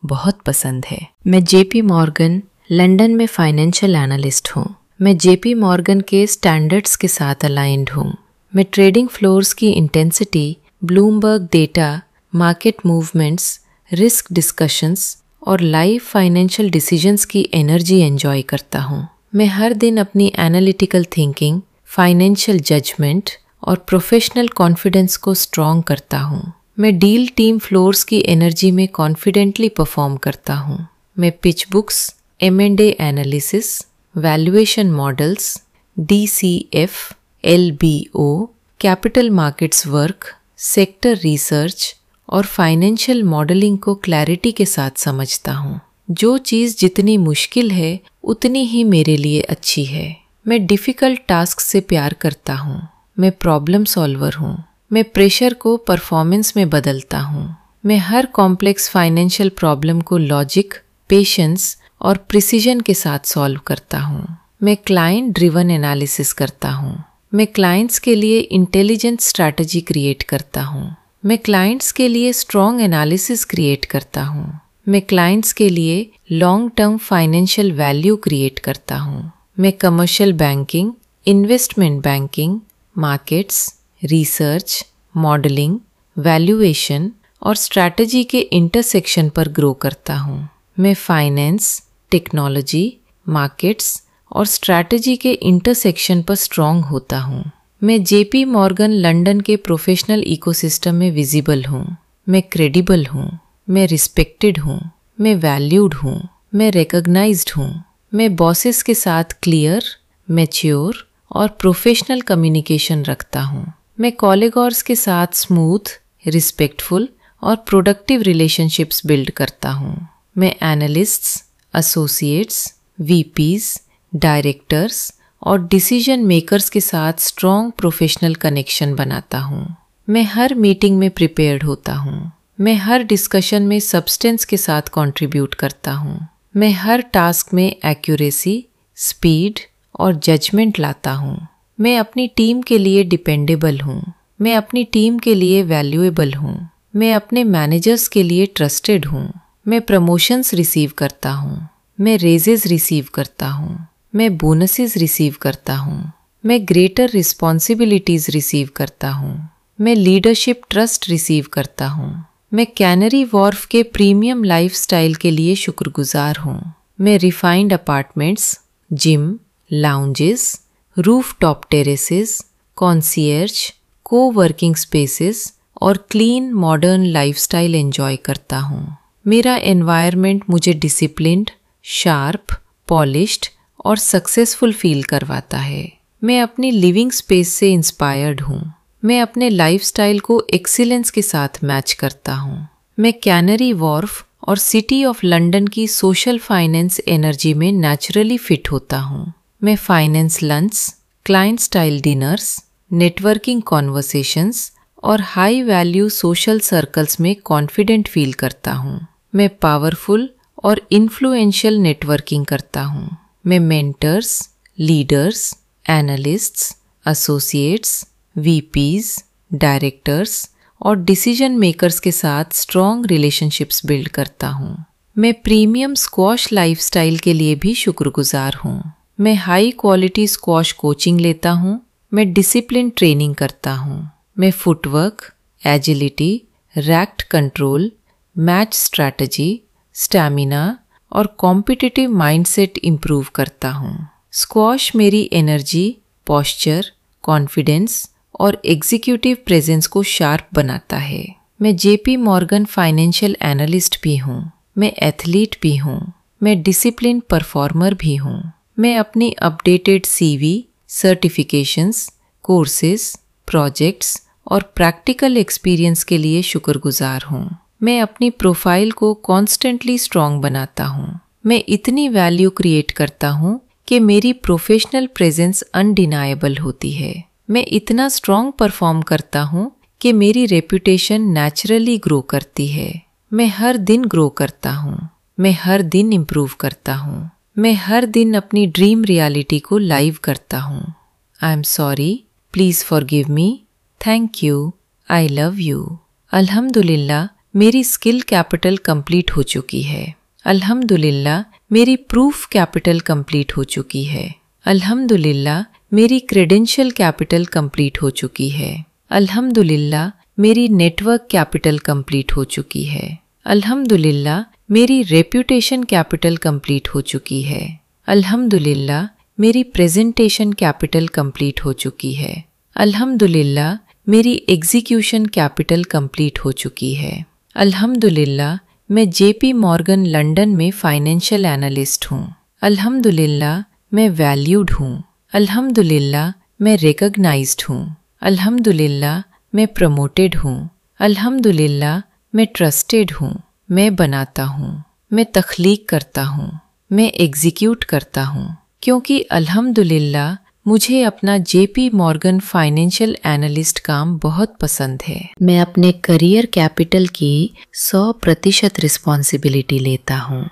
बहुत पसंद है। मैं जेपी मॉर्गन, लंदन में फाइनेंशियल एनालिस्ट हूँ। मैं जेपी मॉर्गन के स्टैंडर्ड्स के साथ अलाइंड हूँ। मैं ट्रेडिंग फ्लोर्स की intensity Bloomberg data market movements risk discussions और लाइव फाइनेंशियल डिसीजंस की एनर्जी एंजॉय करता हूँ। मैं हर दिन अपनी एनालिटिकल थिंकिंग फाइनेंशियल जजमेंट और प्रोफेशनल कॉन्फिडेंस को स्ट्रॉन्ग करता हूँ। मैं डील टीम फ्लोर्स की एनर्जी में कॉन्फिडेंटली परफॉर्म करता हूँ। मैं pitch books M and analysis valuation models D C F L B O capital markets work sector research और फाइनेंशियल मॉडलिंग को क्लैरिटी के साथ समझता हूँ। जो चीज़ जितनी मुश्किल है, उतनी ही मेरे लिए अच्छी है। मैं डिफ़िकल्ट टास्क से प्यार करता हूँ। मैं प्रॉब्लम सॉल्वर हूँ। मैं प्रेशर को परफॉर्मेंस में बदलता हूँ। मैं हर कॉम्प्लेक्स फाइनेंशियल प्रॉब्लम को लॉजिक पेशेंस और प्रिसीजन के साथ सॉल्व करता हूँ। मैं क्लाइंट ड्रिवन एनालिसिस करता हूँ। मैं क्लाइंट्स के लिए इंटेलिजेंट स्ट्रैटेजी क्रिएट करता हूँ। मैं क्लाइंट्स के लिए स्ट्रॉन्ग एनालिसिस क्रिएट करता हूँ। मैं क्लाइंट्स के लिए long term financial value create करता हूँ। मैं commercial banking investment banking markets research modelling valuation और स्ट्रैटेजी के इंटरसेक्शन पर ग्रो करता हूँ। मैं फाइनेंस टेक्नोलॉजी मार्केट्स और स्ट्रैटेजी के इंटरसेक्शन पर स्ट्रॉन्ग होता हूँ। मैं जेपी मॉर्गन लंदन के प्रोफेशनल इकोसिस्टम में विजिबल हूँ। मैं क्रेडिबल हूँ। मैं रिस्पेक्टेड हूँ। मैं वैल्यूड हूँ। मैं रिकग्नाइज्ड हूँ। मैं बॉसेस के साथ क्लियर मैच्योर और प्रोफेशनल कम्युनिकेशन रखता हूँ। मैं कॉलेगॉर्स के साथ स्मूथ रिस्पेक्टफुल और प्रोडक्टिव रिलेशनशिप्स बिल्ड करता हूँ। मैं एनालिस्ट्स एसोसिएट्स वीपीज डायरेक्टर्स और डिसीज़न मेकर्स के साथ स्ट्रॉन्ग प्रोफेशनल कनेक्शन बनाता हूँ। मैं हर मीटिंग में प्रिपेयर्ड होता हूँ। मैं हर डिस्कशन में सब्सटेंस के साथ कंट्रीब्यूट करता हूँ। मैं हर टास्क में एक्यूरेसी स्पीड और जजमेंट लाता हूँ। मैं अपनी टीम के लिए डिपेंडेबल हूँ। मैं अपनी टीम के लिए वैल्यूएबल हूँ। मैं अपने मैनेजर्स के लिए ट्रस्टेड हूँ। मैं प्रमोशंस रिसीव करता हूँ। मैं रेजेस रिसीव करता हूँ। मैं बोनसेस रिसीव करता हूँ। मैं ग्रेटर रिस्पॉन्सिबिलिटीज रिसीव करता हूँ। मैं लीडरशिप ट्रस्ट रिसीव करता हूँ। मैं कैनरी वॉर्फ के प्रीमियम लाइफस्टाइल के लिए शुक्रगुजार हूँ। मैं refined apartments gym lounges rooftop terraces concierge coworking spaces और क्लीन मॉडर्न लाइफस्टाइल एंजॉय करता हूँ। मेरा एनवायरनमेंट मुझे डिसिप्लिन्ड शार्प पॉलिश्ड और सक्सेसफुल फील करवाता है। मैं अपनी लिविंग स्पेस से इंस्पायर्ड हूँ। मैं अपने लाइफस्टाइल को एक्सीलेंस के साथ मैच करता हूँ। मैं कैनरी वॉर्फ और सिटी ऑफ़ लंदन की सोशल फाइनेंस एनर्जी में नेचुरली फिट होता हूँ। मैं finance lunch client style dinners networking conversations और हाई वैल्यू सोशल सर्कल्स में कॉन्फिडेंट फील करता हूँ। मैं पावरफुल और इन्फ्लुएंशियल नेटवर्किंग करता हूँ। मैं mentors leaders analysts associates VPs directors और डिसीज़न मेकर्स के साथ स्ट्रॉन्ग रिलेशनशिप्स बिल्ड करता हूँ। मैं प्रीमियम स्क्वॉश लाइफस्टाइल के लिए भी शुक्रगुजार हूँ। मैं हाई क्वालिटी स्क्वॉश कोचिंग लेता हूँ। मैं डिसिप्लिन ट्रेनिंग करता हूँ। मैं footwork agility racket control match strategy stamina और कॉम्पिटिटिव माइंडसेट इम्प्रूव करता हूँ। स्क्वॉश मेरी एनर्जी पॉस्चर कॉन्फिडेंस और एग्जीक्यूटिव प्रेजेंस को शार्प बनाता है। मैं जेपी मॉर्गन फाइनेंशियल एनालिस्ट भी हूँ। मैं एथलीट भी हूँ। मैं डिसिप्लिन परफॉर्मर भी हूँ। मैं अपनी updated CV certifications courses projects और प्रैक्टिकल एक्सपीरियंस के लिए शुक्रगुजार हूँ। मैं अपनी प्रोफ़ाइल को कॉन्स्टेंटली स्ट्रॉन्ग बनाता हूँ। मैं इतनी वैल्यू क्रिएट करता हूँ कि मेरी प्रोफेशनल प्रेजेंस अनडिनाएबल होती है। मैं इतना स्ट्रॉन्ग परफॉर्म करता हूँ कि मेरी रेपुटेशन नेचुरली ग्रो करती है। मैं हर दिन ग्रो करता हूँ। मैं हर दिन इम्प्रूव करता हूँ। मैं हर दिन अपनी ड्रीम रियलिटी को लाइव करता हूँ। I am sorry please forgive me thank you I love you अल्हम्दुलिल्लाह मेरी स्किल कैपिटल कंप्लीट हो चुकी है। अल्हम्दुलिल्लाह, मेरी प्रूफ कैपिटल कंप्लीट हो चुकी है। अल्हम्दुलिल्लाह, मेरी क्रेडेंशियल कैपिटल कंप्लीट हो चुकी है। अल्हम्दुलिल्लाह, मेरी नेटवर्क कैपिटल कंप्लीट हो चुकी है। अल्हम्दुलिल्लाह, मेरी रेप्यूटेशन कैपिटल कंप्लीट हो चुकी है। अल्हम्दुलिल्लाह, मेरी प्रेजेंटेशन कैपिटल कंप्लीट हो चुकी है। अल्हम्दुलिल्लाह, मेरी एग्जीक्यूशन कैपिटल कंप्लीट हो चुकी है। अल्हम्दुलिल्लाह, मैं जेपी मॉर्गन लंदन में फाइनेंशियल एनालिस्ट हूँ। अल्हम्दुलिल्लाह, मैं वैल्यूड हूँ। अल्हम्दुलिल्लाह, मैं रिकग्नाइज्ड हूँ। अल्हम्दुलिल्लाह, मैं प्रमोटेड हूँ। अल्हम्दुलिल्लाह, मैं ट्रस्टेड हूँ। मैं बनाता हूँ। मैं तख्लीक करता हूँ। मैं एग्जीक्यूट करता हूँ। क्योंकि अल्हम्दुलिल्लाह मुझे अपना जेपी मॉर्गन फाइनेंशियल एनालिस्ट काम बहुत पसंद है। मैं अपने करियर कैपिटल की 100 प्रतिशत रिस्पॉन्सिबिलिटी लेता हूँ।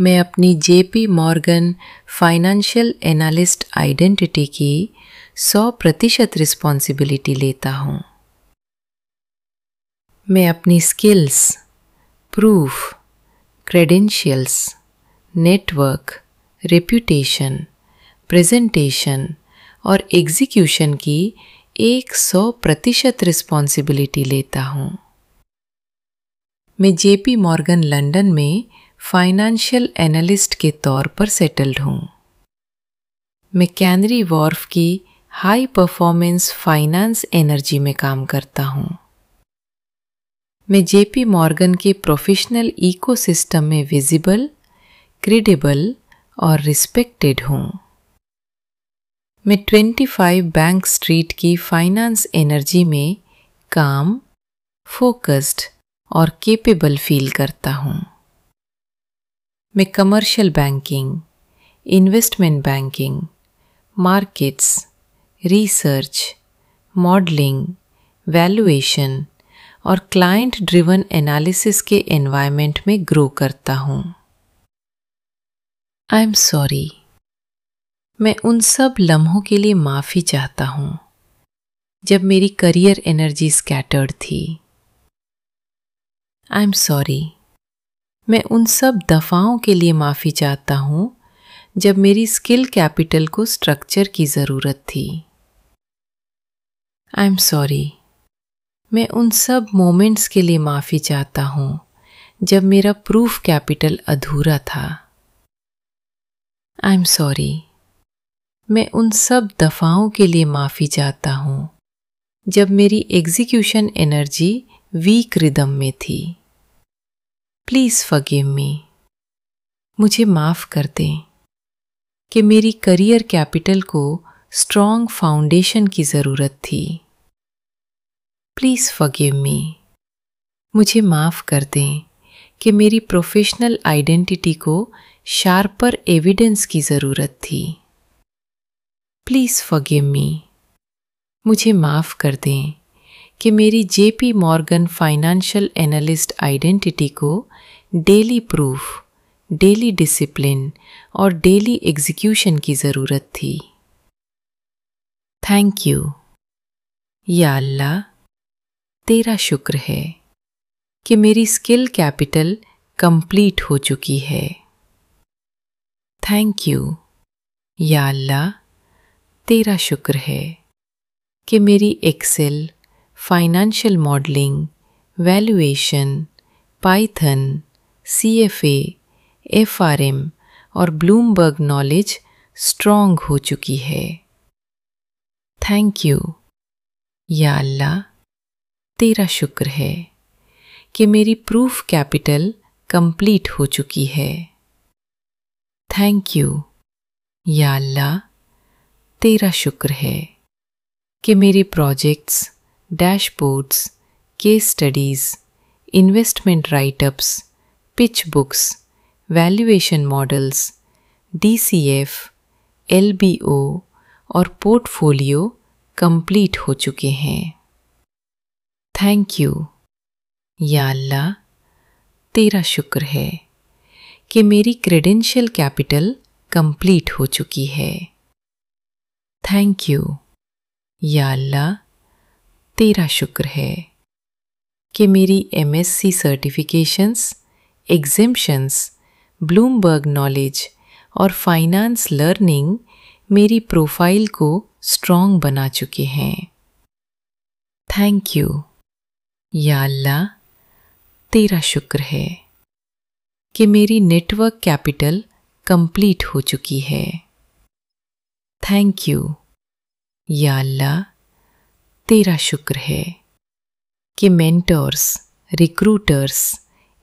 मैं अपनी JP Morgan financial analyst identity की 100 प्रतिशत रिस्पॉन्सिबिलिटी लेता हूँ। मैं अपनी skills proof credentials network reputation presentation और एग्जीक्यूशन की एक सौ प्रतिशत रिस्पॉन्सिबिलिटी लेता हूँ। मैं जेपी मॉर्गन लंदन में फाइनेंशियल एनालिस्ट के तौर पर सेटल्ड हूँ। मैं कैनरी वॉर्फ की हाई परफॉर्मेंस फाइनेंस एनर्जी में काम करता हूँ। मैं जेपी मॉर्गन के प्रोफेशनल इकोसिस्टम में विजिबल क्रेडिबल और रिस्पेक्टेड हूँ। मैं 25 बैंक स्ट्रीट की फाइनेंस एनर्जी में काम फोकस्ड और केपेबल फील करता हूँ। मैं commercial banking investment banking markets research modelling valuation और क्लाइंट ड्रिवन एनालिसिस के एनवायरनमेंट में ग्रो करता हूँ। आई एम सॉरी मैं उन सब लम्हों के लिए माफ़ी चाहता हूँ, जब मेरी करियर एनर्जी स्कैटर्ड थी। आई एम सॉरी मैं उन सब दफ़ाओं के लिए माफ़ी चाहता हूँ, जब मेरी स्किल कैपिटल को स्ट्रक्चर की ज़रूरत थी। आई एम सॉरी मैं उन सब मोमेंट्स के लिए माफ़ी चाहता हूँ, जब मेरा प्रूफ कैपिटल अधूरा था। आई एम सॉरी मैं उन सब दफ़ाओं के लिए माफ़ी चाहता हूँ, जब मेरी एग्जीक्यूशन एनर्जी वीक रिदम में थी। प्लीज़ फगिव मी मुझे माफ़ कर दें कि मेरी करियर कैपिटल को स्ट्रॉन्ग फाउंडेशन की ज़रूरत थी। प्लीज़ फगिव मी मुझे माफ़ कर दें कि मेरी प्रोफेशनल आइडेंटिटी को शार्पर एविडेंस की ज़रूरत थी। प्लीज़ फॉरगिव मी मुझे माफ़ कर दें कि मेरी JP Morgan financial analyst identity को डेली प्रूफ डेली डिसिप्लिन और डेली एग्जीक्यूशन की ज़रूरत थी। थैंक यू या अल्लाह, तेरा शुक्र है कि मेरी स्किल कैपिटल कंप्लीट हो चुकी है। थैंक यू या अल्लाह तेरा शुक्र है कि मेरी Excel financial modelling valuation Python C F F R M और ब्लूमबर्ग नॉलेज स्ट्रॉन्ग हो चुकी है। थैंक यू या अल्लाह, तेरा शुक्र है कि मेरी प्रूफ कैपिटल कंप्लीट हो चुकी है। थैंक यू या अल्लाह तेरा शुक्र है कि मेरे projects dashboards case studies investment writeups pitch books valuation models DCF, LBO और पोर्टफोलियो कंप्लीट हो चुके हैं। थैंक यू या अल्लाह तेरा शुक्र है कि मेरी क्रेडेंशियल कैपिटल कंप्लीट हो चुकी है। थैंक यू या अल्लाह तेरा शुक्र है कि मेरी MSc certifications exemptions Bloomberg knowledge और फाइनेंस लर्निंग मेरी प्रोफ़ाइल को स्ट्रॉन्ग बना चुके हैं। थैंक यू या अल्लाह तेरा शुक्र है कि मेरी नेटवर्क कैपिटल कंप्लीट हो चुकी है। थैंक यू या अल्लाह तेरा शुक्र है कि mentors recruiters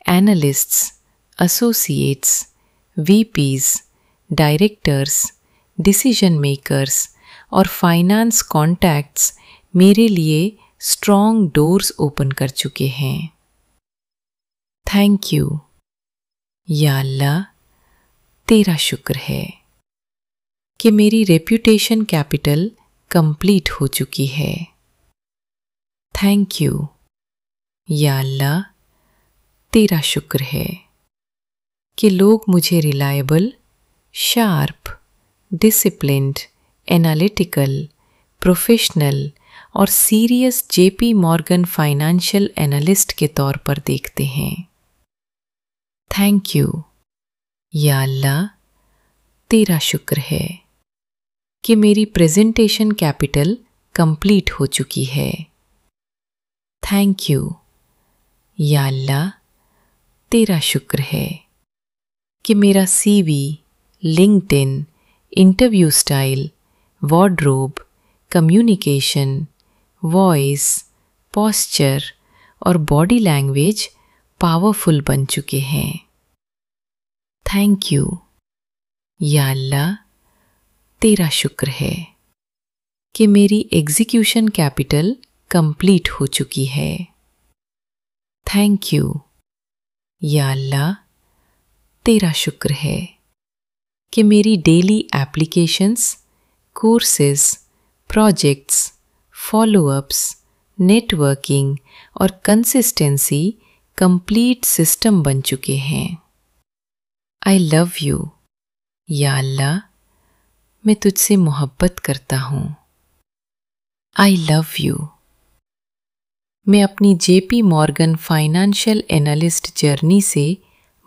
analysts associates VPs directors decision makers और फाइनेंस कॉन्टैक्ट्स मेरे लिए स्ट्रॉन्ग डोर्स ओपन कर चुके हैं। थैंक यू या अल्लाह तेरा शुक्र है कि मेरी रेप्यूटेशन कैपिटल कंप्लीट हो चुकी है। थैंक यू या अल्लाह, तेरा शुक्र है कि लोग मुझे reliable sharp disciplined analytical professional और serious JP Morgan financial analyst के तौर पर देखते हैं। थैंक यू या अल्लाह, तेरा शुक्र है। कि मेरी प्रेजेंटेशन कैपिटल कंप्लीट हो चुकी है। थैंक यू या अल्लाह, तेरा शुक्र है कि मेरा CV LinkedIn interview style wardrobe communication voice posture और बॉडी लैंग्वेज पावरफुल बन चुके हैं। थैंक यू या अल्लाह तेरा शुक्र है कि मेरी एग्जीक्यूशन कैपिटल कंप्लीट हो चुकी है। थैंक यू या अल्लाह, तेरा शुक्र है कि मेरी daily applications courses projects followups networking और कंसिस्टेंसी कंप्लीट सिस्टम बन चुके हैं। आई लव यू या अल्लाह मैं तुझसे मोहब्बत करता हूँ। आई लव यू मैं अपनी JP Morgan financial analyst journey से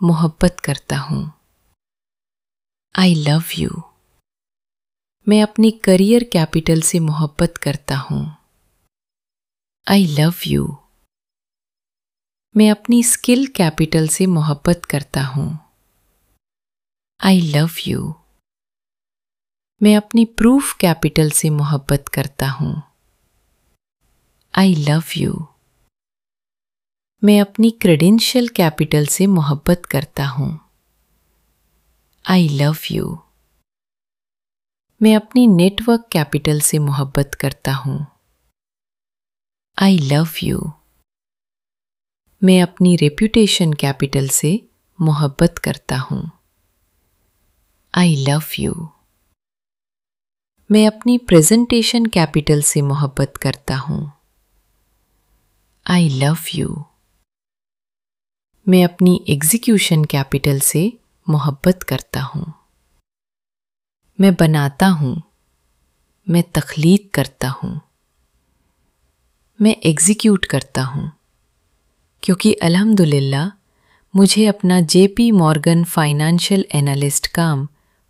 मोहब्बत करता हूँ। आई लव यू मैं अपनी करियर कैपिटल से मोहब्बत करता हूँ। आई लव यू मैं अपनी स्किल कैपिटल से मोहब्बत करता हूँ। आई लव यू मैं अपनी प्रूफ कैपिटल से मोहब्बत करता हूँ। आई लव यू मैं अपनी क्रेडेंशियल कैपिटल से मोहब्बत करता हूँ। आई लव यू मैं अपनी नेटवर्क कैपिटल से मोहब्बत करता हूँ। आई लव यू मैं अपनी रेप्यूटेशन कैपिटल से मोहब्बत करता हूँ। आई लव यू मैं अपनी प्रेजेंटेशन कैपिटल से मोहब्बत करता हूँ। आई लव यू मैं अपनी एग्जीक्यूशन कैपिटल से मोहब्बत करता हूँ। मैं बनाता हूँ। मैं तख्लीक करता हूँ। मैं एग्जीक्यूट करता हूँ। क्योंकि अल्हम्दुलिल्लाह, मुझे अपना जेपी मॉर्गन फाइनेंशियल एनालिस्ट काम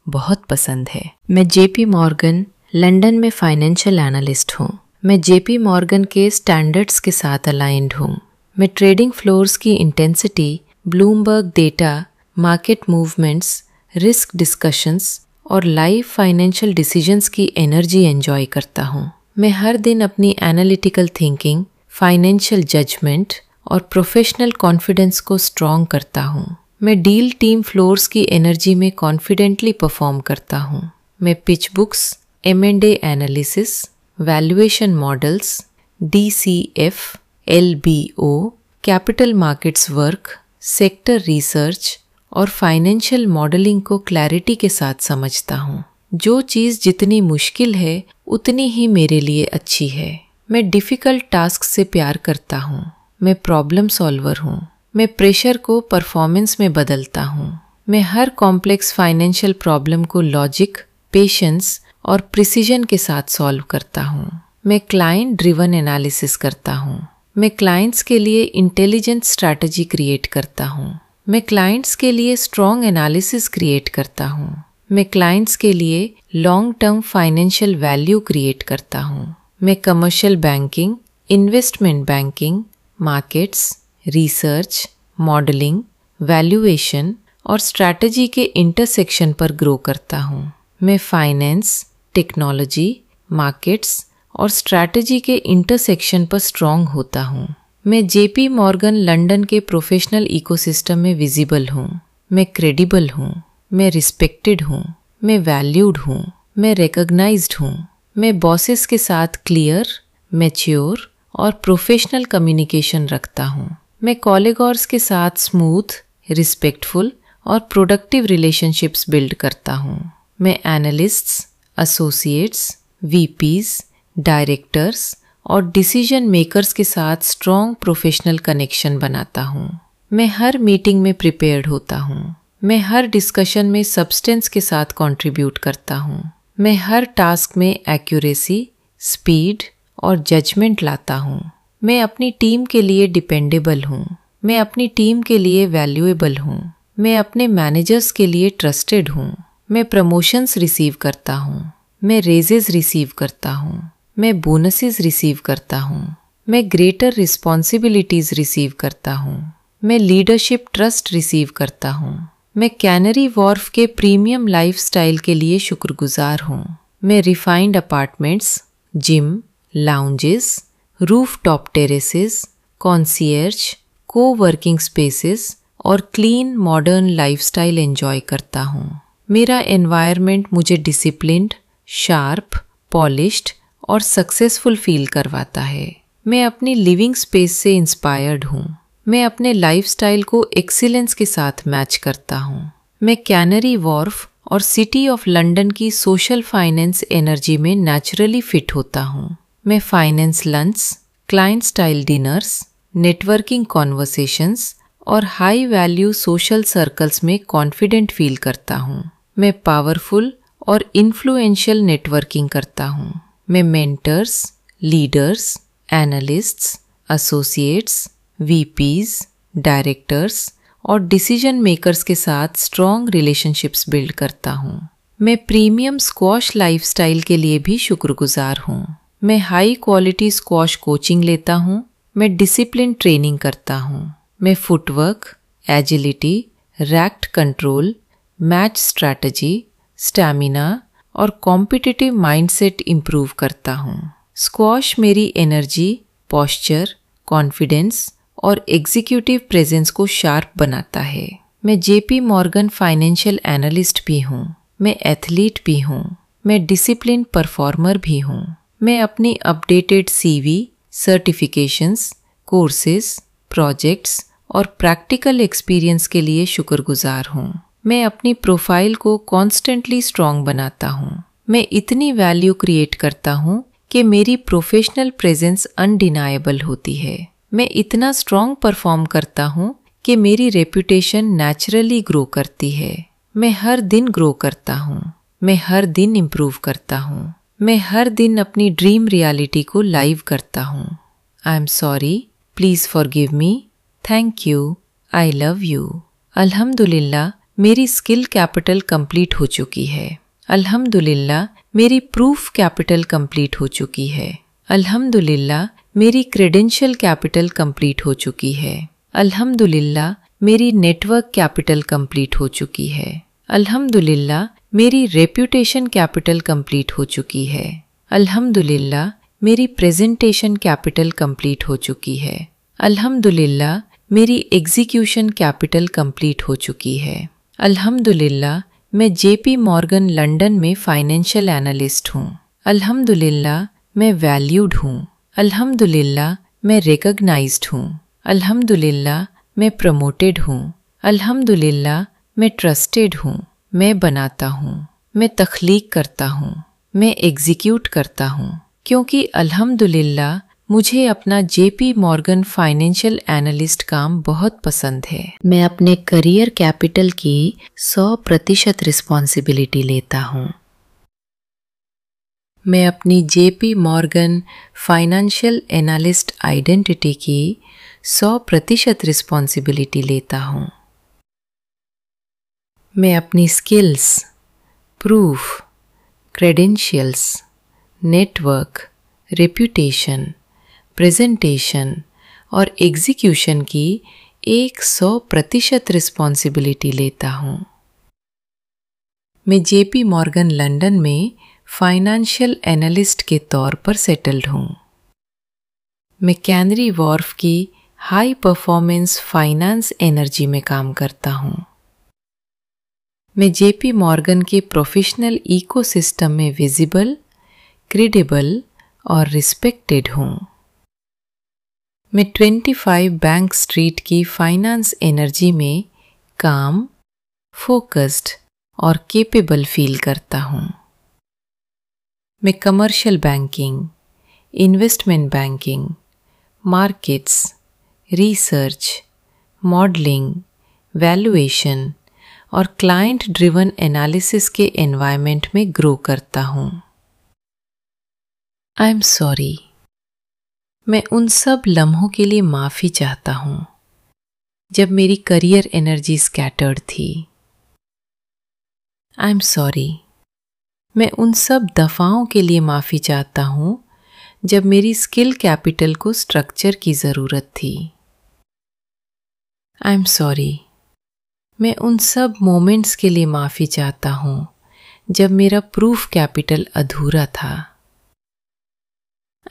बहुत पसंद है। मैं जेपी मॉर्गन, लंदन में फाइनेंशियल एनालिस्ट हूँ। मैं जेपी मॉर्गन के स्टैंडर्ड्स के साथ अलाइंड हूँ। मैं ट्रेडिंग फ्लोर्स की intensity Bloomberg data market movements risk discussions और लाइव फाइनेंशियल डिसीजंस की एनर्जी एंजॉय करता हूँ। मैं हर दिन अपनी एनालिटिकल थिंकिंग फाइनेंशियल जजमेंट और प्रोफेशनल कॉन्फिडेंस को स्ट्रॉन्ग करता हूँ। मैं डील टीम फ्लोर्स की एनर्जी में कॉन्फिडेंटली परफॉर्म करता हूँ। मैं pitch books M and analysis valuation models D C F L B O capital markets work sector research और फाइनेंशियल मॉडलिंग को क्लैरिटी के साथ समझता हूँ। जो चीज़ जितनी मुश्किल है, उतनी ही मेरे लिए अच्छी है। मैं डिफ़िकल्ट टास्क से प्यार करता हूँ। मैं प्रॉब्लम सॉल्वर हूँ। मैं प्रेशर को परफॉर्मेंस में बदलता हूँ। मैं हर कॉम्प्लेक्स फाइनेंशियल प्रॉब्लम को लॉजिक पेशेंस और प्रिसीजन के साथ सॉल्व करता हूँ। मैं क्लाइंट ड्रिवन एनालिसिस करता हूँ। मैं क्लाइंट्स के लिए इंटेलिजेंट स्ट्रैटेजी क्रिएट करता हूँ। मैं क्लाइंट्स के लिए स्ट्रॉन्ग एनालिसिस क्रिएट करता हूँ। मैं क्लाइंट्स के लिए long term financial value create करता हूँ। मैं commercial banking investment banking markets research modelling valuation और स्ट्रैटेजी के इंटरसेक्शन पर ग्रो करता हूँ। मैं फाइनेंस टेक्नोलॉजी मार्केट्स और स्ट्रैटेजी के इंटरसेक्शन पर स्ट्रॉन्ग होता हूँ। मैं जेपी मॉर्गन लंदन के प्रोफेशनल इकोसिस्टम में विजिबल हूँ। मैं क्रेडिबल हूँ। मैं रिस्पेक्टेड हूँ। मैं वैल्यूड हूँ। मैं रिकग्नाइज्ड हूँ। मैं बॉसेस के साथ क्लियर मैच्योर और प्रोफेशनल कम्युनिकेशन रखता हूँ। मैं कॉलेगॉर्स के साथ स्मूथ रिस्पेक्टफुल और प्रोडक्टिव रिलेशनशिप्स बिल्ड करता हूँ। मैं एनालिस्ट्स एसोसिएट्स वीपीज डायरेक्टर्स और डिसीज़न मेकर्स के साथ स्ट्रॉन्ग प्रोफेशनल कनेक्शन बनाता हूँ। मैं हर मीटिंग में प्रिपेयर्ड होता हूँ। मैं हर डिस्कशन में सब्सटेंस के साथ कंट्रीब्यूट करता हूँ। मैं हर टास्क में एक्यूरेसी स्पीड और जजमेंट लाता हूँ। मैं अपनी टीम के लिए डिपेंडेबल हूँ। मैं अपनी टीम के लिए वैल्यूएबल हूँ। मैं अपने मैनेजर्स के लिए ट्रस्टेड हूँ। मैं प्रमोशंस रिसीव करता हूँ। मैं रेजेज रिसीव करता हूँ। मैं बोनसेस रिसीव करता हूँ। मैं ग्रेटर रिस्पॉन्सिबिलिटीज़ रिसीव करता हूँ। मैं लीडरशिप ट्रस्ट रिसीव करता हूँ। मैं कैनरी वॉर्फ के प्रीमियम लाइफस्टाइल के लिए शुक्रगुजार हूँ। मैं refined apartments gym lounges top terraces concierge coworking spaces और क्लीन मॉडर्न लाइफस्टाइल एंजॉय करता हूँ। मेरा एनवायरनमेंट मुझे डिसिप्लिन्ड शार्प पॉलिश्ड और सक्सेसफुल फील करवाता है। मैं अपनी लिविंग स्पेस से इंस्पायर्ड हूँ। मैं अपने लाइफस्टाइल को एक्सीलेंस के साथ मैच करता हूँ। मैं कैनरी वॉर्फ और सिटी ऑफ़ लंदन की सोशल फाइनेंस एनर्जी में नेचुरली फिट होता हूँ। मैं finance lunch client style dinners networking conversations और हाई वैल्यू सोशल सर्कल्स में कॉन्फिडेंट फील करता हूँ। मैं पावरफुल और इन्फ्लुएंशियल नेटवर्किंग करता हूँ। मैं mentors leaders analysts associates VPs directors और डिसीज़न मेकर्स के साथ स्ट्रॉन्ग रिलेशनशिप्स बिल्ड करता हूँ। मैं प्रीमियम स्क्वॉश लाइफस्टाइल के लिए भी शुक्रगुजार हूँ। मैं हाई क्वालिटी स्क्वॉश कोचिंग लेता हूँ, मैं डिसिप्लिन ट्रेनिंग करता हूँ, मैं footwork agility racket control match strategy stamina और कॉम्पिटिटिव माइंडसेट इम्प्रूव करता हूँ। स्क्वॉश मेरी एनर्जी पॉस्चर कॉन्फिडेंस और एग्जीक्यूटिव प्रेजेंस को शार्प बनाता है। मैं जेपी मॉर्गन फाइनेंशियल एनालिस्ट भी हूँ, मैं एथलीट भी हूँ, मैं डिसिप्लिन परफॉर्मर भी हूँ। मैं अपनी updated CV certifications courses projects और प्रैक्टिकल एक्सपीरियंस के लिए शुक्रगुजार हूँ। मैं अपनी प्रोफ़ाइल को कॉन्स्टेंटली स्ट्रॉन्ग बनाता हूँ। मैं इतनी वैल्यू क्रिएट करता हूँ कि मेरी प्रोफेशनल प्रेजेंस अनडिनाएबल होती है। मैं इतना स्ट्रॉन्ग परफॉर्म करता हूँ कि मेरी रेपुटेशन नेचुरली ग्रो करती है। मैं हर दिन ग्रो करता हूँ। मैं हर दिन इम्प्रूव करता हूँ। मैं हर दिन अपनी ड्रीम रियलिटी को लाइव करता हूँ। I am sorry please forgive me thank you I love you अल्हम्दुलिल्लाह मेरी स्किल कैपिटल कंप्लीट हो चुकी है। अल्हम्दुलिल्लाह मेरी प्रूफ कैपिटल कंप्लीट हो चुकी है। अल्हम्दुलिल्लाह मेरी क्रेडेंशियल कैपिटल कंप्लीट हो चुकी है। अल्हम्दुलिल्लाह मेरी नेटवर्क कैपिटल कंप्लीट हो चुकी है। अल्हम्दुलिल्लाह मेरी रेप्यूटेशन कैपिटल कंप्लीट हो चुकी है। अल्हम्दुलिल्लाह, मेरी प्रेजेंटेशन कैपिटल कंप्लीट हो चुकी है। अल्हम्दुलिल्लाह, मेरी एग्जीक्यूशन कैपिटल कंप्लीट हो चुकी है। अल्हम्दुलिल्लाह, मैं जेपी मॉर्गन लंदन में फाइनेंशियल एनालिस्ट हूँ। अल्हम्दुलिल्लाह, मैं वैल्यूड हूँ। अल्हम्दुलिल्लाह, मैं रिकग्नाइज्ड हूँ। अल्हम्दुलिल्लाह, मैं प्रमोटेड हूँ। अल्हम्दुलिल्लाह, मैं ट्रस्टेड हूँ। मैं बनाता हूँ, मैं तख्लीक करता हूँ, मैं एग्जीक्यूट करता हूँ, क्योंकि अल्हम्दुलिल्लाह मुझे अपना जेपी मॉर्गन फाइनेंशियल एनालिस्ट काम बहुत पसंद है। मैं अपने करियर कैपिटल की 100 प्रतिशत रिस्पॉन्सिबिलिटी लेता हूँ। मैं अपनी JP Morgan financial analyst identity की 100 प्रतिशत रिस्पॉन्सिबिलिटी लेता हूँ। मैं अपनी skills proof credentials network reputation presentation और एग्जीक्यूशन की एक सौ प्रतिशत रिस्पॉन्सिबिलिटी लेता हूँ। मैं जेपी मॉर्गन लंदन में फाइनेंशियल एनालिस्ट के तौर पर सेटल्ड हूँ। मैं कैनरी वॉर्फ की हाई परफॉर्मेंस फाइनेंस एनर्जी में काम करता हूँ। मैं जेपी मॉर्गन के प्रोफेशनल इकोसिस्टम में विजिबल, क्रेडिबल और रिस्पेक्टेड हूँ। मैं 25 बैंक स्ट्रीट की फाइनेंस एनर्जी में काम, फोकस्ड और केपेबल फील करता हूँ। मैं commercial banking, investment banking, markets, research, modelling, valuation और क्लाइंट ड्रिवन एनालिसिस के एनवायरनमेंट में ग्रो करता हूँ। आई एम सॉरी मैं उन सब लम्हों के लिए माफ़ी चाहता हूँ, जब मेरी करियर एनर्जी स्कैटर्ड थी। आई एम सॉरी मैं उन सब दफ़ाओं के लिए माफ़ी चाहता हूँ, जब मेरी स्किल कैपिटल को स्ट्रक्चर की ज़रूरत थी। आई एम सॉरी मैं उन सब मोमेंट्स के लिए माफ़ी चाहता हूँ, जब मेरा प्रूफ कैपिटल अधूरा था।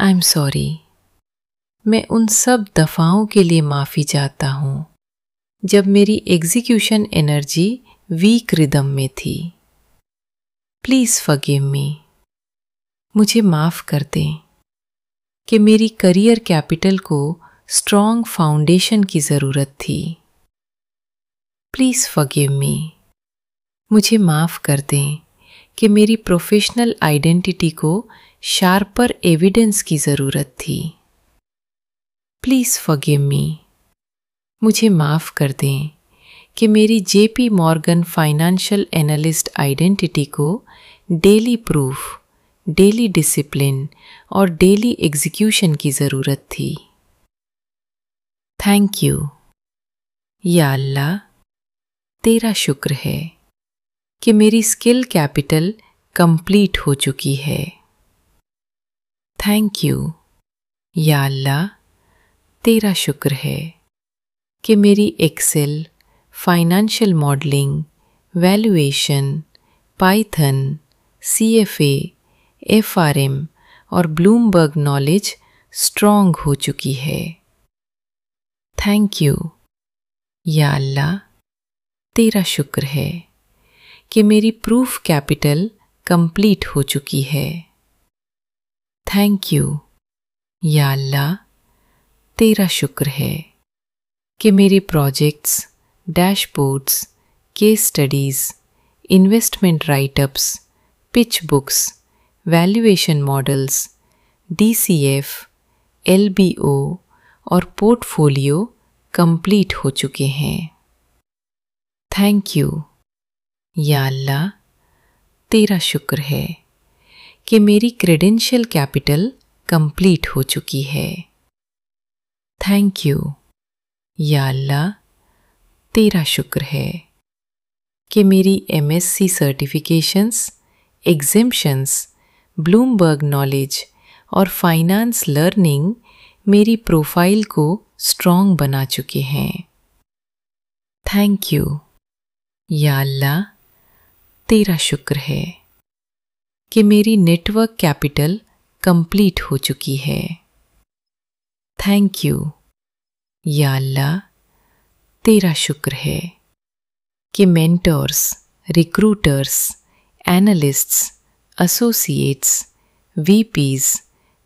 आई एम सॉरी मैं उन सब दफ़ाओं के लिए माफ़ी चाहता हूँ, जब मेरी एग्जीक्यूशन एनर्जी वीक रिदम में थी। प्लीज़ फगिव मी मुझे माफ़ कर दें कि मेरी करियर कैपिटल को स्ट्रॉन्ग फाउंडेशन की ज़रूरत थी। प्लीज़ फगिव मी मुझे माफ़ कर दें कि मेरी प्रोफेशनल आइडेंटिटी को शार्पर एविडेंस की ज़रूरत थी। प्लीज़ फॉरगिव मी मुझे माफ़ कर दें कि मेरी JP Morgan financial analyst identity को डेली प्रूफ डेली डिसिप्लिन और डेली एग्जीक्यूशन की ज़रूरत थी। थैंक यू या अल्लाह तेरा शुक्र है कि मेरी स्किल कैपिटल कंप्लीट हो चुकी है। थैंक यू या अल्लाह, तेरा शुक्र है कि मेरी Excel financial modelling valuation Python C F F R M और ब्लूमबर्ग नॉलेज स्ट्रॉन्ग हो चुकी है। थैंक यू या अल्लाह तेरा शुक्र है कि मेरी प्रूफ कैपिटल कंप्लीट हो चुकी है। थैंक यू या अल्लाह, तेरा शुक्र है कि मेरी projects dashboards case studies investment writeups pitch books valuation models DCF LBO और पोर्टफोलियो कंप्लीट हो चुके हैं। थैंक यू या अल्लाह, तेरा शुक्र है कि मेरी क्रेडेंशियल कैपिटल कंप्लीट हो चुकी है। थैंक यू या अल्लाह, तेरा शुक्र है कि मेरी MSc certifications exemptions Bloomberg knowledge और फाइनेंस लर्निंग मेरी प्रोफ़ाइल को स्ट्रॉन्ग बना चुके हैं। थैंक यू या अल्लाह, तेरा शुक्र है कि मेरी नेटवर्क कैपिटल कंप्लीट हो चुकी है। थैंक यू या अल्लाह, तेरा शुक्र है कि mentors recruiters analysts associates VPs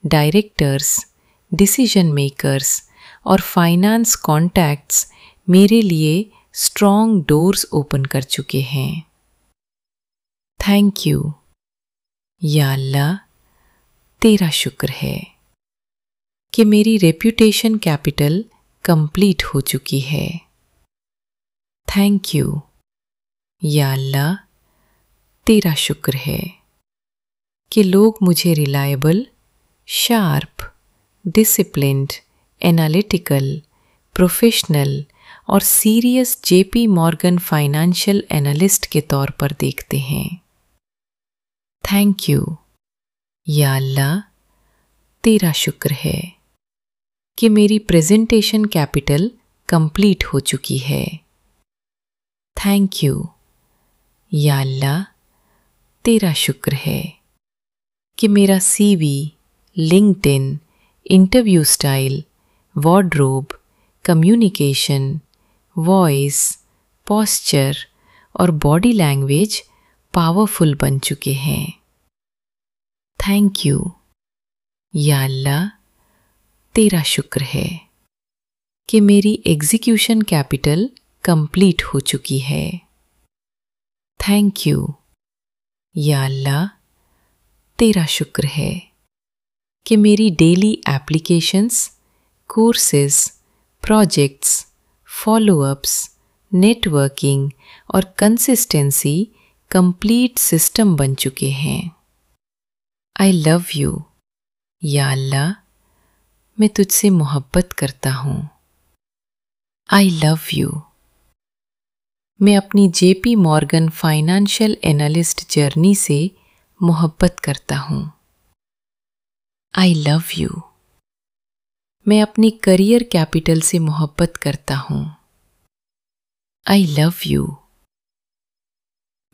directors decision makers और फाइनेंस कॉन्टैक्ट्स मेरे लिए स्ट्रॉन्ग डोर्स ओपन कर चुके हैं थैंक यू या अल्लाह तेरा शुक्र है कि मेरी रेप्यूटेशन कैपिटल कंप्लीट हो चुकी है थैंक यू या अल्लाह तेरा शुक्र है कि लोग मुझे reliable sharp disciplined analytical professional और serious JP Morgan financial analyst के तौर पर देखते हैं। थैंक यू या अल्लाह, तेरा शुक्र है कि मेरी प्रेजेंटेशन कैपिटल कंप्लीट हो चुकी है। थैंक यू या अल्लाह, तेरा शुक्र है कि मेरा CV LinkedIn interview style wardrobe communication voice posture और बॉडी लैंग्वेज पावरफुल बन चुके हैं। थैंक यू या अल्लाह, तेरा शुक्र है कि मेरी एग्जीक्यूशन कैपिटल कंप्लीट हो चुकी है। थैंक यू या अल्लाह, तेरा शुक्र है कि मेरी daily applications courses projects followups networking और कंसिस्टेंसी कंप्लीट सिस्टम बन चुके हैं। आई लव यू या अल्लाह, मैं तुझसे मोहब्बत करता हूँ। आई लव यू मैं अपनी JP Morgan financial analyst journey से मोहब्बत करता हूँ। आई लव यू मैं अपनी करियर कैपिटल से मोहब्बत करता हूँ। आई लव यू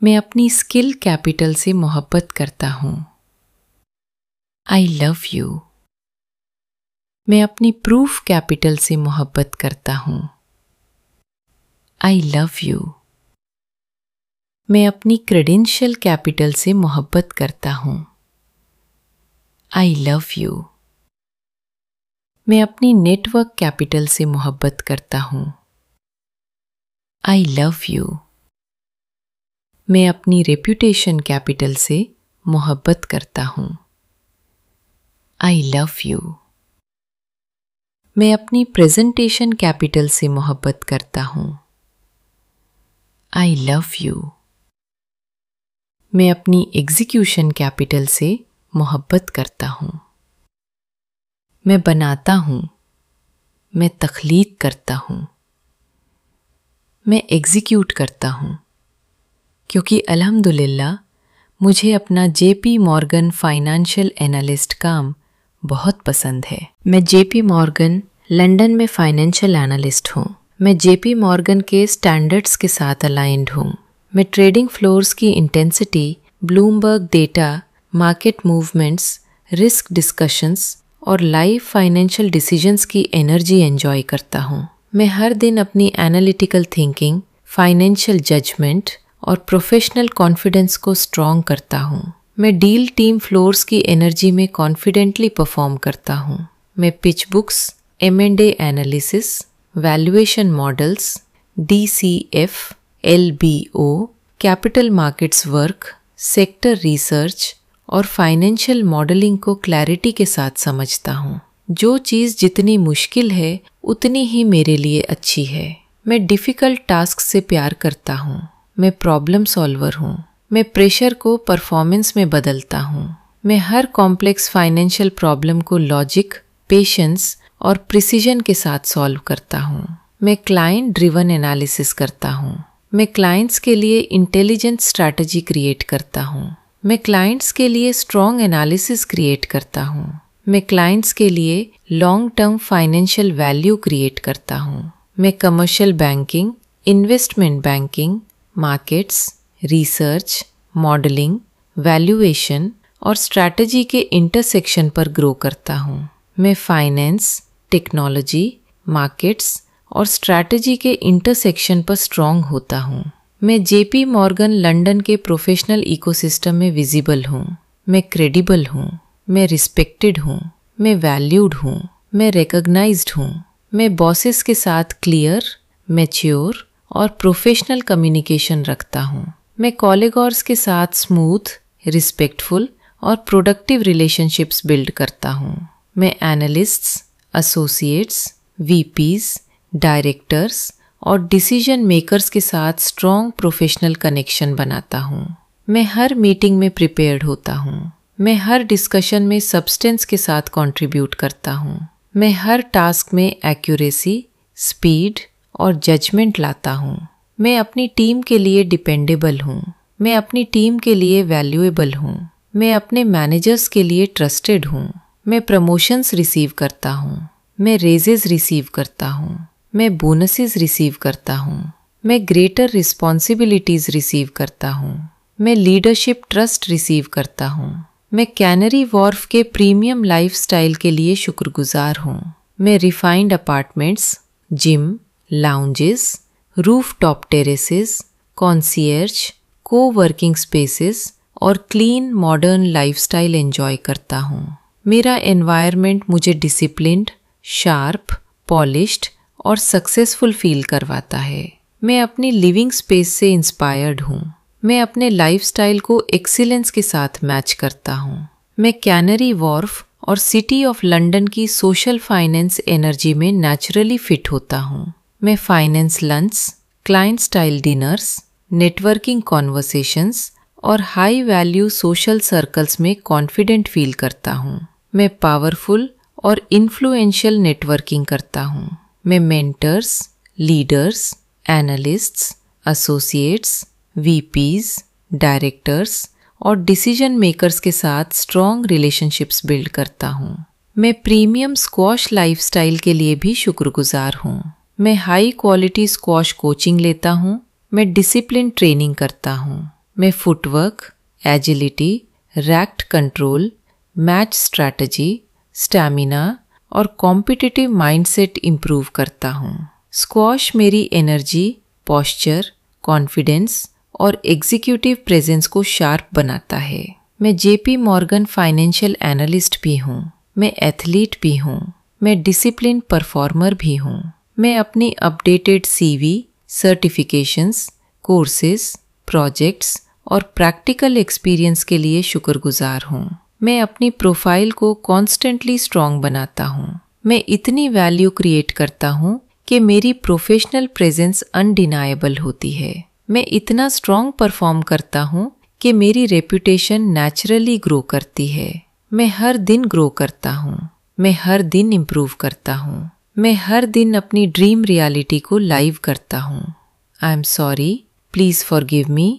मैं अपनी स्किल कैपिटल से मोहब्बत करता हूँ। आई लव यू मैं अपनी प्रूफ कैपिटल से मोहब्बत करता हूँ। आई लव यू मैं अपनी क्रेडेंशियल कैपिटल से मोहब्बत करता हूँ। आई लव यू मैं अपनी नेटवर्क कैपिटल से मोहब्बत करता हूँ। आई लव यू मैं अपनी रेप्यूटेशन कैपिटल से मोहब्बत करता हूँ। आई लव यू मैं अपनी प्रेजेंटेशन कैपिटल से मोहब्बत करता हूँ। आई लव यू मैं अपनी एग्जीक्यूशन कैपिटल से मोहब्बत करता हूँ। मैं बनाता हूँ। मैं तख्लीक करता हूँ। मैं एग्जीक्यूट करता हूँ। क्योंकि अल्हम्दुलिल्लाह, मुझे अपना जेपी मॉर्गन फाइनेंशियल एनालिस्ट काम बहुत पसंद है। मैं जेपी मॉर्गन लंदन में फाइनेंशियल एनालिस्ट हूँ। मैं जेपी मॉर्गन के स्टैंडर्ड्स के साथ अलाइंड हूँ। मैं ट्रेडिंग फ्लोर्स की intensity Bloomberg data market movements risk discussions और लाइफ फाइनेंशियल डिसीजंस की एनर्जी एंजॉय करता हूँ। मैं हर दिन अपनी एनालिटिकल थिंकिंग फाइनेंशियल जजमेंट और प्रोफेशनल कॉन्फिडेंस को स्ट्रॉन्ग करता हूँ। मैं डील टीम फ्लोर्स की एनर्जी में कॉन्फिडेंटली परफॉर्म करता हूँ। मैं pitch books M and analysis valuation models D C F L B O capital markets work sector research और फाइनेंशियल मॉडलिंग को क्लैरिटी के साथ समझता हूँ। जो चीज़ जितनी मुश्किल है, उतनी ही मेरे लिए अच्छी है। मैं डिफ़िकल्ट टास्क से प्यार करता हूँ। मैं प्रॉब्लम सॉल्वर हूँ। मैं प्रेशर को परफॉर्मेंस में बदलता हूँ। मैं हर कॉम्प्लेक्स फाइनेंशियल प्रॉब्लम को लॉजिक पेशेंस और प्रिसीजन के साथ सॉल्व करता हूँ। मैं क्लाइंट ड्रिवन एनालिसिस करता हूँ। मैं क्लाइंट्स के लिए इंटेलिजेंट स्ट्रैटेजी क्रिएट करता हूँ। मैं क्लाइंट्स के लिए स्ट्रॉन्ग एनालिसिस क्रिएट करता हूँ। मैं क्लाइंट्स के लिए long term financial value create करता हूँ। मैं commercial banking investment banking markets research modelling valuation और स्ट्रैटेजी के इंटरसेक्शन पर ग्रो करता हूँ। मैं फाइनेंस टेक्नोलॉजी मार्केट्स और स्ट्रैटेजी के इंटरसेक्शन पर स्ट्रॉन्ग होता हूँ। मैं जेपी मॉर्गन लंदन के प्रोफेशनल इकोसिस्टम में विजिबल हूँ। मैं क्रेडिबल हूँ। मैं रिस्पेक्टेड हूँ। मैं वैल्यूड हूँ। मैं रिकग्नाइज्ड हूँ। मैं बॉसेस के साथ क्लियर मैच्योर और प्रोफेशनल कम्युनिकेशन रखता हूँ। मैं कॉलेगॉर्स के साथ स्मूथ रिस्पेक्टफुल और प्रोडक्टिव रिलेशनशिप्स बिल्ड करता हूँ। मैं एनालिस्ट्स एसोसिएट्स वीपीज डायरेक्टर्स और डिसीज़न मेकर्स के साथ स्ट्रॉन्ग प्रोफेशनल कनेक्शन बनाता हूँ। मैं हर मीटिंग में प्रिपेयर्ड होता हूँ। मैं हर डिस्कशन में सब्सटेंस के साथ कंट्रीब्यूट करता हूँ। मैं हर टास्क में एक्यूरेसी स्पीड और जजमेंट लाता हूँ। मैं अपनी टीम के लिए डिपेंडेबल हूँ। मैं अपनी टीम के लिए वैल्यूएबल हूँ। मैं अपने मैनेजर्स के लिए ट्रस्टेड हूँ। मैं प्रमोशंस रिसीव करता हूँ। मैं रेजेज रिसीव करता हूँ। मैं बोनसेस रिसीव करता हूँ। मैं ग्रेटर रिस्पॉन्सिबिलिटीज रिसीव करता हूँ। मैं लीडरशिप ट्रस्ट रिसीव करता हूँ। मैं कैनरी वॉर्फ के प्रीमियम लाइफस्टाइल के लिए शुक्रगुजार हूँ। मैं refined apartments gym lounges rooftop terraces concierge coworking spaces और क्लीन मॉडर्न लाइफस्टाइल एंजॉय करता हूँ। मेरा एनवायरनमेंट मुझे डिसिप्लिन्ड शार्प पॉलिश्ड और सक्सेसफुल फील करवाता है। मैं अपनी लिविंग स्पेस से इंस्पायर्ड हूँ। मैं अपने लाइफस्टाइल को एक्सीलेंस के साथ मैच करता हूँ। मैं कैनरी वॉर्फ और सिटी ऑफ़ लंदन की सोशल फाइनेंस एनर्जी में नेचुरली फिट होता हूँ। मैं finance lunch client style dinners networking conversations और हाई वैल्यू सोशल सर्कल्स में कॉन्फिडेंट फील करता हूँ। मैं पावरफुल और इन्फ्लुएंशियल नेटवर्किंग करता हूँ। मैं mentors leaders analysts associates VPs directors और डिसीज़न मेकर्स के साथ स्ट्रॉन्ग रिलेशनशिप्स बिल्ड करता हूँ। मैं प्रीमियम स्क्वॉश लाइफस्टाइल के लिए भी शुक्रगुजार हूँ। मैं हाई क्वालिटी स्क्वॉश कोचिंग लेता हूँ। मैं डिसिप्लिन ट्रेनिंग करता हूँ। मैं footwork agility racket control match strategy stamina और कॉम्पिटिटिव माइंडसेट इम्प्रूव करता हूँ। स्क्वॉश मेरी एनर्जी पॉस्चर कॉन्फिडेंस और एग्जीक्यूटिव प्रेजेंस को शार्प बनाता है। मैं जेपी मॉर्गन फाइनेंशियल एनालिस्ट भी हूँ। मैं एथलीट भी हूँ। मैं डिसिप्लिन परफॉर्मर भी हूँ। मैं अपनी updated CV certifications courses projects और प्रैक्टिकल एक्सपीरियंस के लिए शुक्रगुजार हूँ। मैं अपनी प्रोफ़ाइल को कॉन्स्टेंटली स्ट्रॉन्ग बनाता हूँ। मैं इतनी वैल्यू क्रिएट करता हूँ कि मेरी प्रोफेशनल प्रेजेंस अनडिनाएबल होती है। मैं इतना स्ट्रॉन्ग परफॉर्म करता हूँ कि मेरी रेपुटेशन नेचुरली ग्रो करती है। मैं हर दिन ग्रो करता हूँ। मैं हर दिन इम्प्रूव करता हूँ। मैं हर दिन अपनी ड्रीम रियलिटी को लाइव करता हूँ। I am sorry please forgive me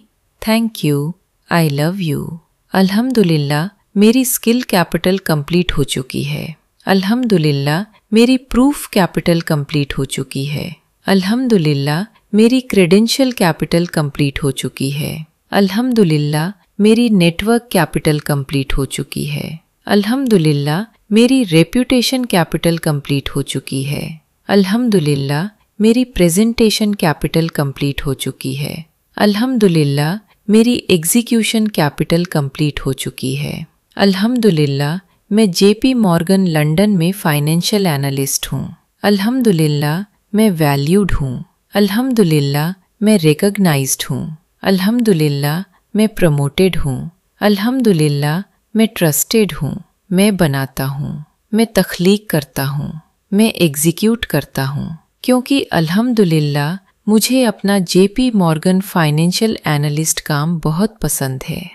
thank you I love you अल्हम्दुलिल्लाह मेरी स्किल कैपिटल कंप्लीट हो चुकी है। अल्हम्दुलिल्लाह, मेरी प्रूफ कैपिटल कंप्लीट हो चुकी है। अल्हम्दुलिल्लाह, मेरी क्रेडेंशियल कैपिटल कंप्लीट हो चुकी है। अल्हम्दुलिल्लाह, मेरी नेटवर्क कैपिटल कंप्लीट हो चुकी है। अल्हम्दुलिल्लाह, मेरी रेप्यूटेशन कैपिटल कंप्लीट हो चुकी है। अल्हम्दुलिल्लाह, मेरी प्रेजेंटेशन कैपिटल कंप्लीट हो चुकी है। अल्हम्दुलिल्लाह, मेरी एग्जीक्यूशन कैपिटल कंप्लीट हो चुकी है। अल्हम्दुलिल्लाह, मैं जेपी मॉर्गन लंदन में फाइनेंशियल एनालिस्ट हूँ। अल्हम्दुलिल्लाह, मैं वैल्यूड हूँ। अल्हम्दुलिल्लाह, मैं रिकग्नाइज्ड हूँ। अल्हम्दुलिल्लाह, मैं प्रमोटेड हूँ। अल्हम्दुलिल्लाह, मैं ट्रस्टेड हूँ। मैं बनाता हूँ। मैं तख्लीक करता हूँ। मैं एग्जीक्यूट करता हूँ। क्योंकि अल्हम्दुलिल्लाह, मुझे अपना जेपी मॉर्गन फाइनेंशियल एनालिस्ट काम बहुत पसंद है।